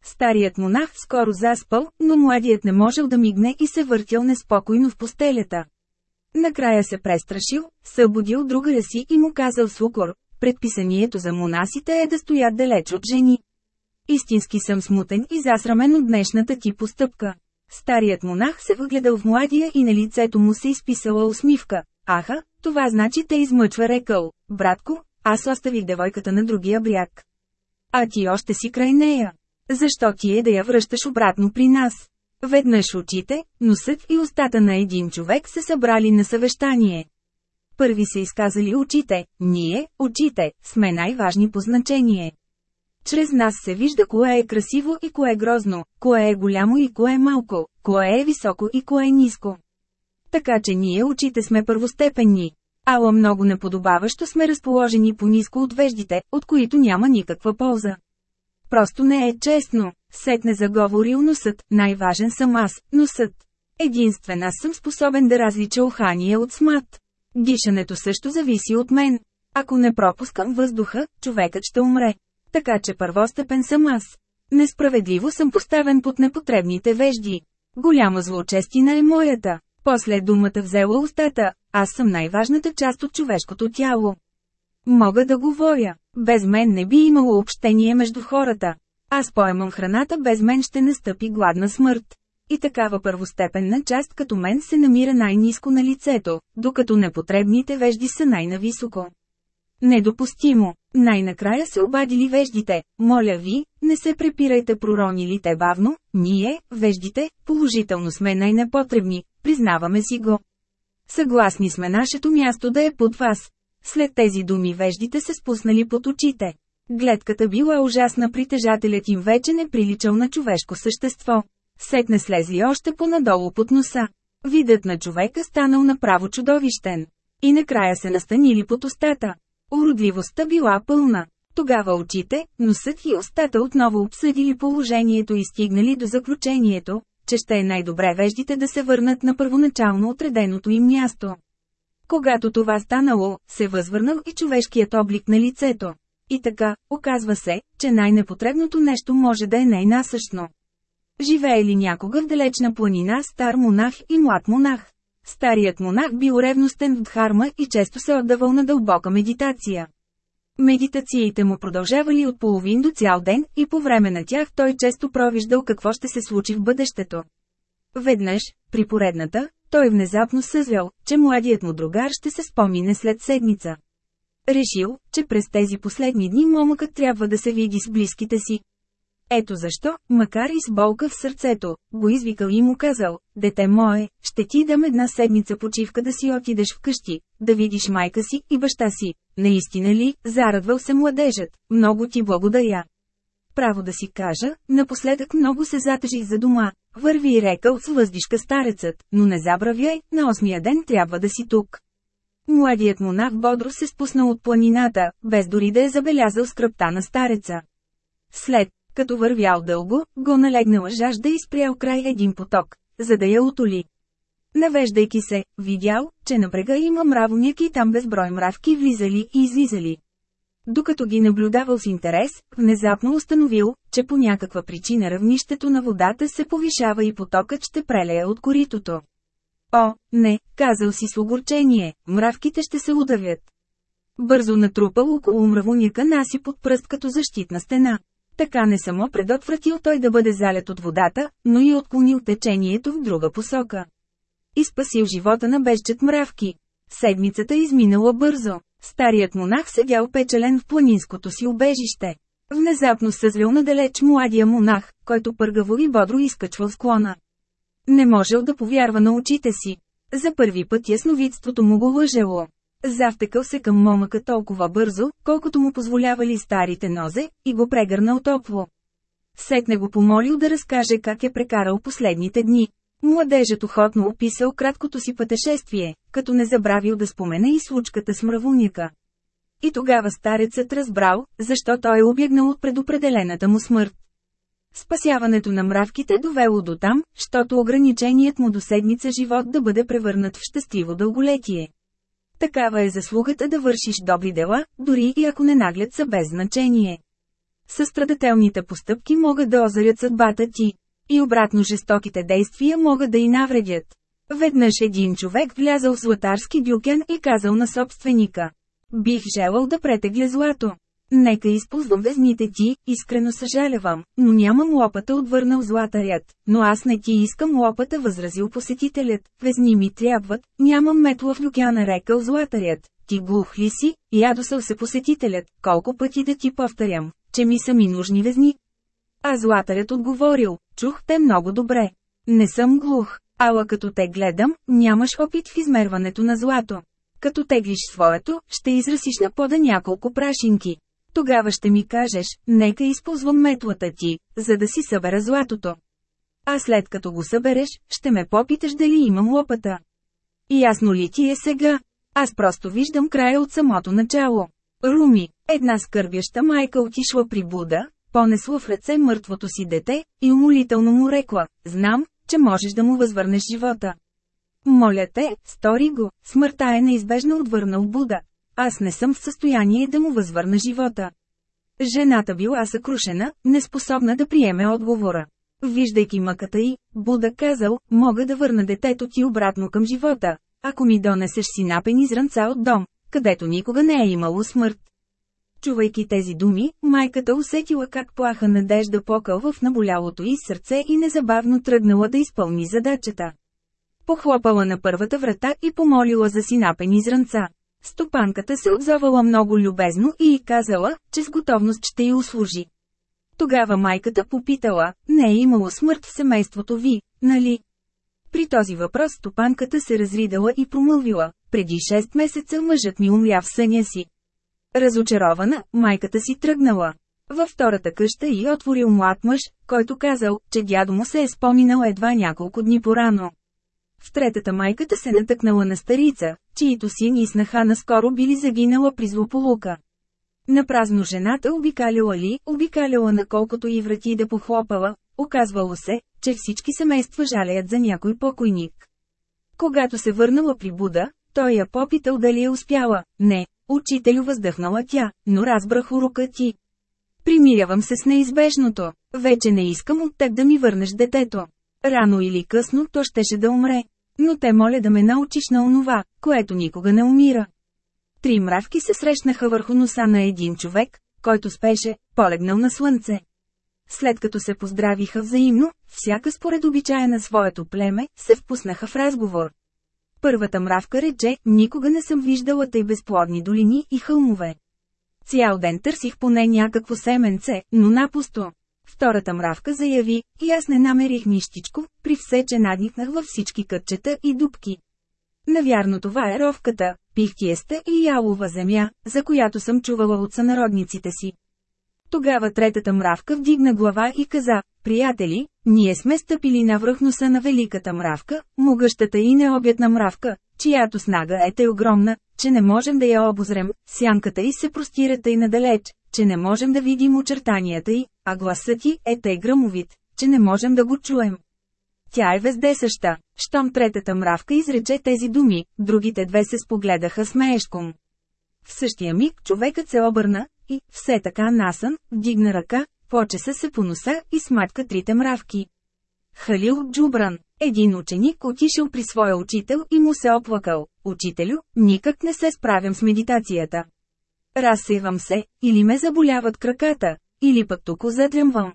Старият монах скоро заспал, но младият не можел да мигне и се въртял неспокойно в постелята. Накрая се престрашил, събудил другаря си и му казал с укор, предписанието за монасите е да стоят далеч от жени. Истински съм смутен и засрамен от днешната ти постъпка. Старият монах се въгледал в младия и на лицето му се изписала усмивка. Аха, това значи те измъчва рекъл. Братко, аз оставих девойката на другия бряг. А ти още си край нея. Защо ти е да я връщаш обратно при нас? Веднъж очите, носът и устата на един човек се събрали на съвещание. Първи се изказали очите, ние, очите, сме най-важни по значение. Чрез нас се вижда кое е красиво и кое е грозно, кое е голямо и кое е малко, кое е високо и кое е ниско. Така че ние очите сме първостепенни. Ала много неподобаващо сме разположени по-низко от веждите, от които няма никаква полза. Просто не е честно. Сетне заговорил носът, най-важен съм аз, носът. Единствен аз съм способен да различа ухание от смат. Дишането също зависи от мен. Ако не пропускам въздуха, човекът ще умре. Така че първостепен съм аз. Несправедливо съм поставен под непотребните вежди. Голяма злочестина е моята. После думата взела устата, аз съм най-важната част от човешкото тяло. Мога да говоря. Без мен не би имало общение между хората. Аз поемам храната, без мен ще настъпи гладна смърт. И такава първостепенна част като мен се намира най-низко на лицето, докато непотребните вежди са най-нависоко. Недопустимо. Най-накрая се обадили веждите. Моля ви, не се препирайте проронили те бавно, ние, веждите, положително сме най-непотребни, признаваме си го. Съгласни сме нашето място да е под вас. След тези думи веждите се спуснали под очите. Гледката била ужасна, притежателят им вече не приличал на човешко същество. Сетне слезли още понадолу под носа. Видът на човека станал направо чудовищен. И накрая се настанили под устата. Уродливостта била пълна. Тогава очите, носът и устата отново обсъдили положението и стигнали до заключението, че ще е най-добре веждите да се върнат на първоначално отреденото им място. Когато това станало, се възвърнал и човешкият облик на лицето. И така, оказва се, че най-непотребното нещо може да е най-насъщно. Живее ли някога в далечна планина стар монах и млад монах? Старият монах бил ревностен в Дхарма и често се отдавал на дълбока медитация. Медитациите му продължавали от половин до цял ден и по време на тях той често провиждал какво ще се случи в бъдещето. Веднъж, при поредната, той внезапно съзрял, че младият му другар ще се спомине след седмица. Решил, че през тези последни дни момъкът трябва да се види с близките си. Ето защо, макар и с болка в сърцето, го извикал и му казал, дете мое, ще ти дам една седмица почивка да си отидеш вкъщи, да видиш майка си и баща си. Наистина ли, зарадвал се младежът, много ти благодаря. Право да си кажа, напоследък много се затъжих за дома, върви и рекал с въздишка старецът, но не забравяй, на осмия ден трябва да си тук. Младият монах бодро се спуснал от планината, без дори да е забелязал скръпта на стареца. След, като вървял дълго, го налегнала жажда и спрял край един поток, за да я утоли. Навеждайки се, видял, че на брега има мравоняки и там безброй мравки влизали и излизали. Докато ги наблюдавал с интерес, внезапно установил, че по някаква причина равнището на водата се повишава и потокът ще прелее от коритото. О, не, казал си с огорчение, мравките ще се удавят. Бързо натрупал около мравоняка наси под пръст като защитна стена. Така не само предотвратил той да бъде залят от водата, но и отклонил течението в друга посока. И спасил живота на безчет мравки. Седмицата изминала бързо. Старият монах седял печелен в планинското си убежище. Внезапно съзвил надалеч младия монах, който пъргаво и бодро изкачвал склона. Не можел да повярва на очите си. За първи път ясновидството му го лъжело. Завтекал се към момъка толкова бързо, колкото му позволявали старите нозе, и го прегърнал топло. Сетне го помолил да разкаже как е прекарал последните дни. Младежът охотно описал краткото си пътешествие, като не забравил да спомене и случката с мравуняка. И тогава старецът разбрал, защо той е обягнал от предопределената му смърт. Спасяването на мравките довело до там, щото ограниченият му до седмица живот да бъде превърнат в щастливо дълголетие. Такава е заслугата да вършиш добри дела, дори и ако не наглед са без значение. Състрадателните постъпки могат да озарят съдбата ти. И обратно жестоките действия могат да и навредят. Веднъж един човек влязал в златарски дюкен и казал на собственика. Бих желал да претегля злато. Нека използвам везните ти, искрено съжалявам, но нямам лопата отвърнал златарят, но аз не ти искам лопата възразил посетителят, везни ми трябват, нямам метла в люкяна рекал златарят, ти глух ли си, ядосал се посетителят, колко пъти да ти повторям, че ми са ми нужни везни. А златарят отговорил, чух те много добре. Не съм глух, ала като те гледам, нямаш опит в измерването на злато. Като теглиш своето, ще израсиш на пода няколко прашинки. Тогава ще ми кажеш, нека използвам метлата ти, за да си събера златото. А след като го събереш, ще ме попиташ дали имам лопата. И ясно ли ти е сега? Аз просто виждам края от самото начало. Руми, една скърбяща майка отишла при Буда, понесла в ръце мъртвото си дете, и умолително му рекла, знам, че можеш да му възвърнеш живота. Моля те, стори го, смъртта е неизбежна отвърнал Буда, аз не съм в състояние да му възвърна живота. Жената била съкрушена, неспособна да приеме отговора. Виждайки мъката й, Буда казал, мога да върна детето ти обратно към живота, ако ми донесеш си напени зранца от дом, където никога не е имало смърт. Чувайки тези думи, майката усетила как плаха надежда покълва в наболялото й сърце и незабавно тръгнала да изпълни задачата. Похлопала на първата врата и помолила за синапени зранца. Стопанката се отзовала много любезно и й казала, че с готовност ще й услужи. Тогава майката попитала, не е имало смърт в семейството ви, нали? При този въпрос стопанката се разридала и промълвила, преди 6 месеца мъжът ми умря в съня си. Разочарована, майката си тръгнала. Във втората къща и отворил млад мъж, който казал, че дядо му се е споминал едва няколко дни порано. В третата майката се натъкнала на старица, чието син и снаха наскоро били загинала при злополука. Напразно жената обикаляла ли, обикаляла наколкото и врати да похлопала, оказвало се, че всички семейства жалеят за някой покойник. Когато се върнала при Буда, той я попитал дали е успяла. Не, учителю въздъхнала тя, но разбрах урока ти. Примирявам се с неизбежното. Вече не искам от теб да ми върнеш детето. Рано или късно то щеше да умре. Но те моля да ме научиш на онова, което никога не умира. Три мравки се срещнаха върху носа на един човек, който спеше, полегнал на слънце. След като се поздравиха взаимно, всяка според обичая на своето племе, се впуснаха в разговор. Първата мравка рече, никога не съм виждала тъй безплодни долини и хълмове. Цял ден търсих поне някакво семенце, но напусто. Втората мравка заяви, и аз не намерих нищичко, при все, че надникнах във всички кътчета и дубки. Навярно това е ровката, пихтиеста и ялова земя, за която съм чувала от сънародниците си. Тогава третата мравка вдигна глава и каза, приятели, ние сме стъпили на връхноса на великата мравка, могъщата и необятна мравка, чиято снага е те огромна, че не можем да я обозрем, сянката й се простира тъй надалеч, че не можем да видим очертанията й, а гласът ти е тъй гръмовит, че не можем да го чуем. Тя е вездесъща. Щом третата мравка изрече тези думи, другите две се спогледаха смеешком. В същия миг човекът се обърна, и, все така насън, вдигна ръка, почеса се по носа и сматка трите мравки. Халил Джубран, един ученик отишъл при своя учител и му се оплакал. Учителю, никак не се справям с медитацията. Разсейвам се, или ме заболяват краката, или пък тук задрямвам.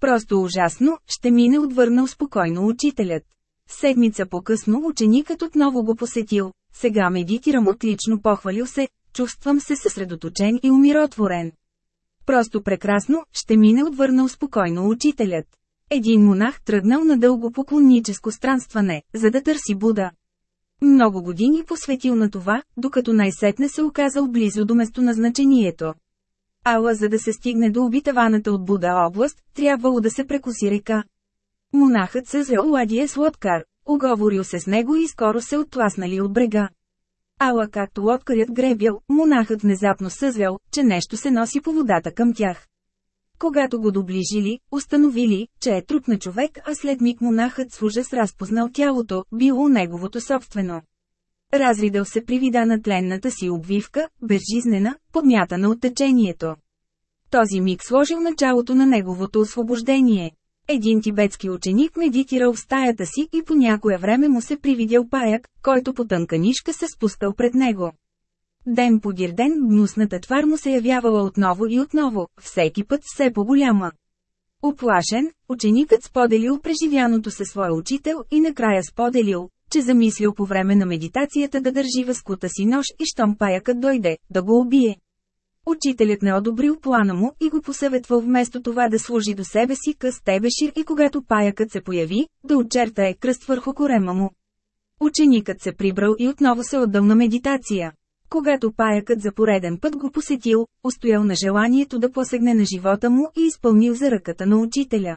Просто ужасно, ще мине отвърнал спокойно учителят. Седмица по-късно ученикът отново го посетил. Сега медитирам отлично похвалил се, чувствам се съсредоточен и умиротворен. Просто прекрасно, ще мине отвърнал спокойно учителят. Един монах тръгнал на дълго поклонническо странстване, за да търси Буда. Много години посветил на това, докато най-сетне се оказал близо до местоназначението. Ала за да се стигне до обитаваната от Буда област, трябвало да се прекоси река. Монахът се взел ладие с лодкар, оговорил се с него и скоро се оттласнали от брега. Ала както лодкарят гребял, монахът внезапно съзвял, че нещо се носи по водата към тях. Когато го доближили, установили, че е труп на човек, а след миг монахът с ужас разпознал тялото, било неговото собствено. Развидал се при вида на тленната си обвивка, безжизнена, подмятана от течението. Този миг сложил началото на неговото освобождение. Един тибетски ученик медитирал в стаята си и по някое време му се привидял паяк, който по тънка нишка се спускал пред него. Ден подир ден гнусната твар му се явявала отново и отново, всеки път все по-голяма. Оплашен, ученикът споделил преживяното със своя учител и накрая споделил, че замислил по време на медитацията да държи възкута си нож и щом паякът дойде, да го убие. Учителят не одобрил плана му и го посъветвал вместо това да служи до себе си къс тебешир и когато паякът се появи, да очертае кръст върху корема му. Ученикът се прибрал и отново се отдал на медитация. Когато паякът за пореден път го посетил, устоял на желанието да посегне на живота му и изпълнил за ръката на учителя.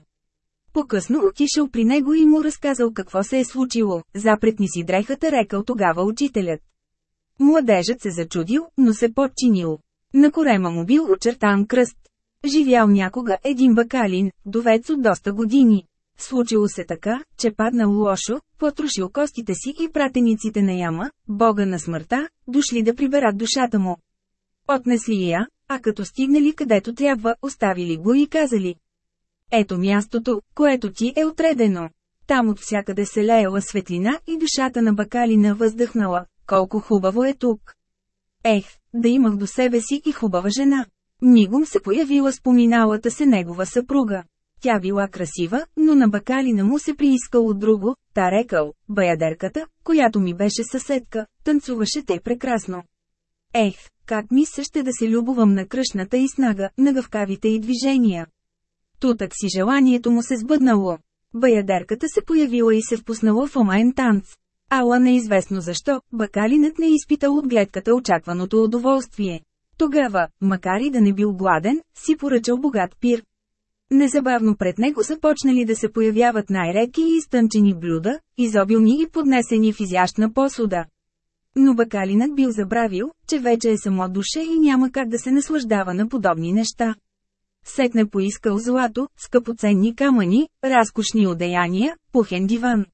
По-късно отишъл при него и му разказал какво се е случило, запретни си дрехата рекал тогава учителят. Младежът се зачудил, но се подчинил. На корема му бил очертан кръст. Живял някога един бакалин, довец от доста години. Случило се така, че паднал лошо, потрошил костите си и пратениците на яма, бога на смъртта, дошли да приберат душата му. Отнесли я, а като стигнали където трябва, оставили го и казали. Ето мястото, което ти е отредено. Там от всякъде се леела светлина и душата на бакалина въздъхнала. Колко хубаво е тук! Ех, да имах до себе си и хубава жена. Мигом се появила споминалата се негова съпруга. Тя била красива, но на бакалина му се приискало друго, та рекал, баядерката, която ми беше съседка, танцуваше те прекрасно. Ех, как ми ще да се любовам на кръшната и снага, на гъвкавите и движения. Тутък си желанието му се сбъднало. Баядерката се появила и се впуснала в омаен танц. Ала неизвестно защо, бакалинът не изпитал от гледката очакваното удоволствие. Тогава, макар и да не бил гладен, си поръчал богат пир. Незабавно пред него започнали да се появяват най-реки и изтънчени блюда, изобилни и поднесени в изящна посуда. Но бакалинът бил забравил, че вече е само душе и няма как да се наслаждава на подобни неща. Сетне поискал злато, скъпоценни камъни, разкошни одеяния, пухен диван.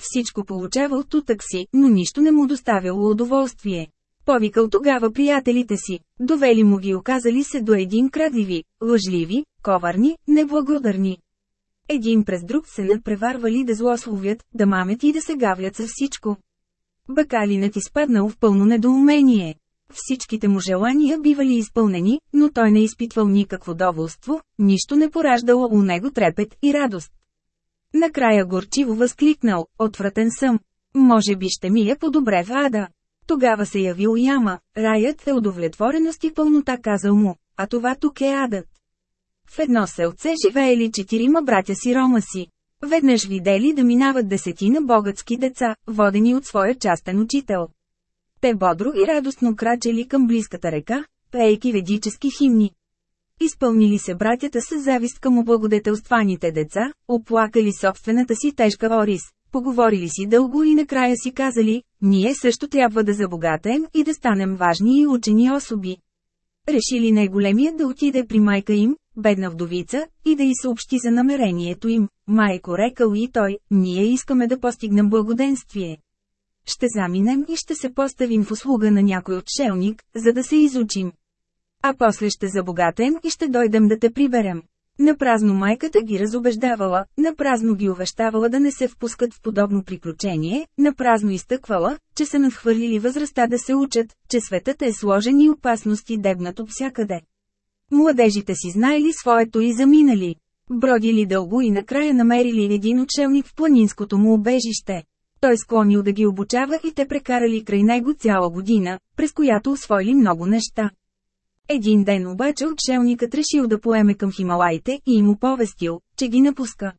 Всичко получавал тутък си, но нищо не му доставяло удоволствие. Повикал тогава приятелите си, довели му ги оказали се до един крадливи, лъжливи, коварни, неблагодарни. Един през друг се надпреварвали да злословят, да мамят и да се гавлят с всичко. Бакалинът изпаднал в пълно недоумение. Всичките му желания бивали изпълнени, но той не изпитвал никакво доволство, нищо не пораждало у него трепет и радост. Накрая горчиво възкликнал, отвратен съм. Може би ще ми е по-добре в ада. Тогава се явил яма, раят е удовлетвореност и пълнота казал му, а това тук е адът. В едно селце живеели четирима братя си рома си. Веднъж видели да минават десетина богатски деца, водени от своя частен учител. Те бодро и радостно крачели към близката река, пеейки ведически химни. Изпълнили се братята с завист към облагодетелстваните деца, оплакали собствената си тежка орис, поговорили си дълго и накрая си казали, ние също трябва да забогатеем и да станем важни и учени особи. Решили най-големият да отиде при майка им, бедна вдовица, и да й съобщи за намерението им. Майко рекал и той, ние искаме да постигнем благоденствие. Ще заминем и ще се поставим в услуга на някой отшелник, за да се изучим. А после ще забогатем и ще дойдем да те приберем. Напразно майката ги разобеждавала, напразно ги увещавала да не се впускат в подобно приключение, напразно изтъквала, че са надхвърлили възрастта да се учат, че светът е сложен и опасности дебнат от всякъде. Младежите си знаели своето и заминали. Бродили дълго и накрая намерили един отшелник в планинското му убежище. Той склонил да ги обучава и те прекарали край него цяла година, през която освоили много неща. Един ден обаче отшелникът решил да поеме към Хималаите и им оповестил, че ги напуска.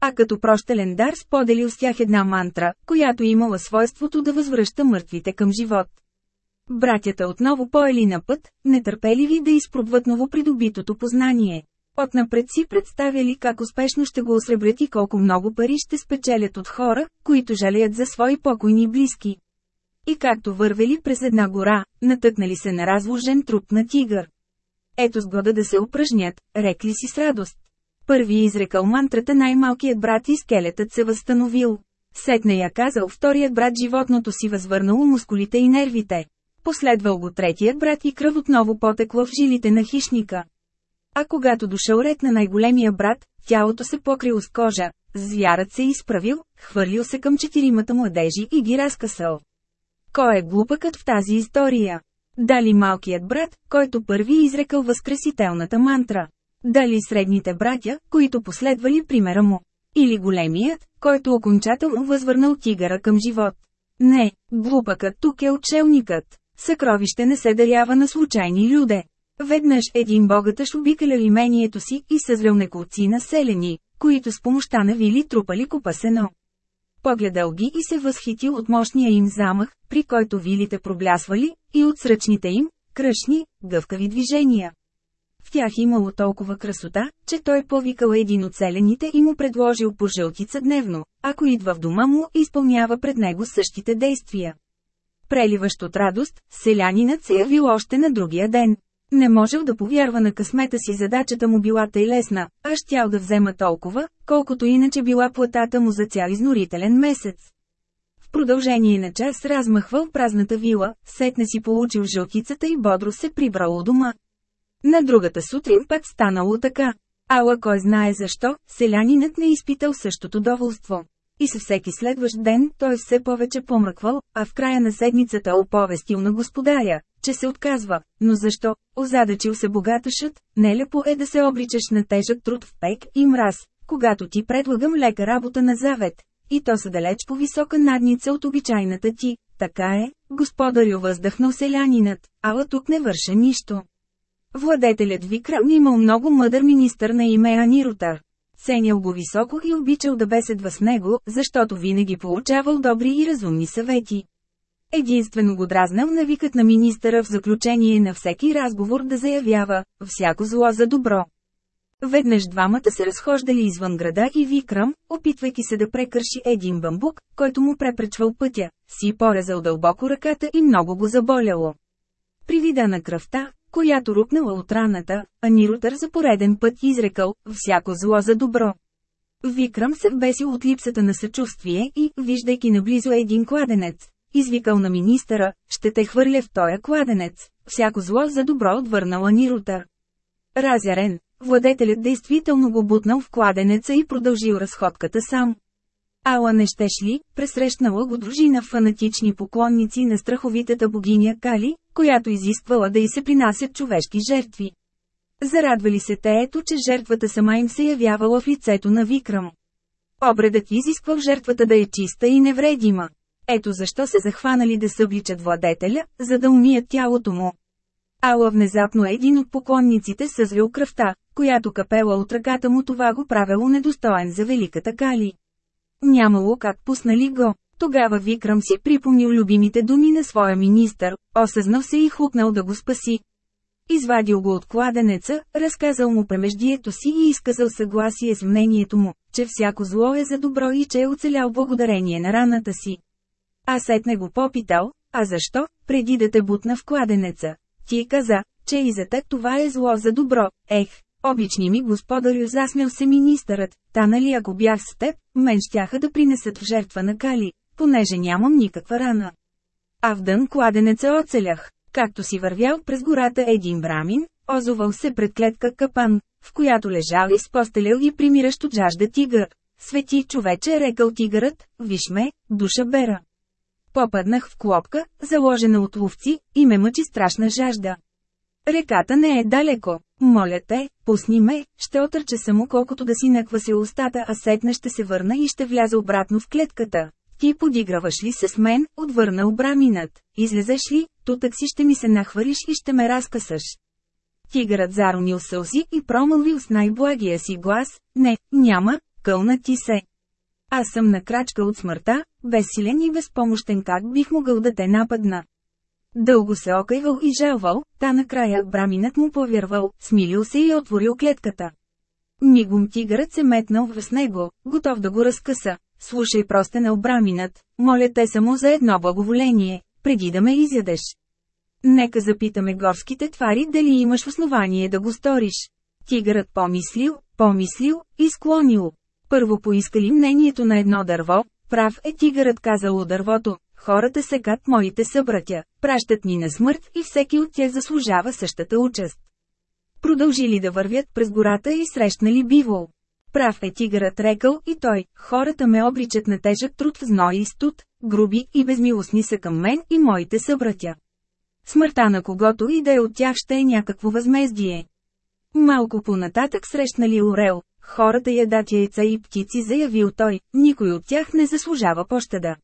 А като прощелен дар споделил с тях една мантра, която имала свойството да възвръща мъртвите към живот. Братята отново поели на път, нетърпеливи да изпробват новопридобитото познание. Отнапред си представяли как успешно ще го осребрят и колко много пари ще спечелят от хора, които жалеят за свои покойни близки. И както вървели през една гора, натъкнали се на разложен труп на тигър. Ето сгода да се упражнят, рекли си с радост. Първи изрекал мантрата най-малкият брат и скелетът се възстановил. Сетне я казал вторият брат животното си възвърнало мускулите и нервите. Последвал го третият брат и кръв отново потекла в жилите на хищника. А когато дошъл ред на най-големия брат, тялото се покрило с кожа, звярат се изправил, хвърлил се към четиримата младежи и ги разкъсал. Кой е глупакът в тази история? Дали малкият брат, който първи изрекал възкресителната мантра? Дали средните братя, които последвали примера му? Или големият, който окончателно възвърнал тигъра към живот? Не, глупакът тук е отшелникът. Съкровище не се дарява на случайни люде. Веднъж един богатъж обикалял имението си и съзрел неколци населени, които с помощта на вили трупали купасено. Погледал ги и се възхитил от мощния им замах, при който вилите проблясвали, и от сръчните им, кръшни, гъвкави движения. В тях имало толкова красота, че той повикал един от селените и му предложил по жълтица дневно, ако идва в дома му изпълнява пред него същите действия. Преливащ от радост, селянинът се явил още на другия ден. Не можел да повярва на късмета си задачата му била тъй лесна, а щял да взема толкова, колкото иначе била платата му за цял изнорителен месец. В продължение на час размахвал празната вила, сетне си получил жълтицата и бодро се прибрал у дома. На другата сутрин пак станало така. Ала кой знае защо, селянинът не изпитал същото доволство. И със всеки следващ ден той все повече помръквал, а в края на седмицата оповестил на господаря, че се отказва. Но защо? Озадачил се богаташът, нелепо е да се обричаш на тежък труд в пек и мраз, когато ти предлагам лека работа на завет. И то са далеч по висока надница от обичайната ти. Така е, господарю въздъхнал селянинът, ала тук не върша нищо. Владетелят Викрам имал много мъдър министър на име Аниротар. Ценял го високо и обичал да беседва с него, защото винаги получавал добри и разумни съвети. Единствено го дразнал навикът на министъра в заключение на всеки разговор да заявява «всяко зло за добро». Веднъж двамата се разхождали извън града и Викрам, опитвайки се да прекърши един бамбук, който му препречвал пътя, си порезал дълбоко ръката и много го заболяло. При вида на кръвта, която рукнала от раната, Аниротър за пореден път изрекал «всяко зло за добро». Викрам се вбесил от липсата на съчувствие и, виждайки наблизо един кладенец, извикал на министъра, ще те хвърля в тоя кладенец, всяко зло за добро отвърнал Аниротър. Разярен, владетелят действително го бутнал в кладенеца и продължил разходката сам. Ала не щеш ли, пресрещнала го дружина фанатични поклонници на страховитата богиня Кали, която изисквала да й се принасят човешки жертви. Зарадвали се те ето, че жертвата сама им се явявала в лицето на Викрам. Обредът изисквал жертвата да е чиста и невредима. Ето защо се захванали да събличат владетеля, за да умият тялото му. Ала внезапно един от поклонниците съзрел кръвта, която капела от ръката му това го правило недостоен за великата Кали. Нямало как пуснали го. Тогава Викрам си припомнил любимите думи на своя министър, осъзнал се и хукнал да го спаси. Извадил го от кладенеца, разказал му премеждието си и изказал съгласие с мнението му, че всяко зло е за добро и че е оцелял благодарение на раната си. А сетне го попитал, а защо, преди да те бутна в кладенеца? Ти каза, че и за теб това е зло за добро, ех, Обични ми господарю засмял се министърът, та нали ако бях с теб, мен щяха да принесат в жертва на Кали, понеже нямам никаква рана. А в дън кладенеца оцелях, както си вървял през гората един брамин, озовал се пред клетка капан, в която лежал и спостелял и примиращ от жажда тигър. Свети човече рекал тигърът, виж ме, душа бера. Попаднах в клопка, заложена от ловци, и ме мъчи страшна жажда. Реката не е далеко. Моля те, пусни ме, ще отърча само колкото да си накваси устата, а сетна ще се върна и ще вляза обратно в клетката. Ти подиграваш ли се с мен, отвърна обраминът. Излезеш ли, тутък си ще ми се нахвъриш и ще ме разкъсаш. Тигърът заронил сълзи и промълвил с най-благия си глас, не, няма, кълна ти се. Аз съм на крачка от смъртта, безсилен и безпомощен как бих могъл да те нападна. Дълго се окайвал и желвал, та накрая браминът му повярвал, смилил се и отворил клетката. Мигом тигърът се метнал в него, готов да го разкъса. Слушай простенел браминът, моля те само за едно благоволение, преди да ме изядеш. Нека запитаме горските твари дали имаш основание да го сториш. Тигърът помислил, помислил и склонил. Първо поискали мнението на едно дърво, прав е тигърът казал дървото, Хората секат моите събратя, пращат ни на смърт и всеки от тях заслужава същата участ. Продължили да вървят през гората и срещнали бивол. Прав е тигърът рекал и той, хората ме обричат на тежък труд в зной и студ, груби и безмилостни са към мен и моите събратя. Смъртта на когото и да е от тях ще е някакво възмездие. Малко понататък срещнали Орел, хората ядат яйца и птици заявил той, никой от тях не заслужава пощада.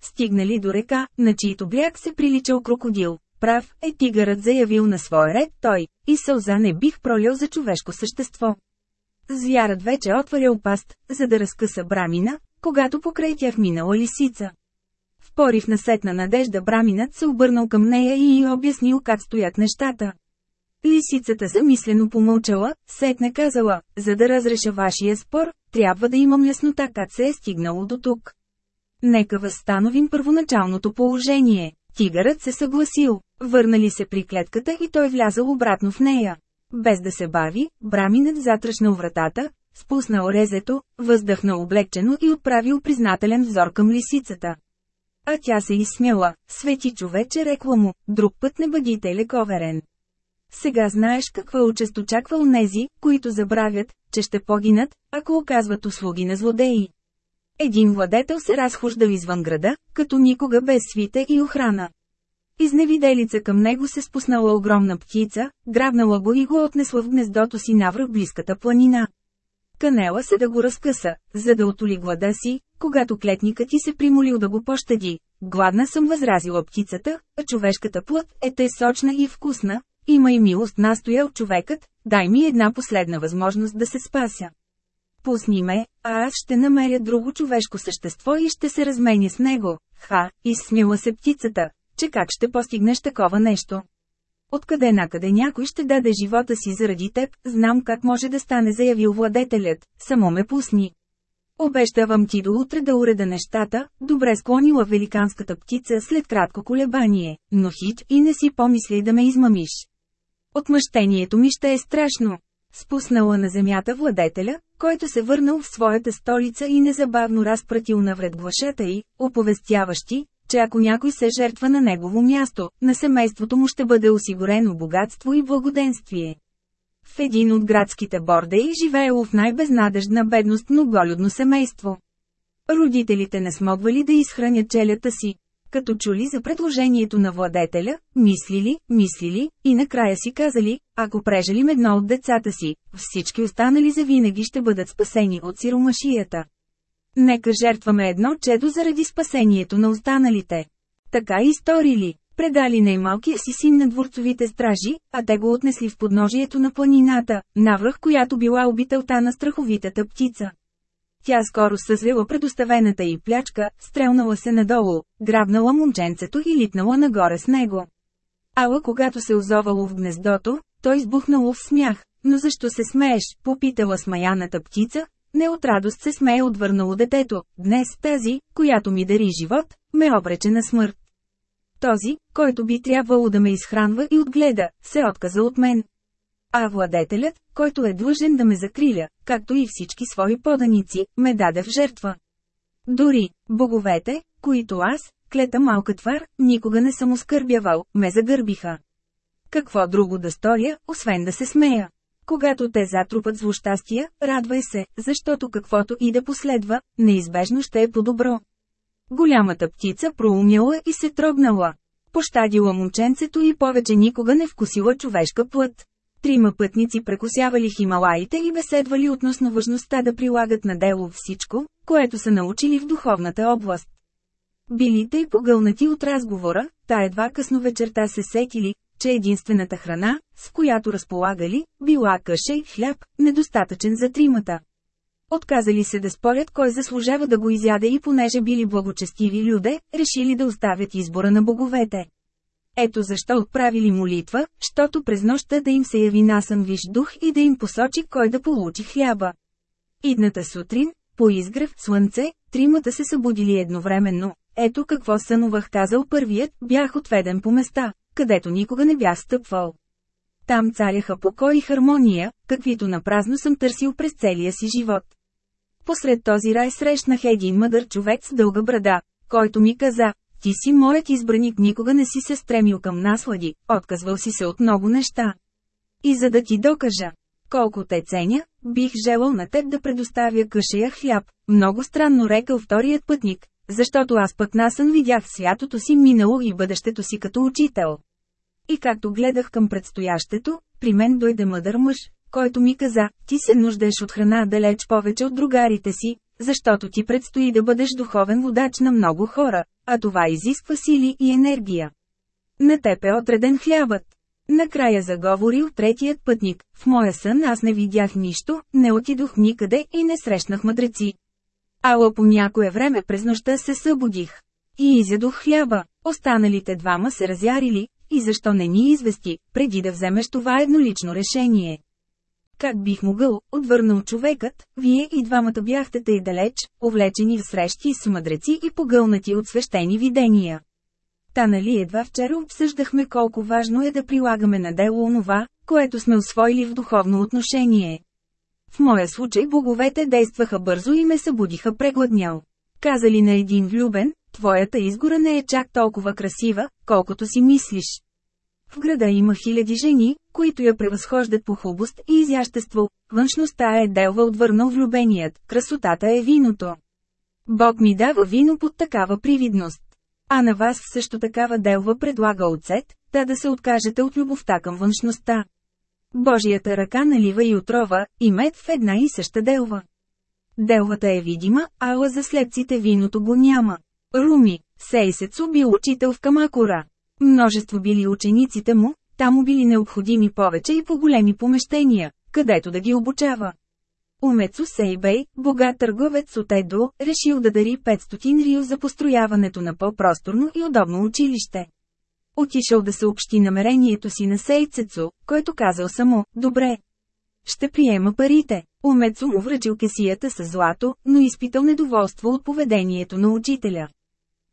Стигнали до река, на чийто бяг се приличал крокодил. Прав е тигърът заявил на свой ред той, и сълза не бих пролял за човешко същество. Звярат вече отварял паст, за да разкъса брамина, когато покрай тях минала лисица. В порив на сетна надежда браминът се обърнал към нея и й обяснил как стоят нещата. Лисицата замислено помълчала, сетне казала, за да разреша вашия спор, трябва да имам яснота как се е стигнало до тук. Нека възстановим първоначалното положение. Тигърът се съгласил, върнали се при клетката и той влязал обратно в нея. Без да се бави, браминът затръшнал вратата, спуснал резето, въздъхнал облегчено и отправил признателен взор към лисицата. А тя се изсмяла, свети човече рекла му, друг път не бъдите лековерен. Сега знаеш каква участ очаква онези, които забравят, че ще погинат, ако оказват услуги на злодеи. Един владетел се разхождал извън града, като никога без свите и охрана. Изневиделица към него се спуснала огромна птица, грабнала го и го отнесла в гнездото си навръх близката планина. Канела се да го разкъса, за да отоли глада си, когато клетникът ти се примолил да го пощади. Гладна съм възразила птицата, а човешката плът е те сочна и вкусна. Има и милост настоял човекът, дай ми една последна възможност да се спася. Пусни ме, а аз ще намеря друго човешко същество и ще се разменя с него. Ха, изсмила се птицата, че как ще постигнеш такова нещо. Откъде накъде някой ще даде живота си заради теб, знам как може да стане заявил владетелят, само ме пусни. Обещавам ти до утре да уреда нещата, добре склонила великанската птица след кратко колебание, но хит и не си помисли да ме измамиш. Отмъщението ми ще е страшно. Спуснала на земята владетеля, който се върнал в своята столица и незабавно разпратил навред глашата й, оповестяващи, че ако някой се жертва на негово място, на семейството му ще бъде осигурено богатство и благоденствие. В един от градските бордеи живеело в най-безнадежна бедност многолюдно семейство. Родителите не смогвали да изхранят челята си. Като чули за предложението на владетеля, мислили, мислили, и накрая си казали, ако прежалим едно от децата си, всички останали завинаги ще бъдат спасени от сиромашията. Нека жертваме едно чедо заради спасението на останалите. Така и сторили. Предали най-малкия си син на дворцовите стражи, а те го отнесли в подножието на планината, навръх която била обителта на страховитата птица. Тя скоро съзвела предоставената й плячка, стрелнала се надолу, грабнала момченцето и литнала нагоре с него. Ала когато се озовало в гнездото, той избухнало в смях. Но защо се смееш, попитала смаяната птица, не от радост се смее отвърнало детето, днес тази, която ми дари живот, ме обрече на смърт. Този, който би трябвало да ме изхранва и отгледа, се отказа от мен. А владетелят, който е длъжен да ме закриля, както и всички свои поданици, ме даде в жертва. Дори, боговете, които аз, клета малка твар, никога не съм оскърбявал, ме загърбиха. Какво друго да сторя, освен да се смея? Когато те затрупат злощастия, радвай се, защото каквото и да последва, неизбежно ще е по-добро. Голямата птица проумяла и се трогнала. Пощадила момченцето и повече никога не вкусила човешка плът. Трима пътници прекусявали Хималаите и беседвали относно важността да прилагат на дело всичко, което са научили в духовната област. Били и погълнати от разговора, та едва късно вечерта се сетили, че единствената храна, с която разполагали, била каша и хляб, недостатъчен за тримата. Отказали се да спорят кой заслужава да го изяде и понеже били благочестиви люде, решили да оставят избора на боговете. Ето защо отправили молитва, щото през нощта да им се яви насън виж дух и да им посочи кой да получи хляба. Идната сутрин, по изгрев слънце, тримата се събудили едновременно. Ето какво сънувах казал първият, бях отведен по места, където никога не бях стъпвал. Там царяха покой и хармония, каквито напразно съм търсил през целия си живот. Посред този рай срещнах един мъдър човек с дълга брада, който ми каза, ти си моят избраник никога не си се стремил към наслади, отказвал си се от много неща. И за да ти докажа, колко те ценя, бих желал на теб да предоставя къшея хляб, много странно рекал вторият пътник, защото аз пък насън видях святото си минало и бъдещето си като учител. И както гледах към предстоящето, при мен дойде мъдър мъж, който ми каза, ти се нуждаеш от храна далеч повече от другарите си, защото ти предстои да бъдеш духовен водач на много хора, а това изисква сили и енергия. На теб е отреден хлябът. Накрая заговорил третият пътник, в моя сън аз не видях нищо, не отидох никъде и не срещнах мъдреци. Ала по някое време през нощта се събудих. И изядох хляба. Останалите двама се разярили, и защо не ни извести, преди да вземеш това еднолично решение. Как бих могъл, отвърнал човекът, вие и двамата бяхте тъй далеч, увлечени в срещи с мъдреци и погълнати от свещени видения. Та нали едва вчера обсъждахме колко важно е да прилагаме на дело онова, което сме освоили в духовно отношение. В моя случай боговете действаха бързо и ме събудиха прегладнял. Казали на един влюбен, твоята изгора не е чак толкова красива, колкото си мислиш. В града има хиляди жени, които я превъзхождат по хубост и изящество. Външността е делва отвърнал влюбеният, красотата е виното. Бог ми дава вино под такава привидност. А на вас също такава делва предлага отцет, да да се откажете от любовта към външността. Божията ръка налива и отрова, и мед в една и съща делва. Делвата е видима, ала за слепците виното го няма. Руми, Сейсецо бил учител в Камакура. Множество били учениците му, там му били необходими повече и по-големи помещения, където да ги обучава. Умецо Сейбей, богат търговец от Едо, решил да дари 500 рио за построяването на по-просторно и удобно училище. Отишъл да съобщи намерението си на Сейцецо, който казал само, добре. Ще приема парите. Умецо му връчил кесията с злато, но изпитал недоволство от поведението на учителя.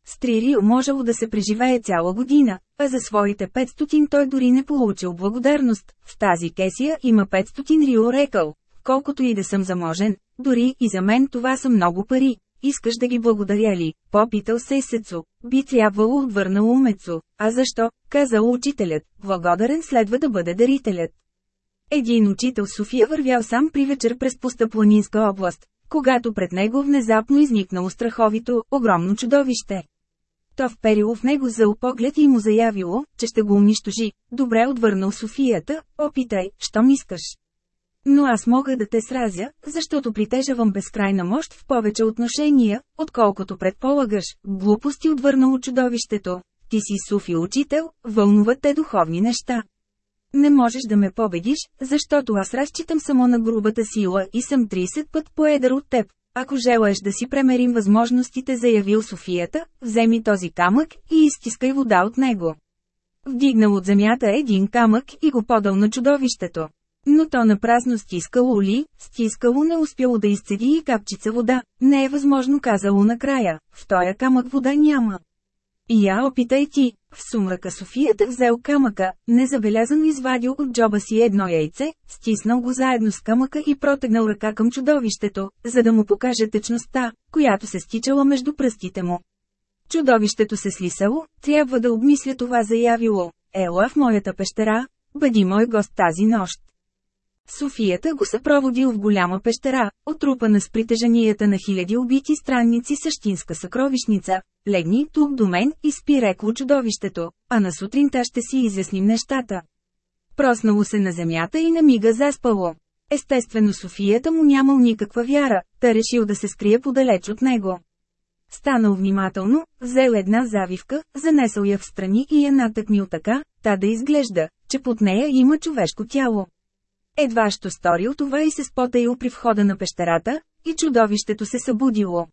С три рио можело да се преживее цяла година, а за своите 500 той дори не получил благодарност. В тази кесия има 500 рио рекал. Колкото и да съм заможен, дори и за мен това са много пари. Искаш да ги благодаря ли? Попитал се Сецо. Би трябвало отвърнал умецо. А защо? Казал учителят. Благодарен следва да бъде дарителят. Един учител София вървял сам при вечер през пуста планинска област, когато пред него внезапно изникнало страховито, огромно чудовище. То вперило в него за поглед и му заявило, че ще го унищожи. Добре отвърнал Софията, опитай, щом искаш. Но аз мога да те сразя, защото притежавам безкрайна мощ в повече отношения, отколкото предполагаш. Глупости отвърнало чудовището. Ти си Софи учител, вълнуват те духовни неща. Не можеш да ме победиш, защото аз разчитам само на грубата сила и съм 30 път поедър от теб. Ако желаеш да си премерим възможностите заявил Софията, вземи този камък и изтискай вода от него. Вдигнал от земята един камък и го подал на чудовището. Но то напразно стискало ли, стискало не успяло да изцеди и капчица вода, не е възможно казало накрая, в тоя камък вода няма. И я опитай ти, в сумрака Софията взел камъка, незабелязано извадил от джоба си едно яйце, стиснал го заедно с камъка и протегнал ръка към чудовището, за да му покаже течността, която се стичала между пръстите му. Чудовището се слисало, трябва да обмисля това заявило. Ела в моята пещера, бъди мой гост тази нощ. Софията го съпроводил в голяма пещера, отрупана с притежанията на хиляди убити странници същинска съкровищница. Легни тук до мен и спи рекло чудовището, а на сутринта ще си изясним нещата. Проснало се на земята и на мига заспало. Естествено Софията му нямал никаква вяра, та решил да се скрие подалеч от него. Станал внимателно, взел една завивка, занесъл я в страни и я натъкнил така, та да изглежда, че под нея има човешко тяло. Едва що сторил това и се спотаил при входа на пещерата, и чудовището се събудило.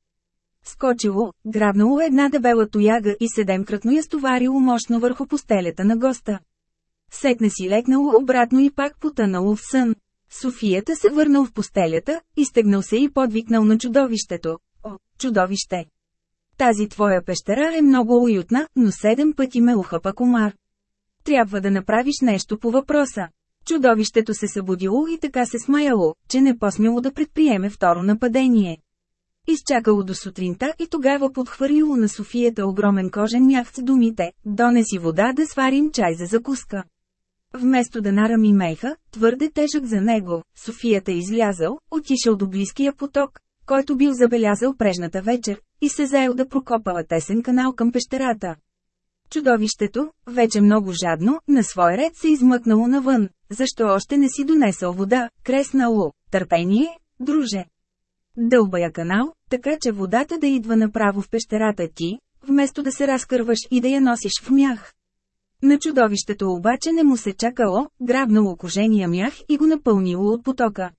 Скочило, грабнало една дебела тояга и седемкратно я стоварило мощно върху постелята на госта. Сетне си лекнало обратно и пак потънало в сън. Софията се върнал в постелята, изтегнал се и подвикнал на чудовището. О, чудовище! Тази твоя пещера е много уютна, но седем пъти ме ухапа комар. Трябва да направиш нещо по въпроса. Чудовището се събудило и така се смаяло, че не посмяло да предприеме второ нападение. Изчакало до сутринта и тогава подхвърлило на Софията огромен кожен мях с думите «Донеси вода да сварим чай за закуска». Вместо да нарами меха, твърде тежък за него, Софията излязъл, отишъл до близкия поток, който бил забелязал прежната вечер, и се заел да прокопала тесен канал към пещерата. Чудовището, вече много жадно, на свой ред се измъкнало навън. Защо още не си донесъл вода, креснало, търпение, друже. Дълбая канал, така че водата да идва направо в пещерата ти, вместо да се разкърваш и да я носиш в мях. На чудовището обаче не му се чакало, грабнало кожения мях и го напълнило от потока.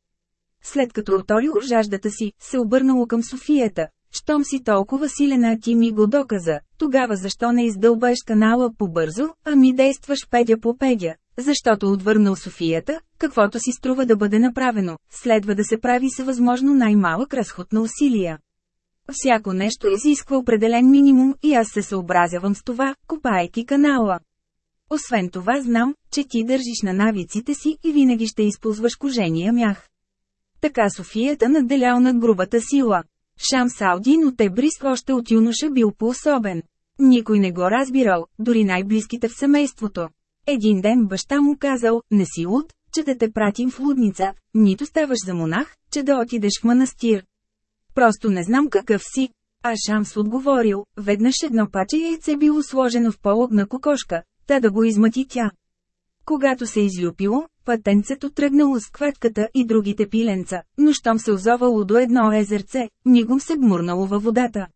След като оторил жаждата си, се обърнало към Софията, щом си толкова силен, а ти ми го доказа, тогава защо не издълбаеш канала по-бързо, а ми действаш педя по педя? Защото отвърнал Софията, каквото си струва да бъде направено, следва да се прави с възможно най-малък разход на усилия. Всяко нещо изисква определен минимум и аз се съобразявам с това, копайки канала. Освен това знам, че ти държиш на навиците си и винаги ще използваш кожения мях. Така Софията надделял над грубата сила. Шамсалдин от Ебрис още от юноша бил по-особен. Никой не го разбирал, дори най-близките в семейството. Един ден баща му казал, не си луд, че да те пратим в лудница, нито ставаш за монах, че да отидеш в манастир. Просто не знам какъв си. А Шамс отговорил, веднъж едно паче яйце било сложено в полог на кокошка, та да го измъти тя. Когато се излюпило, пътенцето тръгнало с кветката и другите пиленца, но щом се озовало до едно езерце, мигом се гмурнало във водата.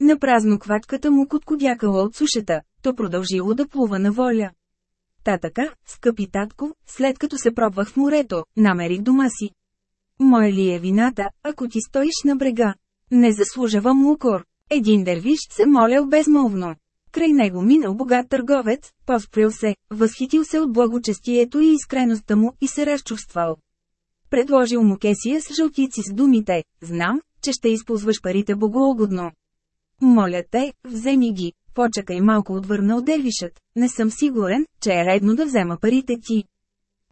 Напразно квачката му коткодякала от сушата, то продължило да плува на воля. Та така, скъпи татко, след като се пробвах в морето, намерих дома си. Моя ли е вината, ако ти стоиш на брега? Не заслужавам укор. Един дервиш се молял безмолвно. Край него минал богат търговец, посприл се, възхитил се от благочестието и искреността му и се разчувствал. Предложил му кесия с жълтици с думите, знам, че ще използваш парите богоугодно. Моля те, вземи ги, почакай малко отвърнал дервишът, не съм сигурен, че е редно да взема парите ти.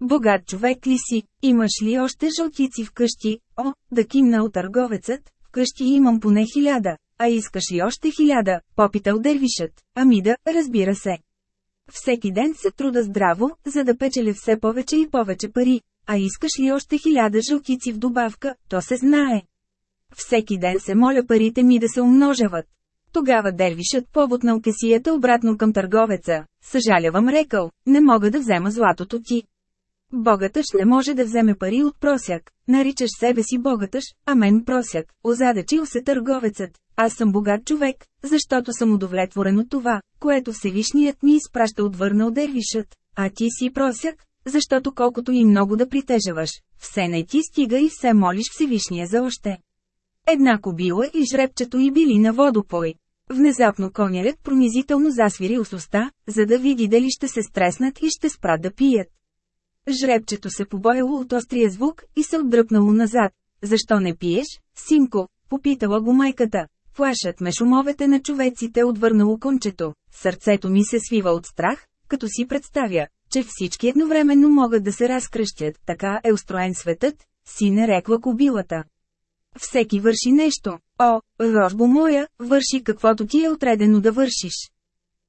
Богат човек ли си, имаш ли още жълтици вкъщи, о, да кимнал търговецът, вкъщи имам поне хиляда, а искаш ли още хиляда, попитал дервишът, ами да, разбира се. Всеки ден се труда здраво, за да печеля все повече и повече пари, а искаш ли още хиляда жълтици в добавка, то се знае. Всеки ден се моля парите ми да се умножават. Тогава дервишът поводнал кесията обратно към търговеца. Съжалявам рекал, не мога да взема златото ти. Богатъж не може да вземе пари от просяк. Наричаш себе си богатъж, а мен просяк. Озадачил се търговецът. Аз съм богат човек, защото съм удовлетворен от това, което Всевишният ми изпраща отвърнал дервишът. А ти си просяк, защото колкото и много да притежаваш, все не ти стига и все молиш Всевишния за още. Една кобила и жребчето и били на водопой. Внезапно конярът пронизително засвири с уста, за да види дали ще се стреснат и ще спрат да пият. Жребчето се побояло от острия звук и се отдръпнало назад. Защо не пиеш, синко? Попитала го майката. Плашат ме шумовете на човеците отвърнало кончето. Сърцето ми се свива от страх, като си представя, че всички едновременно могат да се разкръщят. Така е устроен светът, си не рекла кобилата. Всеки върши нещо. О, рожбо моя, върши каквото ти е отредено да вършиш.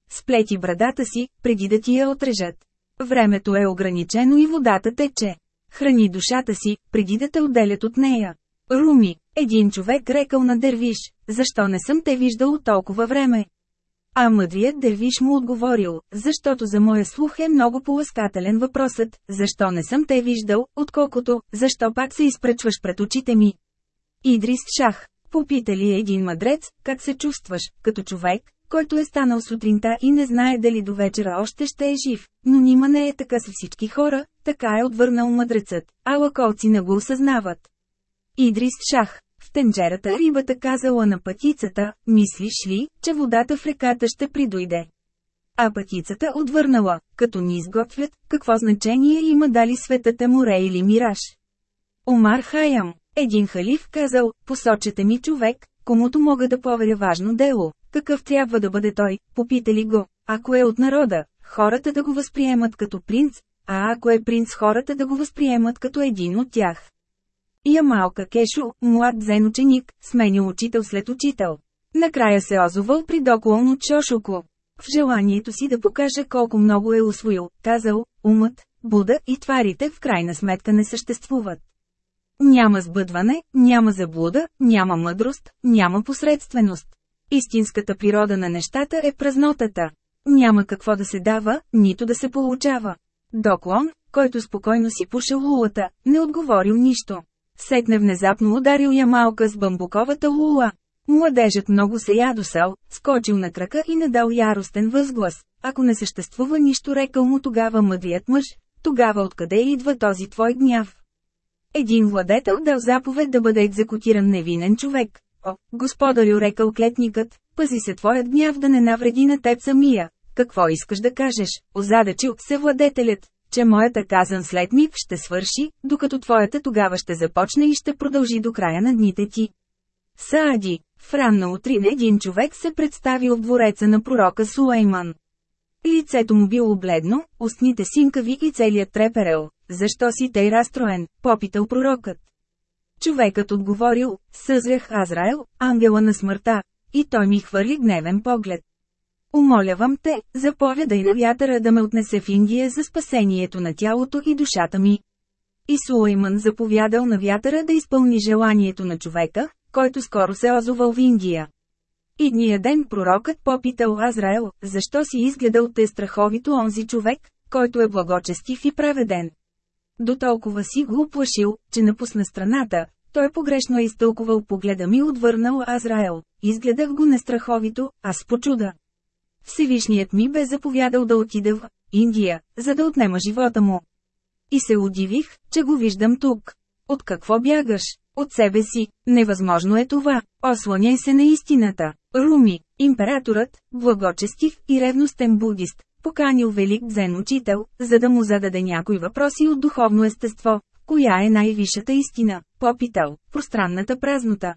Сплети брадата си, преди да ти я отрежат. Времето е ограничено и водата тече. Храни душата си, преди да те отделят от нея. Руми, един човек рекал на дервиш, защо не съм те виждал толкова време? А мъдрият дервиш му отговорил, защото за моя слух е много поласкателен въпросът, защо не съм те виждал, отколкото, защо пак се изпречваш пред очите ми. Идрис Шах, попита ли един мъдрец, как се чувстваш, като човек, който е станал сутринта и не знае дали до вечера още ще е жив, но нима не е така с всички хора, така е отвърнал мъдрецът, а лаколци не го осъзнават. Идрис Шах, в тенджерата рибата казала на пътицата, мислиш ли, че водата в реката ще придойде? А пътицата отвърнала, като ни изготвят, какво значение има дали светът е море или мираж. Омар Хаям, един халиф казал, посочете ми човек, комуто мога да поверя важно дело, какъв трябва да бъде той, попитали го, ако е от народа, хората да го възприемат като принц, а ако е принц хората да го възприемат като един от тях. Ямалка Кешо, млад зен ученик, сменил учител след учител. Накрая се озовал при доклон от Шошоко. В желанието си да покаже колко много е усвоил, казал, умът, Буда и тварите в крайна сметка не съществуват. Няма сбъдване, няма заблуда, няма мъдрост, няма посредственост. Истинската природа на нещата е празнотата. Няма какво да се дава, нито да се получава. Доклон, който спокойно си пушил лулата, не отговорил нищо. Сетне внезапно ударил я малка с бамбуковата лула. Младежът много се ядосал, скочил на крака и надал яростен възглас. Ако не съществува нищо рекал му тогава мъдрият мъж, тогава откъде идва този твой гняв? Един владетел дал заповед да бъде екзекутиран невинен човек. О, господарю рекал клетникът, пази се твоят гняв да не навреди на теб самия. Какво искаш да кажеш? Озадачил се владетелят, че моята казан след миг ще свърши, докато твоята тогава ще започне и ще продължи до края на дните ти. Саади, в ранна утрин един човек се представил в двореца на пророка Сулейман. Лицето му било бледно, устните синкави и целият треперел. Защо си тъй разстроен? Попитал пророкът. Човекът отговорил, съзрях Азраел, ангела на смъртта, и той ми хвърли гневен поглед. Умолявам те, заповядай на вятъра да ме отнесе в Индия за спасението на тялото и душата ми. И Сулейман заповядал на вятъра да изпълни желанието на човека, който скоро се озовал в Индия. Идния ден пророкът попитал Азраел, защо си изгледал те страховито онзи човек, който е благочестив и праведен. До толкова си го оплашил, че напусна страната, той погрешно е изтълкувал погледа ми отвърнал Азраел. Изгледах го нестраховито, аз почуда. Всевишният ми бе заповядал да отида в Индия, за да отнема живота му. И се удивих, че го виждам тук. От какво бягаш? От себе си. Невъзможно е това. Осланяй се на истината. Руми, императорът, благочестив и ревностен будист, поканил велик дзен учител, за да му зададе някои въпроси от духовно естество. Коя е най-висшата истина? Попитал, пространната празнота.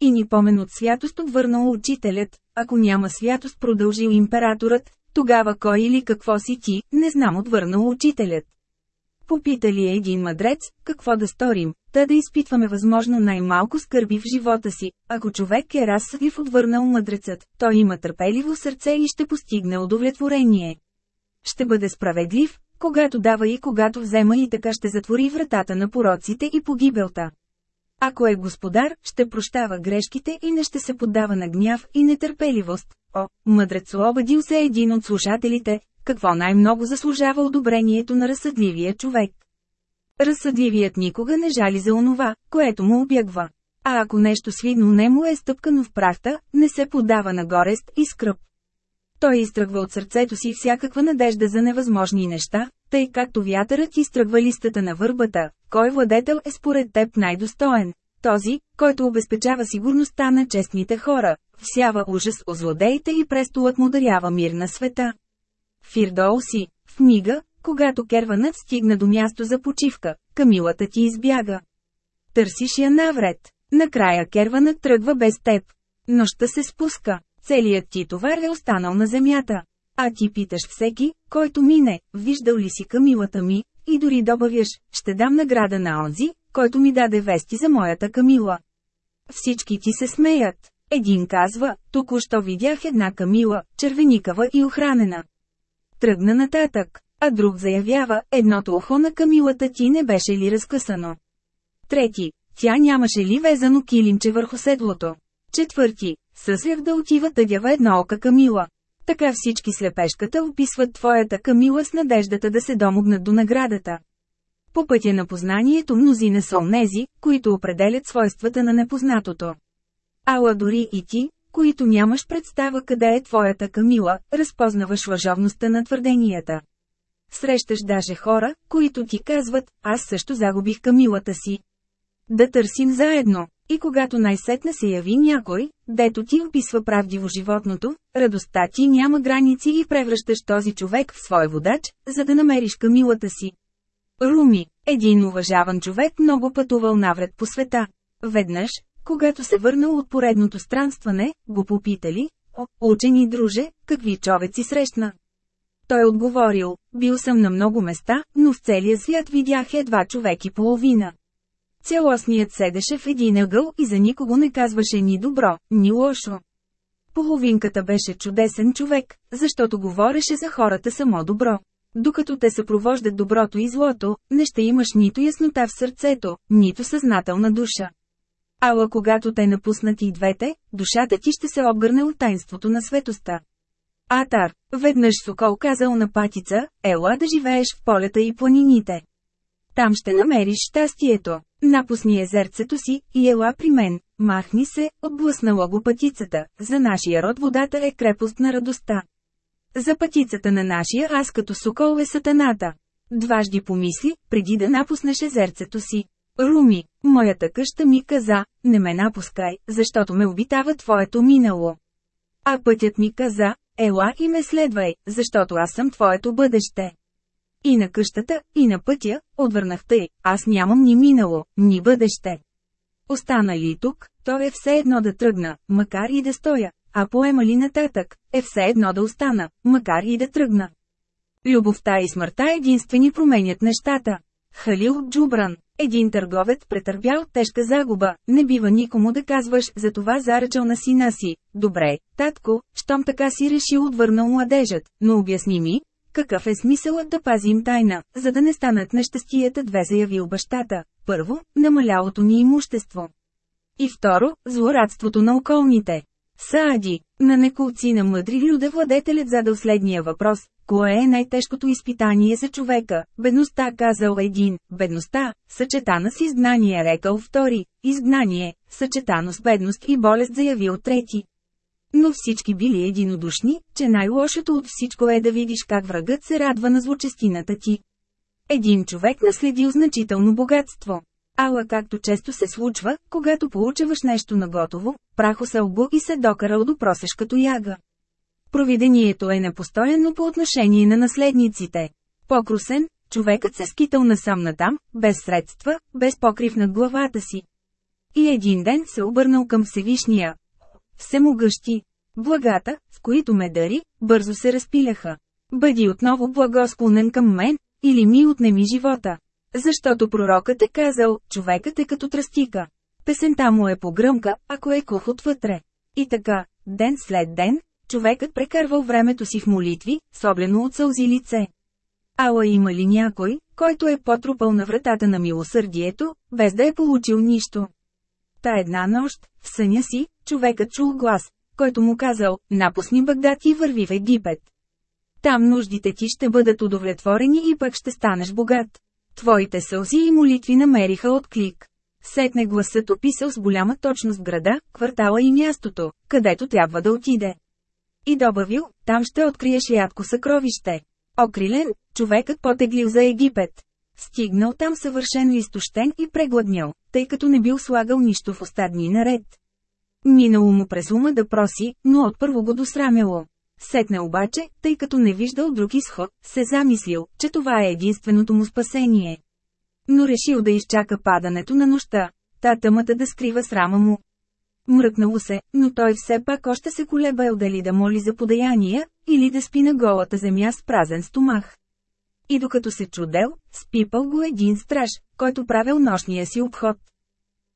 И ни помен от святост отвърнал учителят, ако няма святост продължил императорът, тогава кой или какво си ти, не знам отвърнал учителят. Попитали е един мъдрец, какво да сторим, та да изпитваме възможно най-малко скърби в живота си. Ако човек е разсъдив отвърнал мъдрецът, той има търпеливо сърце и ще постигне удовлетворение. Ще бъде справедлив, когато дава и когато взема и така ще затвори вратата на пороците и погибелта. Ако е господар, ще прощава грешките и не ще се поддава на гняв и нетърпеливост. О, мъдрец обадил се един от слушателите, какво най-много заслужава одобрението на разсъдливия човек. Разсъдливият никога не жали за онова, което му обягва. А ако нещо свидно не му е стъпкано в прахта, не се подава на горест и скръп. Той изтръгва от сърцето си всякаква надежда за невъзможни неща, тъй както вятърът изтръгва листата на върбата. Кой владетел е според теб най-достоен? Този, който обезпечава сигурността на честните хора, всява ужас о злодеите и престолът му дарява мир на света. Фирдоуси, в книга, когато керванът стигна до място за почивка, камилата ти избяга. Търсиш я навред. Накрая керванът тръгва без теб. Нощта се спуска. Целият ти товар е останал на земята. А ти питаш всеки, който мине, виждал ли си камилата ми, и дори добавяш, ще дам награда на онзи, който ми даде вести за моята камила. Всички ти се смеят. Един казва, току-що видях една камила, червеникава и охранена. Тръгна нататък, а друг заявява, едното ухо на камилата ти не беше ли разкъсано. Трети, тя нямаше ли везано килимче върху седлото. Четвърти, съсрях да отива тъдява едноока камила. Така всички слепешката описват твоята камила с надеждата да се домогнат до наградата. По пътя на познанието мнозина са онези, които определят свойствата на непознатото. Ала дори и ти, които нямаш представа къде е твоята камила, разпознаваш лъжовността на твърденията. Срещаш даже хора, които ти казват, аз също загубих камилата си. Да търсим заедно. И когато най-сетне се яви някой, дето ти описва правдиво животното, радостта ти няма граници и превръщаш този човек в свой водач, за да намериш камилата си. Руми, един уважаван човек много пътувал навред по света. Веднъж, когато се върнал от поредното странстване, го попитали, о, учени друже, какви човеци срещна. Той отговорил, бил съм на много места, но в целия свят видях едва човек и половина. Цялостният седеше в един ъгъл и за никого не казваше ни добро, ни лошо. Половинката беше чудесен човек, защото говореше за хората само добро. Докато те съпровождат доброто и злото, не ще имаш нито яснота в сърцето, нито съзнателна душа. Ала когато те напуснат и двете, душата ти ще се обгърне от тайнството на светоста. Атар, веднъж Сокол казал на патица, ела да живееш в полета и планините. Там ще намериш щастието. Напусни езерцето си и ела при мен, махни се, отблъснала го пътицата, за нашия род водата е крепост на радостта. За пътицата на нашия аз като сокол е сатаната. Дважди помисли, преди да напуснеш езерцето си. Руми, моята къща ми каза, не ме напускай, защото ме обитава твоето минало. А пътят ми каза, ела и ме следвай, защото аз съм твоето бъдеще. И на къщата, и на пътя, отвърнах тъй, аз нямам ни минало, ни бъдеще. Остана ли тук, то е все едно да тръгна, макар и да стоя, а поема ли нататък, е все едно да остана, макар и да тръгна. Любовта и смъртта единствени променят нещата. Халил Джубран. Един търговец претърпял тежка загуба, не бива никому да казваш за това заръчал на сина си. Добре, татко, щом така си решил отвърнал младежът, но обясни ми, какъв е смисълът да пазим тайна, за да не станат нещастията две заявил бащата. Първо, намалялото ни имущество. И второ, злорадството на околните. Саади, на неколци на мъдри люде владетелят задал следния въпрос. Кое е най-тежкото изпитание за човека? Бедността казал един, бедността, съчетана с изгнание рекал втори, изгнание, съчетано с бедност и болест заявил трети. Но всички били единодушни, че най-лошото от всичко е да видиш как врагът се радва на злочестината ти. Един човек наследил значително богатство. Ала както често се случва, когато получаваш нещо на готово, прахо се обу и се докарал до просешкато яга. Провидението е непостоянно по отношение на наследниците. Покрусен, човекът се скитал насам натам, без средства, без покрив над главата си. И един ден се обърнал към Всевишния. Всемогъщи. Благата, с които ме дари, бързо се разпиляха. Бъди отново благосклонен към мен, или ми отнеми живота. Защото пророкът е казал, човекът е като тръстика. Песента му е погръмка, ако е кух отвътре. И така, ден след ден, човекът прекарвал времето си в молитви, соблено от сълзи лице. Ала има ли някой, който е потрупал на вратата на милосърдието, без да е получил нищо? Та една нощ, в съня си, човекът чул глас, който му казал, напусни Багдад и върви в Египет. Там нуждите ти ще бъдат удовлетворени и пък ще станеш богат. Твоите сълзи и молитви намериха отклик. Сетне гласът описал с голяма точност града, квартала и мястото, където трябва да отиде. И добавил, там ще откриеш рядко съкровище. Окрилен, човекът потеглил за Египет. Стигнал там съвършено изтощен и прегладнял, тъй като не бил слагал нищо в остадни наред. Минало му през ума да проси, но отпърво го досрамяло. Сетне обаче, тъй като не виждал друг изход, се замислил, че това е единственото му спасение. Но решил да изчака падането на нощта, та тъмата да скрива срама му. Мръкнало се, но той все пак още се колебал дали да моли за подаяния, или да спи на голата земя с празен стомах. И докато се чудел, спипал го един страж, който правил нощния си обход.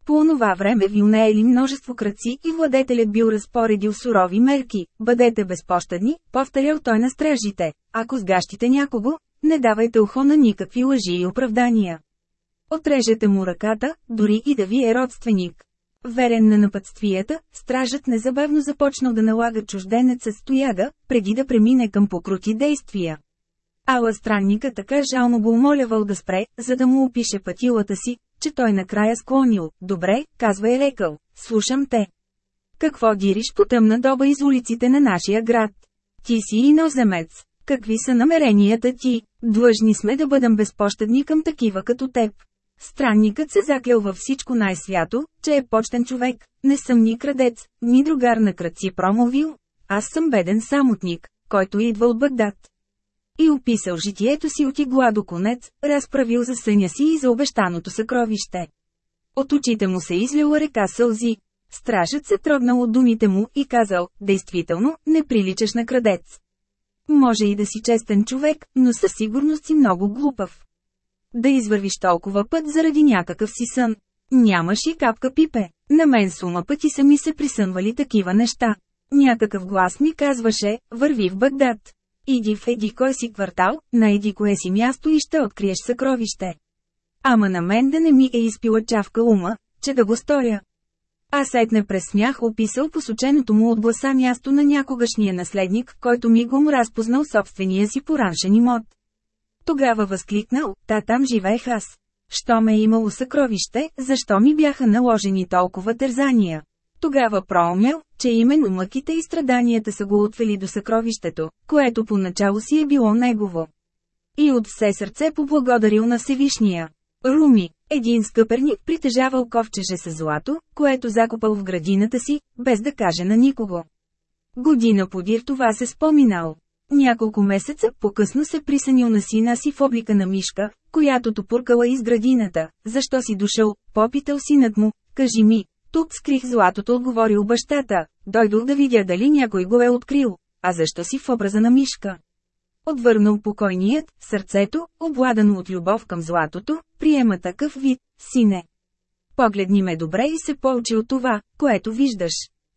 По онова време вилнеели множество кръци и владетелят бил разпоредил сурови мерки. Бъдете безпощадни, повторял той на стражите. Ако сгащите някого, не давайте ухо на никакви лъжи и оправдания. Отрежете му ръката, дори и да ви е родственик. Верен на напътствията, стражът незабавно започнал да налага чужденеца стояга, преди да премине към покрути действия. Ала странника така жално го умолявал да спре, за да му опише пътилата си, че той накрая склонил. Добре, казва е рекал, слушам те. Какво дириш по тъмна доба из улиците на нашия град? Ти си иноземец. Какви са намеренията ти? Длъжни сме да бъдем безпощадни към такива като теб. Странникът се заклял във всичко най-свято, че е почтен човек, не съм ни крадец, ни другар на кръци промовил. Аз съм беден самотник, който идва от Багдад и описал житието си от игла до конец, разправил за съня си и за обещаното съкровище. От очите му се изляла река сълзи. Стражът се трогнал от думите му и казал, действително, не приличаш на крадец. Може и да си честен човек, но със сигурност си много глупав. Да извървиш толкова път заради някакъв си сън. Нямаш и капка пипе. На мен сума пъти са ми се присънвали такива неща. Някакъв глас ми казваше, върви в Багдад. Иди в еди кой си квартал, на еди кое си място и ще откриеш съкровище. Ама на мен да не ми е изпила чавка ума, че да го сторя. А сетне през смях описал посоченото му от гласа място на някогашния наследник, който ми го разпознал собствения си пораншен имот. Тогава възкликнал, та там живеех аз. Що ме е имало съкровище, защо ми бяха наложени толкова тързания? Тогава проумял, че именно мъките и страданията са го отвели до съкровището, което поначало си е било негово. И от все сърце поблагодарил на Всевишния. Руми, един скъперник притежавал ковчеже с злато, което закопал в градината си, без да каже на никого. Година подир това се споминал. Няколко месеца по-късно се присънил на сина си в облика на мишка, която топуркала из градината. Защо си дошъл? Попитал синът му, кажи ми, тук скрих златото, отговорил бащата. Дойдох да видя дали някой го е открил. А защо си в образа на мишка? Отвърнал покойният, сърцето, обладано от любов към златото, приема такъв вид, сине. Погледни ме добре и се поучи от това, което виждаш.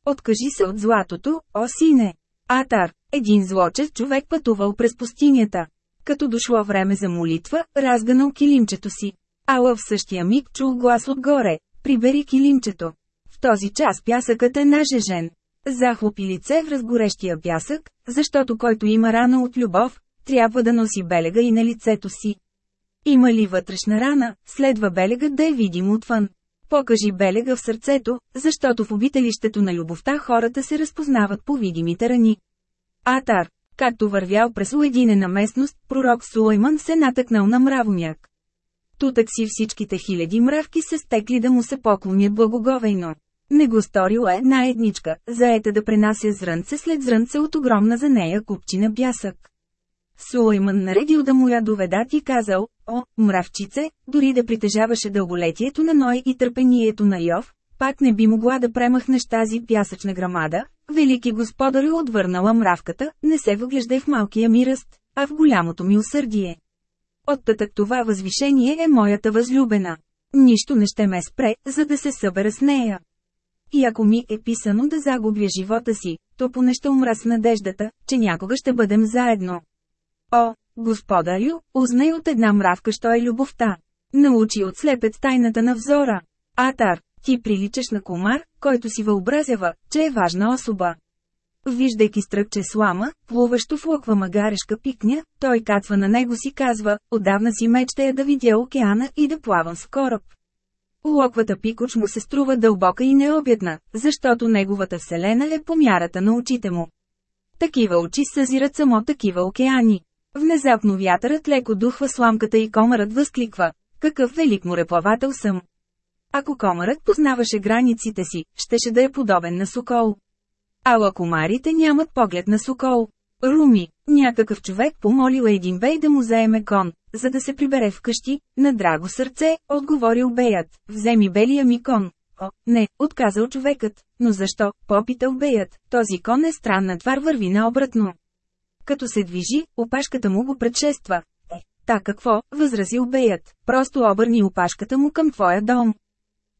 Откажи се от златото, о сине. Атар, един злочест човек пътувал през пустинята. Като дошло време за молитва, разганал килимчето си. Ала в същия миг чул глас отгоре, прибери килимчето. Този час пясъкът е нажежен. Захлопи лице в разгорещия пясък, защото който има рана от любов, трябва да носи белега и на лицето си. Има ли вътрешна рана, следва белегът да е видим отвън. Покажи белега в сърцето, защото в обителището на любовта хората се разпознават по видимите рани. Атар, както вървял през уединена местност, пророк Сулейман се натъкнал на мравомяк. Тутък си всичките хиляди мравки се стекли да му се поклонят благоговейно. Не го сторила една едничка, заета да пренася зрънце след зрънце от огромна за нея купчина бясък. Сулейман наредил да му я доведат и казал, о, мравчице, дори да притежаваше дълголетието на Ной и търпението на Йов, пак не би могла да премахнеш тази пясъчна грамада, велики господарю отвърнала мравката, не се въглеждай в малкия ми ръст, а в голямото ми усърдие. Оттатък това възвишение е моята възлюбена. Нищо не ще ме спре, за да се събера с нея. И ако ми е писано да загубя живота си, то поне ще умра с надеждата, че някога ще бъдем заедно. О, господарю, узнай от една мравка, що е любовта. Научи от слепец тайната на взора. Атар, ти приличаш на комар, който си въобразява, че е важна особа. Виждайки стръкче слама, плуващо в лъква магарешка пикня, той кацва на него си казва, отдавна си мечтая да видя океана и да плавам с кораб. Локвата пикоч му се струва дълбока и необятна, защото неговата вселена е по мярата на очите му. Такива очи съзират само такива океани. Внезапно вятърът леко духва сламката и комарът възкликва. Какъв велик мореплавател съм! Ако комарът познаваше границите си, щеше да е подобен на сокол. Ала комарите нямат поглед на сокол. Руми, някакъв човек помолил един бей да му заеме кон, за да се прибере вкъщи, на драго сърце, отговорил беят, вземи белия ми кон. О, не, отказал човекът, но защо, попитал беят, този кон е странна твар върви наобратно. Като се движи, опашката му го предшества. Е, та какво, възразил беят, просто обърни опашката му към твоя дом.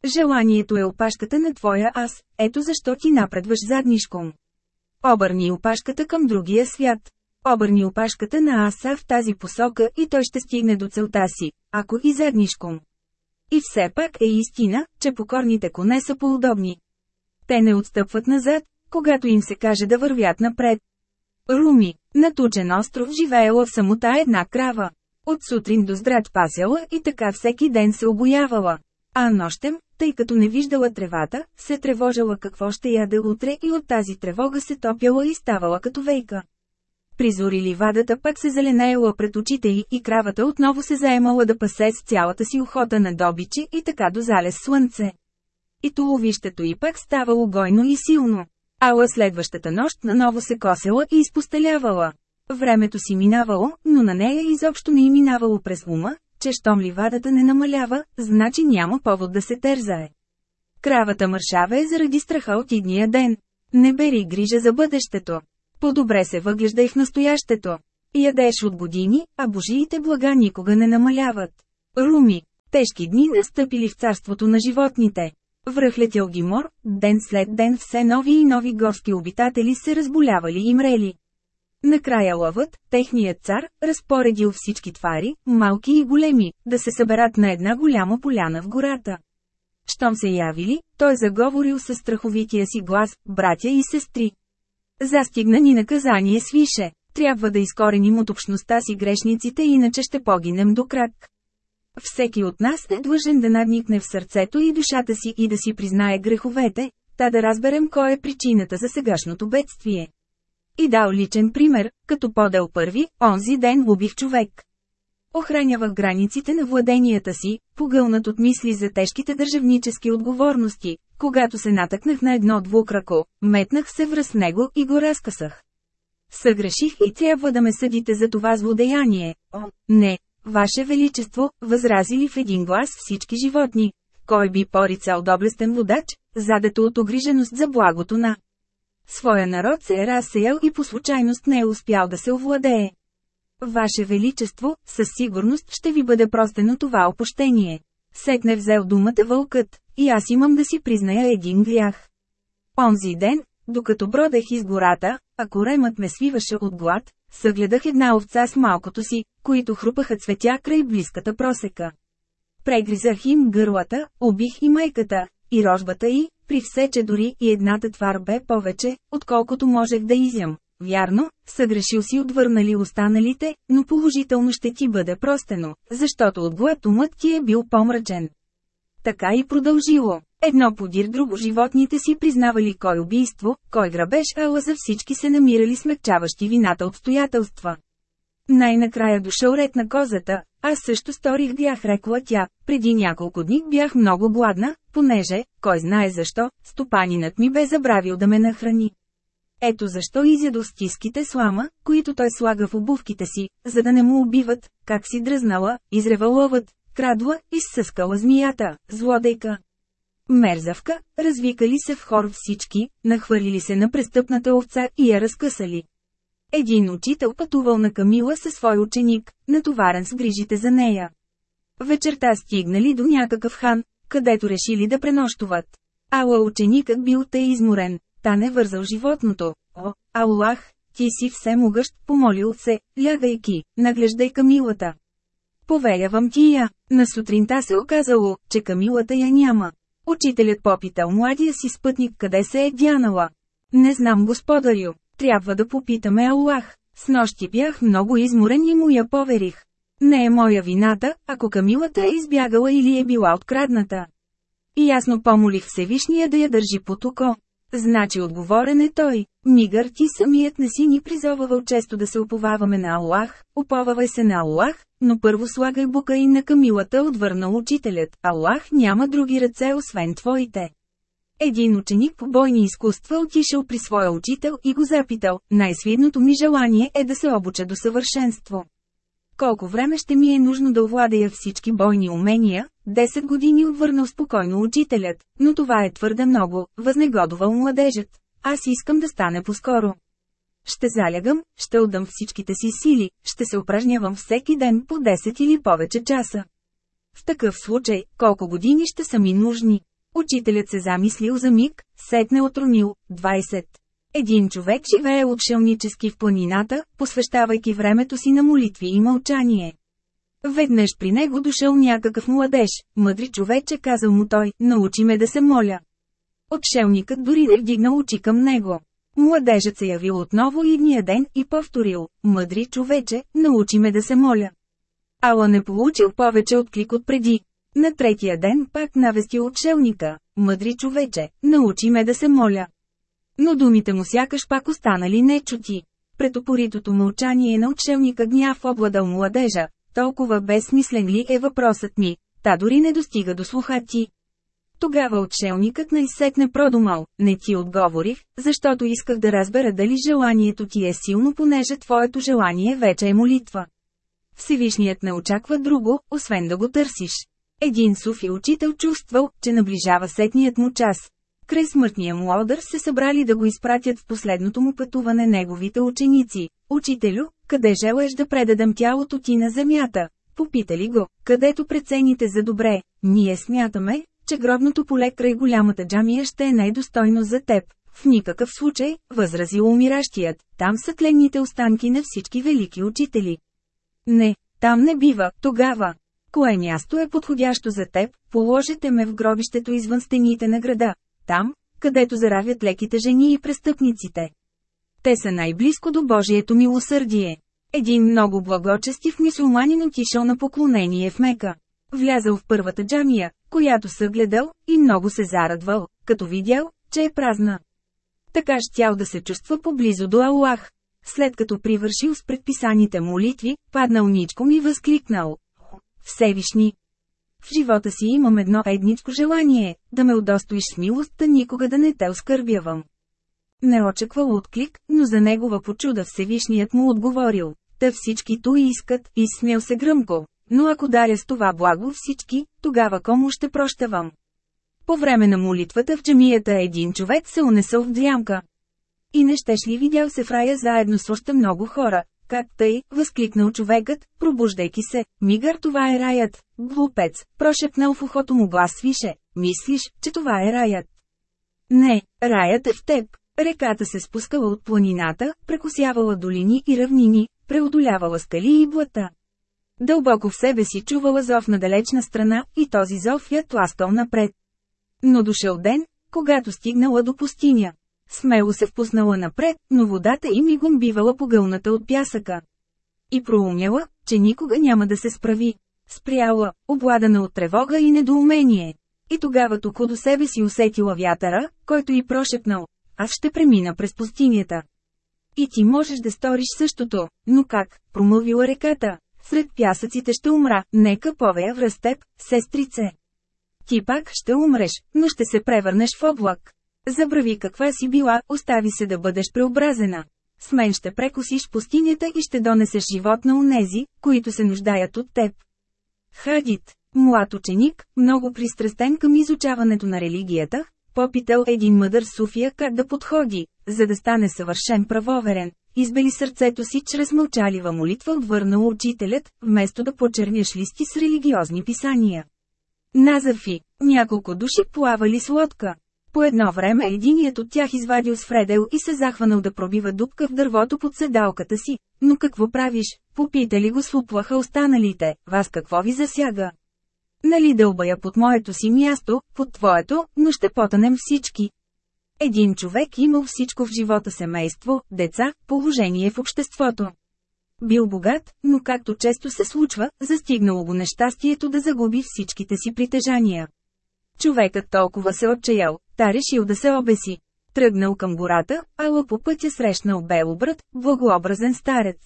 Желанието е опашката на твоя аз, ето защо ти напредваш заднишком. Обърни опашката към другия свят. Обърни опашката на аса в тази посока и той ще стигне до целта си, ако и заднишком. И все пак е истина, че покорните коне са поудобни. Те не отстъпват назад, когато им се каже да вървят напред. Руми, на тучен остров живеела в самота една крава. От сутрин до здрат пасяла и така всеки ден се обоявала. А нощем, тъй като не виждала тревата, се тревожила какво ще яде утре и от тази тревога се топяла и ставала като вейка. Призори ливадата пък се зеленеела пред очите й и кравата отново се заемала да пасе с цялата си охота на добичи и така до залез слънце. И туловището й пък ставало гойно и силно. Ала следващата нощ наново се косела и изпостелявала. Времето си минавало, но на нея изобщо не й минавало през ума, че щом ливадата не намалява, значи няма повод да се тързае. Кравата мършава е заради страха от идния ден. Не бери грижа за бъдещето. По-добре се въглеждай в настоящето. Ядеш от години, а божиите блага никога не намаляват. Руми. Тежки дни настъпили в царството на животните. Връхлетял ги мор, ден след ден все нови и нови горски обитатели се разболявали и мрели. Накрая лъвът, техният цар, разпоредил всички твари, малки и големи, да се съберат на една голяма поляна в гората. Щом се явили, той заговорил със страховития си глас, братя и сестри. Застигна ни наказание свише, трябва да изкореним от общността си грешниците иначе ще погинем до крак. Всеки от нас е длъжен да надникне в сърцето и душата си и да си признае греховете, та да разберем кой е причината за сегашното бедствие. И дал личен пример, като подел първи, онзи ден убих човек. Охранявах границите на владенията си, погълнат от мисли за тежките държавнически отговорности, когато се натъкнах на едно двукрако, метнах се връз него и го разкъсах. Съгреших и трябва да ме съдите за това злодеяние. О, не, Ваше Величество, възразили в един глас всички животни. Кой би порицал доблестен водач, задето от огриженост за благото на Своя народ се е разсеял и по случайност не е успял да се овладее. Ваше Величество, със сигурност ще ви бъде простено това опощение. Сетне взел думата вълкът, и аз имам да си призная един грях. Онзи ден, докато бродех из гората, а коремът ме свиваше от глад, съгледах една овца с малкото си, които хрупаха цветя край близката просека. Прегризах им гърлата, убих и майката, и рожбата й, при все че дори и едната твар бе повече, отколкото можех да изям. Вярно, съгрешил си отвърнали останалите, но положително ще ти бъде простено, защото от глад умът ти е бил помрачен. Така и продължило. Едно подир друго животните си признавали кой убийство, кой грабеж, ала за всички се намирали смягчаващи вината обстоятелства. Най-накрая дошъл ред на козата, аз също сторих грях рекла тя, преди няколко дни бях много гладна, понеже, кой знае защо, стопанинът ми бе забравил да ме нахрани. Ето защо изядо стиските слама, които той слага в обувките си, за да не му убиват, как си дръзнала, изрева лъвът, крадла, изсъскала змията, злодейка. Мерзавка, развикали се в хор всички, нахвърлили се на престъпната овца и я разкъсали. Един учител пътувал на Камила със свой ученик, натоварен с грижите за нея. Вечерта стигнали до някакъв хан, където решили да пренощуват. Ала ученикът бил тъй изморен, та не вързал животното. О, Аллах, ти си всемогъщ, помолил се, лягайки, наглеждай Камилата. Повелявам ти я. На сутринта се оказало, че Камилата я няма. Учителят попитал младия си спътник къде се е дянала. Не знам господарю, трябва да попитаме Аллах. С нощи бях много изморен и му я поверих. Не е моя вината, ако Камилата е избягала или е била открадната. И ясно помолих Всевишния да я държи под око. Значи отговорен е той, Мигър ти самият не си ни призовавал често да се уповаваме на Аллах, уповавай се на Аллах, но първо слагай бука и на камилата отвърнал учителят, Аллах няма други ръце освен твоите. Един ученик по бойни изкуства отишъл при своя учител и го запитал, най-свидното ми желание е да се обуча до съвършенство. Колко време ще ми е нужно да овладея всички бойни умения? 10 години отвърнал спокойно учителят, но това е твърде много, възнегодовал младежът. Аз искам да стане по-скоро. Ще залягам, ще отдам всичките си сили, ще се упражнявам всеки ден по 10 или повече часа. В такъв случай, колко години ще са ми нужни? Учителят се замислил за миг, сетне отронил, 20. Един човек живее отшелнически в планината, посвещавайки времето си на молитви и мълчание. Веднъж при него дошъл някакъв младеж, мъдри човече казал му той, научи ме да се моля. Отшелникът дори не вдигнал очи към него. Младежът се явил отново идния ден и повторил, мъдри човече, научи ме да се моля. Ала не получил повече отклик от преди. На третия ден пак навестил отшелника, мъдри човече, научи ме да се моля. Но думите му сякаш пак останали нечути. Пред опоритото мълчание на отшелника гняв обладал младежа, толкова безсмислен ли е въпросът ми, та дори не достига до слуха ти. Тогава отшелникът най-сетне продумал, не ти отговорих, защото исках да разбера дали желанието ти е силно, понеже твоето желание вече е молитва. Всевишният не очаква друго, освен да го търсиш. Един суфи учител чувствал, че наближава сетният му час. Край смъртния му одър се събрали да го изпратят в последното му пътуване неговите ученици. Учителю, къде желаеш да предадем тялото ти на земята? Попитали го, където прецените за добре, ние смятаме, че гробното поле край голямата джамия ще е най-достойно за теб. В никакъв случай, възразил умиращият, там са тленните останки на всички велики учители. Не, там не бива, тогава. Кое място е подходящо за теб, положете ме в гробището извън стените на града, там, където заравят леките жени и престъпниците. Те са най-близко до Божието милосърдие. Един много благочестив мисулманин отишъл на поклонение в Мека. Влязъл в първата джамия, която съгледал, и много се зарадвал, като видял, че е празна. Така щял да се чувства поблизо до Аллах. След като привършил с предписаните молитви, паднал ничком и възкликнал. Всевишни! В живота си имам едно едничко желание – да ме удостоиш с милостта никога да не те оскърбявам. Не очаквал отклик, но за негова почуда Всевишният му отговорил. Та всички то искат, и смел се гръмко. Но ако даря с това благо всички, тогава кому ще прощавам? По време на молитвата в джамията един човек се унесъл в дрямка. И не щеш ли видял се в рая заедно с още много хора, как тъй, възкликнал човекът, пробуждайки се, мигър това е раят, глупец, прошепнал в ухото му глас свише, мислиш, че това е раят. Не, раят е в теб. Реката се спускала от планината, прекосявала долини и равнини, преодолявала скали и блата. Дълбоко в себе си чувала зов на далечна страна и този зов я тласкал напред. Но дошъл ден, когато стигнала до пустиня. Смело се впуснала напред, но водата им мигом бивала погълната от пясъка. И проумяла, че никога няма да се справи. Спряла, обладана от тревога и недоумение. И тогава тук до себе си усетила вятъра, който и прошепнал. Аз ще премина през пустинята. И ти можеш да сториш същото, но как, промълвила реката. Сред пясъците ще умра, нека повея връз теб, сестрице. Ти пак ще умреш, но ще се превърнеш в облак. Забрави каква си била, остави се да бъдеш преобразена. С мен ще прекосиш пустинята и ще донесеш живот на унези, които се нуждаят от теб. Хадит, млад ученик, много пристрастен към изучаването на религията, попитал един мъдър Суфия как да подходи, за да стане съвършен правоверен. Избели сърцето си чрез мълчалива молитва отвърнал учителят, вместо да почерняш листи с религиозни писания. Назафи, няколко души плавали с лодка. По едно време единият от тях извадил с Фредел и се захванал да пробива дупка в дървото под седалката си. Но какво правиш? Попитали го слуплаха останалите, вас какво ви засяга? Нали дълбая под моето си място, под твоето, но ще потънем всички. Един човек имал всичко в живота семейство, деца, положение в обществото. Бил богат, но както често се случва, застигнало го нещастието да загуби всичките си притежания. Човекът толкова се отчаял, та решил да се обеси. Тръгнал към гората, ала по пътя срещнал белобрат, благообразен старец.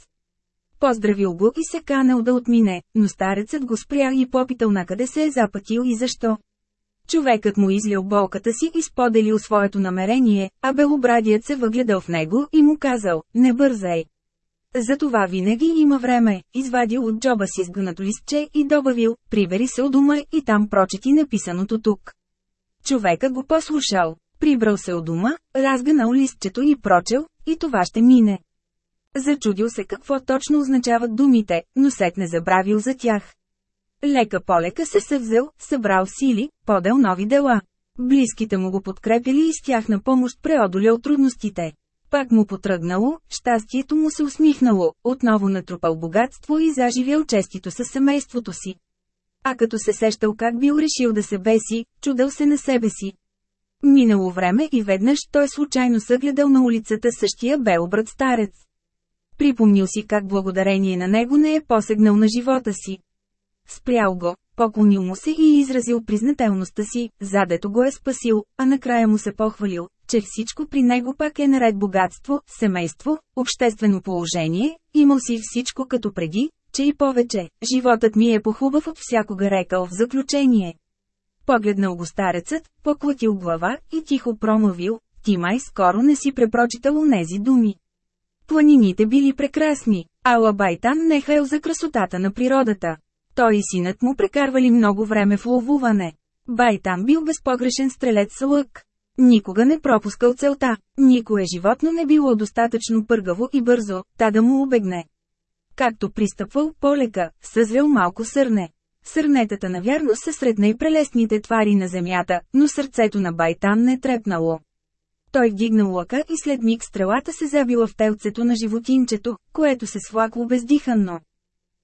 Поздравил го и се канал да отмине, но старецът го спря и попитал накъде се е запътил и защо. Човекът му излял болката си и споделил своето намерение, а белобрадият се въгледал в него и му казал, не бързай. За това винаги има време, извадил от джоба си сгънато листче и добавил, прибери се от дома и там прочети написаното тук. Човекът го послушал, прибрал се от дома, разгънал листчето и прочел, и това ще мине. Зачудил се какво точно означават думите, но сетне забравил за тях. Лека полека се съвзел, събрал сили, подел нови дела. Близките му го подкрепили и с тях на помощ преодолял трудностите. Пак му потръгнало, щастието му се усмихнало, отново натрупал богатство и заживял честито със семейството си. А като се сещал как бил решил да се беси, чудал се на себе си. Минало време и веднъж той случайно съгледал на улицата същия белобрат старец. Припомнил си как благодарение на него не е посегнал на живота си. Спрял го, поклонил му се и изразил признателността си, задето го е спасил, а накрая му се похвалил, че всичко при него пак е наред богатство, семейство, обществено положение, имал си всичко като преди, че и повече, животът ми е похубав от всякога рекал в заключение. Погледнал го старецът, поклатил глава и тихо промълвил, ти май скоро не си препрочитал онези думи. Планините били прекрасни, а Лабайтан не хаел за красотата на природата. Той и синът му прекарвали много време в ловуване. Байтан бил безпогрешен стрелец с лък. Никога не пропускал целта, никое животно не било достатъчно пъргаво и бързо, та да му убегне. Както пристъпвал полека, съзвел малко сърне. Сърнетата навярно са сред най-прелестните твари на земята, но сърцето на Байтан не трепнало. Той вдигнал лъка и след миг стрелата се забила в телцето на животинчето, което се свлакло бездиханно.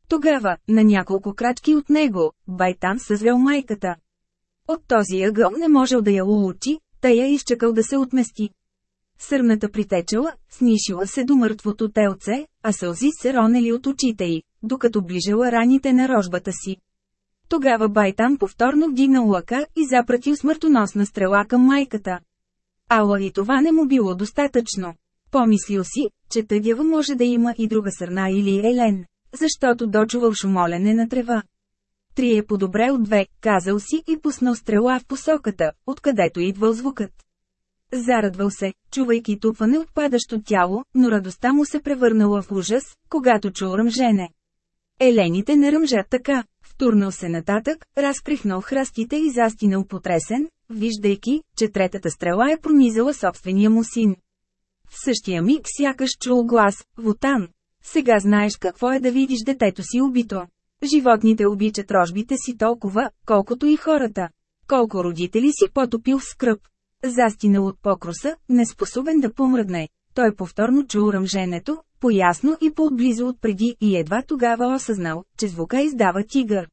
Тогава, на няколко крачки от него, Байтан съзвел майката. От този ъгъл не можел да я улучи, та я изчакал да се отмести. Сърната притечала, снишила се до мъртвото телце, а сълзи се ронели от очите й, докато ближала раните на рожбата си. Тогава Байтан повторно вдигнал лъка и запратил смъртоносна стрела към майката. Ала и това не му било достатъчно. Помислил си, че тъдява може да има и друга сърна или елен, защото дочувал шумолене на трева. Три е по-добре от две, казал си и пуснал стрела в посоката, откъдето идвал звукът. Зарадвал се, чувайки тупване от падащо тяло, но радостта му се превърнала в ужас, когато чул ръмжене. Елените не ръмжат така, втурнал се нататък, разкрихнал храстите и застинал потресен, виждайки, че третата стрела е пронизала собствения му син. В същия миг сякаш чул глас, Вотан. Сега знаеш какво е да видиш детето си убито. Животните обичат рожбите си толкова, колкото и хората. Колко родители си потопил в скръп. Застинал от покроса, неспособен да помръдне. Той повторно чу ръмженето, поясно и по-отблизо от преди и едва тогава осъзнал, че звука издава тигър.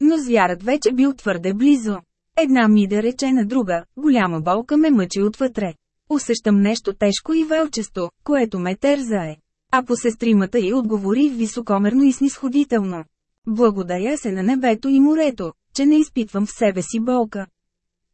Но звярат вече бил твърде близо. Една ми да рече на друга, голяма болка ме мъчи отвътре. Усещам нещо тежко и вълчесто, което ме тързае. А по сестримата й отговори високомерно и снисходително. Благодаря се на небето и морето, че не изпитвам в себе си болка.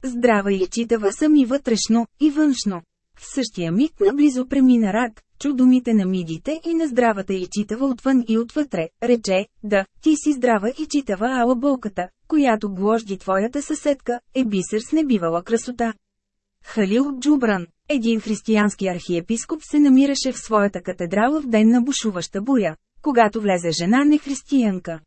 Здрава и читава съм и вътрешно, и външно. В същия миг наблизо премина рак, чу думите на мидите и на здравата и читава отвън и отвътре, рече, да, ти си здрава и читава ала болката, която гложди твоята съседка, е бисер с небивала красота. Халил Джубран, един християнски архиепископ се намираше в своята катедрала в ден на бушуваща буря, когато влезе жена нехристиянка.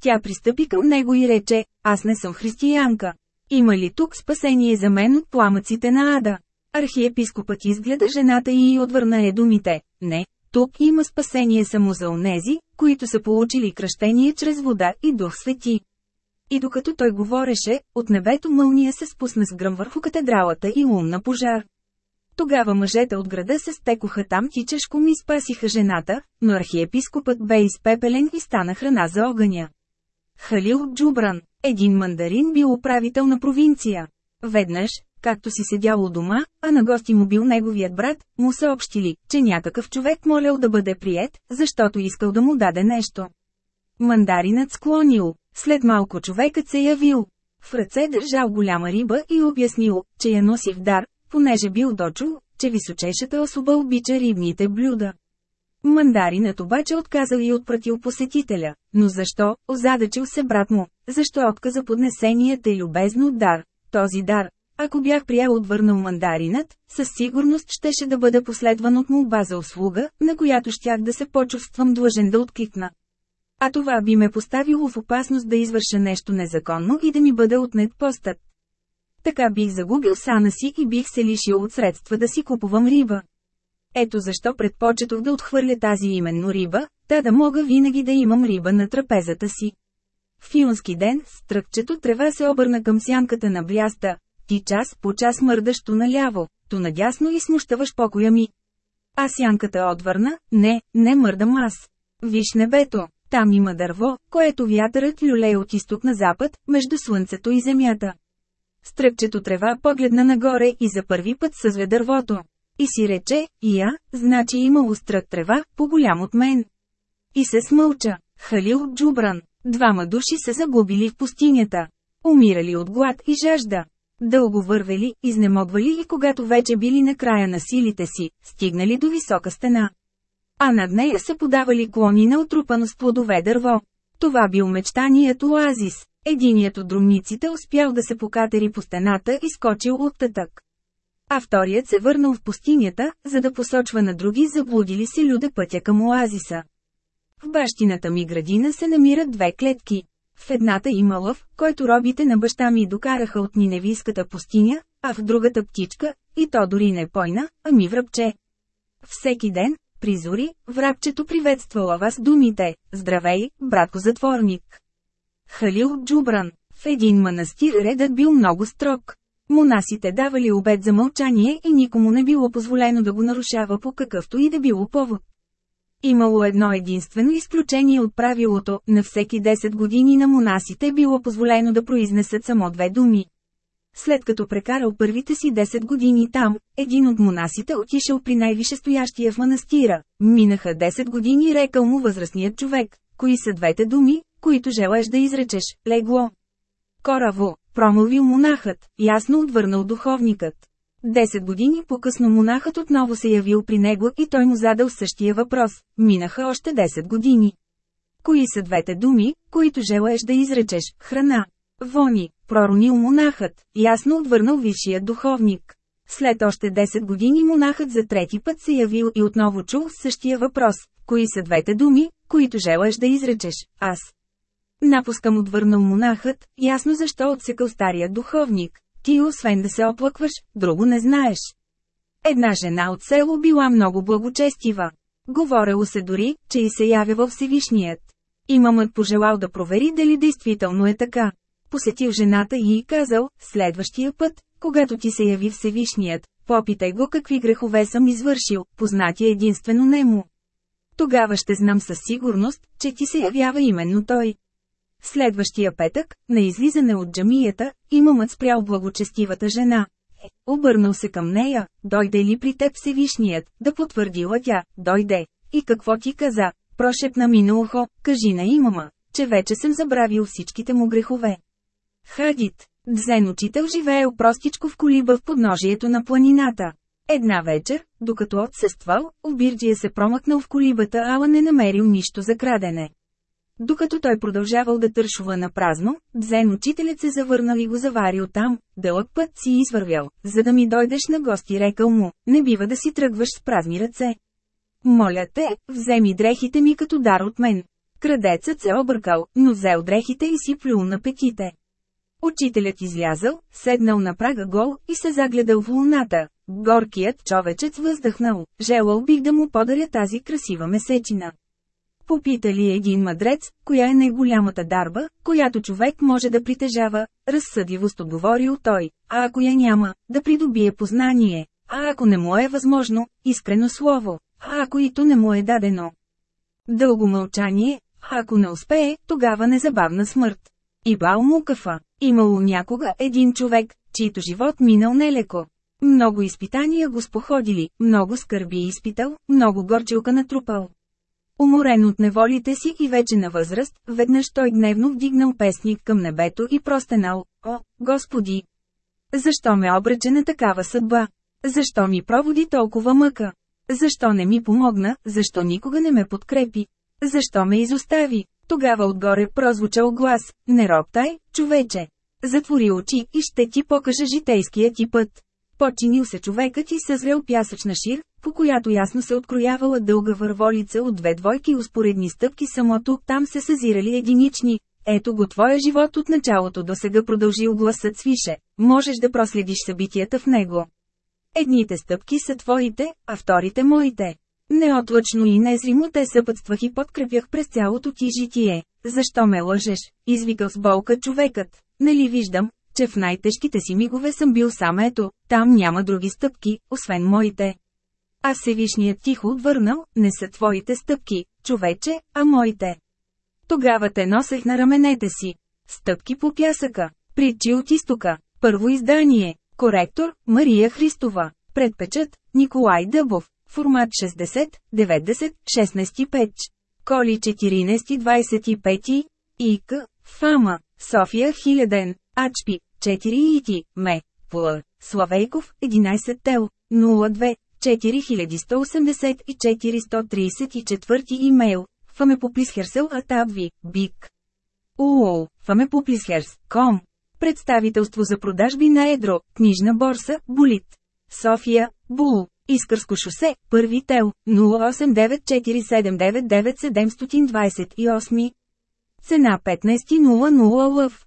Тя пристъпи към него и рече, аз не съм християнка. Има ли тук спасение за мен от пламъците на ада? Архиепископът изгледа жената и отвърна е думите, не, тук има спасение само за онези, които са получили кръщение чрез вода и дух свети. И докато той говореше, от небето мълния се спусна с гръм върху катедралата и лунна пожар. Тогава мъжете от града се стекоха там тичешко ми спасиха жената, но архиепископът бе изпепелен и стана храна за огъня. Халил Джубран, един мандарин бил управител на провинция. Веднъж, както си седял у дома, а на гости му бил неговият брат, му съобщили, че някакъв човек молял да бъде прият, защото искал да му даде нещо. Мандаринът склонил, след малко човекът се явил. В ръце държал голяма риба и обяснил, че я носи в дар, понеже бил дочул, че височайшата особа обича рибните блюда. Мандаринът обаче отказал и отпратил посетителя. Но защо, озадачил се брат му, защо отказа поднесеният и любезно дар? Този дар, ако бях приел отвърнал мандаринът, със сигурност щеше да бъде последван от молба за услуга, на която щях да се почувствам длъжен да откликна. А това би ме поставило в опасност да извърша нещо незаконно и да ми бъде отнет постът. Така бих загубил сана си и бих се лишил от средства да си купувам риба. Ето защо предпочетох да отхвърля тази именно риба, та да мога винаги да имам риба на трапезата си. В юнски ден, стръкчето трева се обърна към сянката на бляста, ти час по час мърдаш то наляво, то надясно и смущаваш покоя ми. А сянката отвърна, не, не мърдам аз. Виж небето, там има дърво, което вятърът люлее от изток на запад, между слънцето и земята. Стръкчето трева погледна нагоре и за първи път съзве дървото. И си рече, я, значи имало стрък трева, по-голям от мен. И се смълча. Халил Джубран. Двама души се загубили в пустинята. Умирали от глад и жажда. Дълго вървели, изнемогвали и когато вече били на края на силите си, стигнали до висока стена. А над нея се подавали клони на отрупано с плодове дърво. Това бил мечтаният оазис. Единият от друмниците успял да се покатери по стената и скочил от тътък. А вторият се върнал в пустинята, за да посочва на други заблудили се люде пътя към оазиса. В бащината ми градина се намират две клетки. В едната има лъв, който робите на баща ми докараха от Ниневийската пустиня, а в другата птичка, и то дори не пойна, ами връбче. Всеки ден, при зори, врабчето приветствала вас думите «Здравей, братко затворник». Халил Джубран В един манастир редът бил много строг. Монасите давали обед за мълчание и никому не било позволено да го нарушава по какъвто и да било повод. Имало едно единствено изключение от правилото, на всеки 10 години на монасите било позволено да произнесат само две думи. След като прекарал първите си 10 години там, един от монасите отишъл при най-висшестоящия в манастира. Минаха 10 години рекал му възрастният човек. Кои са двете думи, които желаеш да изречеш, легло? Кораво, промълвил монахът, ясно отвърнал духовникът. Десет години по-късно монахът отново се явил при него и той му задал същия въпрос. Минаха още 10 години. Кои са двете думи, които желаеш да изречеш? Храна. Вони, проронил монахът, ясно отвърнал висшият духовник. След още 10 години монахът за трети път се явил и отново чул същия въпрос. Кои са двете думи, които желаеш да изречеш? Аз. Напускам отвърнал монахът, ясно защо отсекал стария духовник. Ти освен да се оплакваш, друго не знаеш. Една жена от село била много благочестива. Говорело се дори, че и се явява Всевишният. Имамът пожелал да провери дали действително е така. Посетил жената и й казал, следващия път, когато ти се яви Всевишният, попитай го какви грехове съм извършил, познати единствено нему. Тогава ще знам със сигурност, че ти се явява именно той. Следващия петък, на излизане от джамията, имамът спрял благочестивата жена. Е, обърнал се към нея, дойде ли при теб Всевишният, да потвърдила тя, дойде. И какво ти каза? Прошепна ми на кажи на имама, че вече съм забравил всичките му грехове. Хадит. Дзен учител живеел простичко в колиба в подножието на планината. Една вечер, докато отсъствал, Обирджия се промъкнал в колибата, ала не намерил нищо за крадене. Докато той продължавал да тършува на празно, дзен учителят се завърнал и го заварил там, дълъг път си извървял, за да ми дойдеш на гости рекал му, не бива да си тръгваш с празни ръце. Моля те, вземи дрехите ми като дар от мен. Крадецът се объркал, но взел дрехите и си плюл на петите. Учителят излязъл, седнал на прага гол и се загледал в луната. Горкият човечец въздъхнал, желал бих да му подаря тази красива месечина. Попитали един мъдрец, коя е най-голямата дарба, която човек може да притежава, разсъдивост отговорил той, а ако я няма, да придобие познание, а ако не му е възможно, искрено слово, а ако и то не му е дадено. Дълго мълчание, а ако не успее, тогава незабавна смърт. И бал му кафа. Имало някога един човек, чийто живот минал нелеко. Много изпитания го споходили, много скърби изпитал, много горчилка натрупал. Уморен от неволите си и вече на възраст, веднъж той гневно вдигнал песник към небето и простенал, «О, Господи! Защо ме обрече на такава съдба? Защо ми проводи толкова мъка? Защо не ми помогна, защо никога не ме подкрепи? Защо ме изостави? Тогава отгоре прозвучал глас, не роптай, човече. Затвори очи и ще ти покажа житейския ти път. Починил се човекът и съзрел пясъчна шир, по която ясно се откроявала дълга върволица от две двойки успоредни стъпки само тук там се съзирали единични. Ето го твоя живот от началото до сега продължил гласът свише, можеш да проследиш събитията в него. Едните стъпки са твоите, а вторите моите. Неотлъчно и незримо те съпътствах и подкрепях през цялото ти житие. Защо ме лъжеш? Извикал с болка човекът. Нали виждам, че в най-тежките си мигове съм бил сам ето, там няма други стъпки, освен моите. А Всевишният тихо отвърнал, не са твоите стъпки, човече, а моите. Тогава те носех на раменете си. Стъпки по пясъка. Притчи от изтока. Първо издание. Коректор – Мария Христова. Предпечат – Николай Дъбов. Формат 60, 90, 16 печ. Коли 14 25. ИК. Фама. София Хиляден. Ачпи. 4 ити. Ме. Пл. Славейков. 11 тел. 02. 4180 и 434 имейл. Фамепоплисхерсел Атабви. Бик. УОЛ. Фамепоплисхерс. Ком. Представителство за продажби на Едро, книжна борса, Болит. София, Бул. Искърско шосе, първи тел, 08947999728. Цена 15.00 лъв.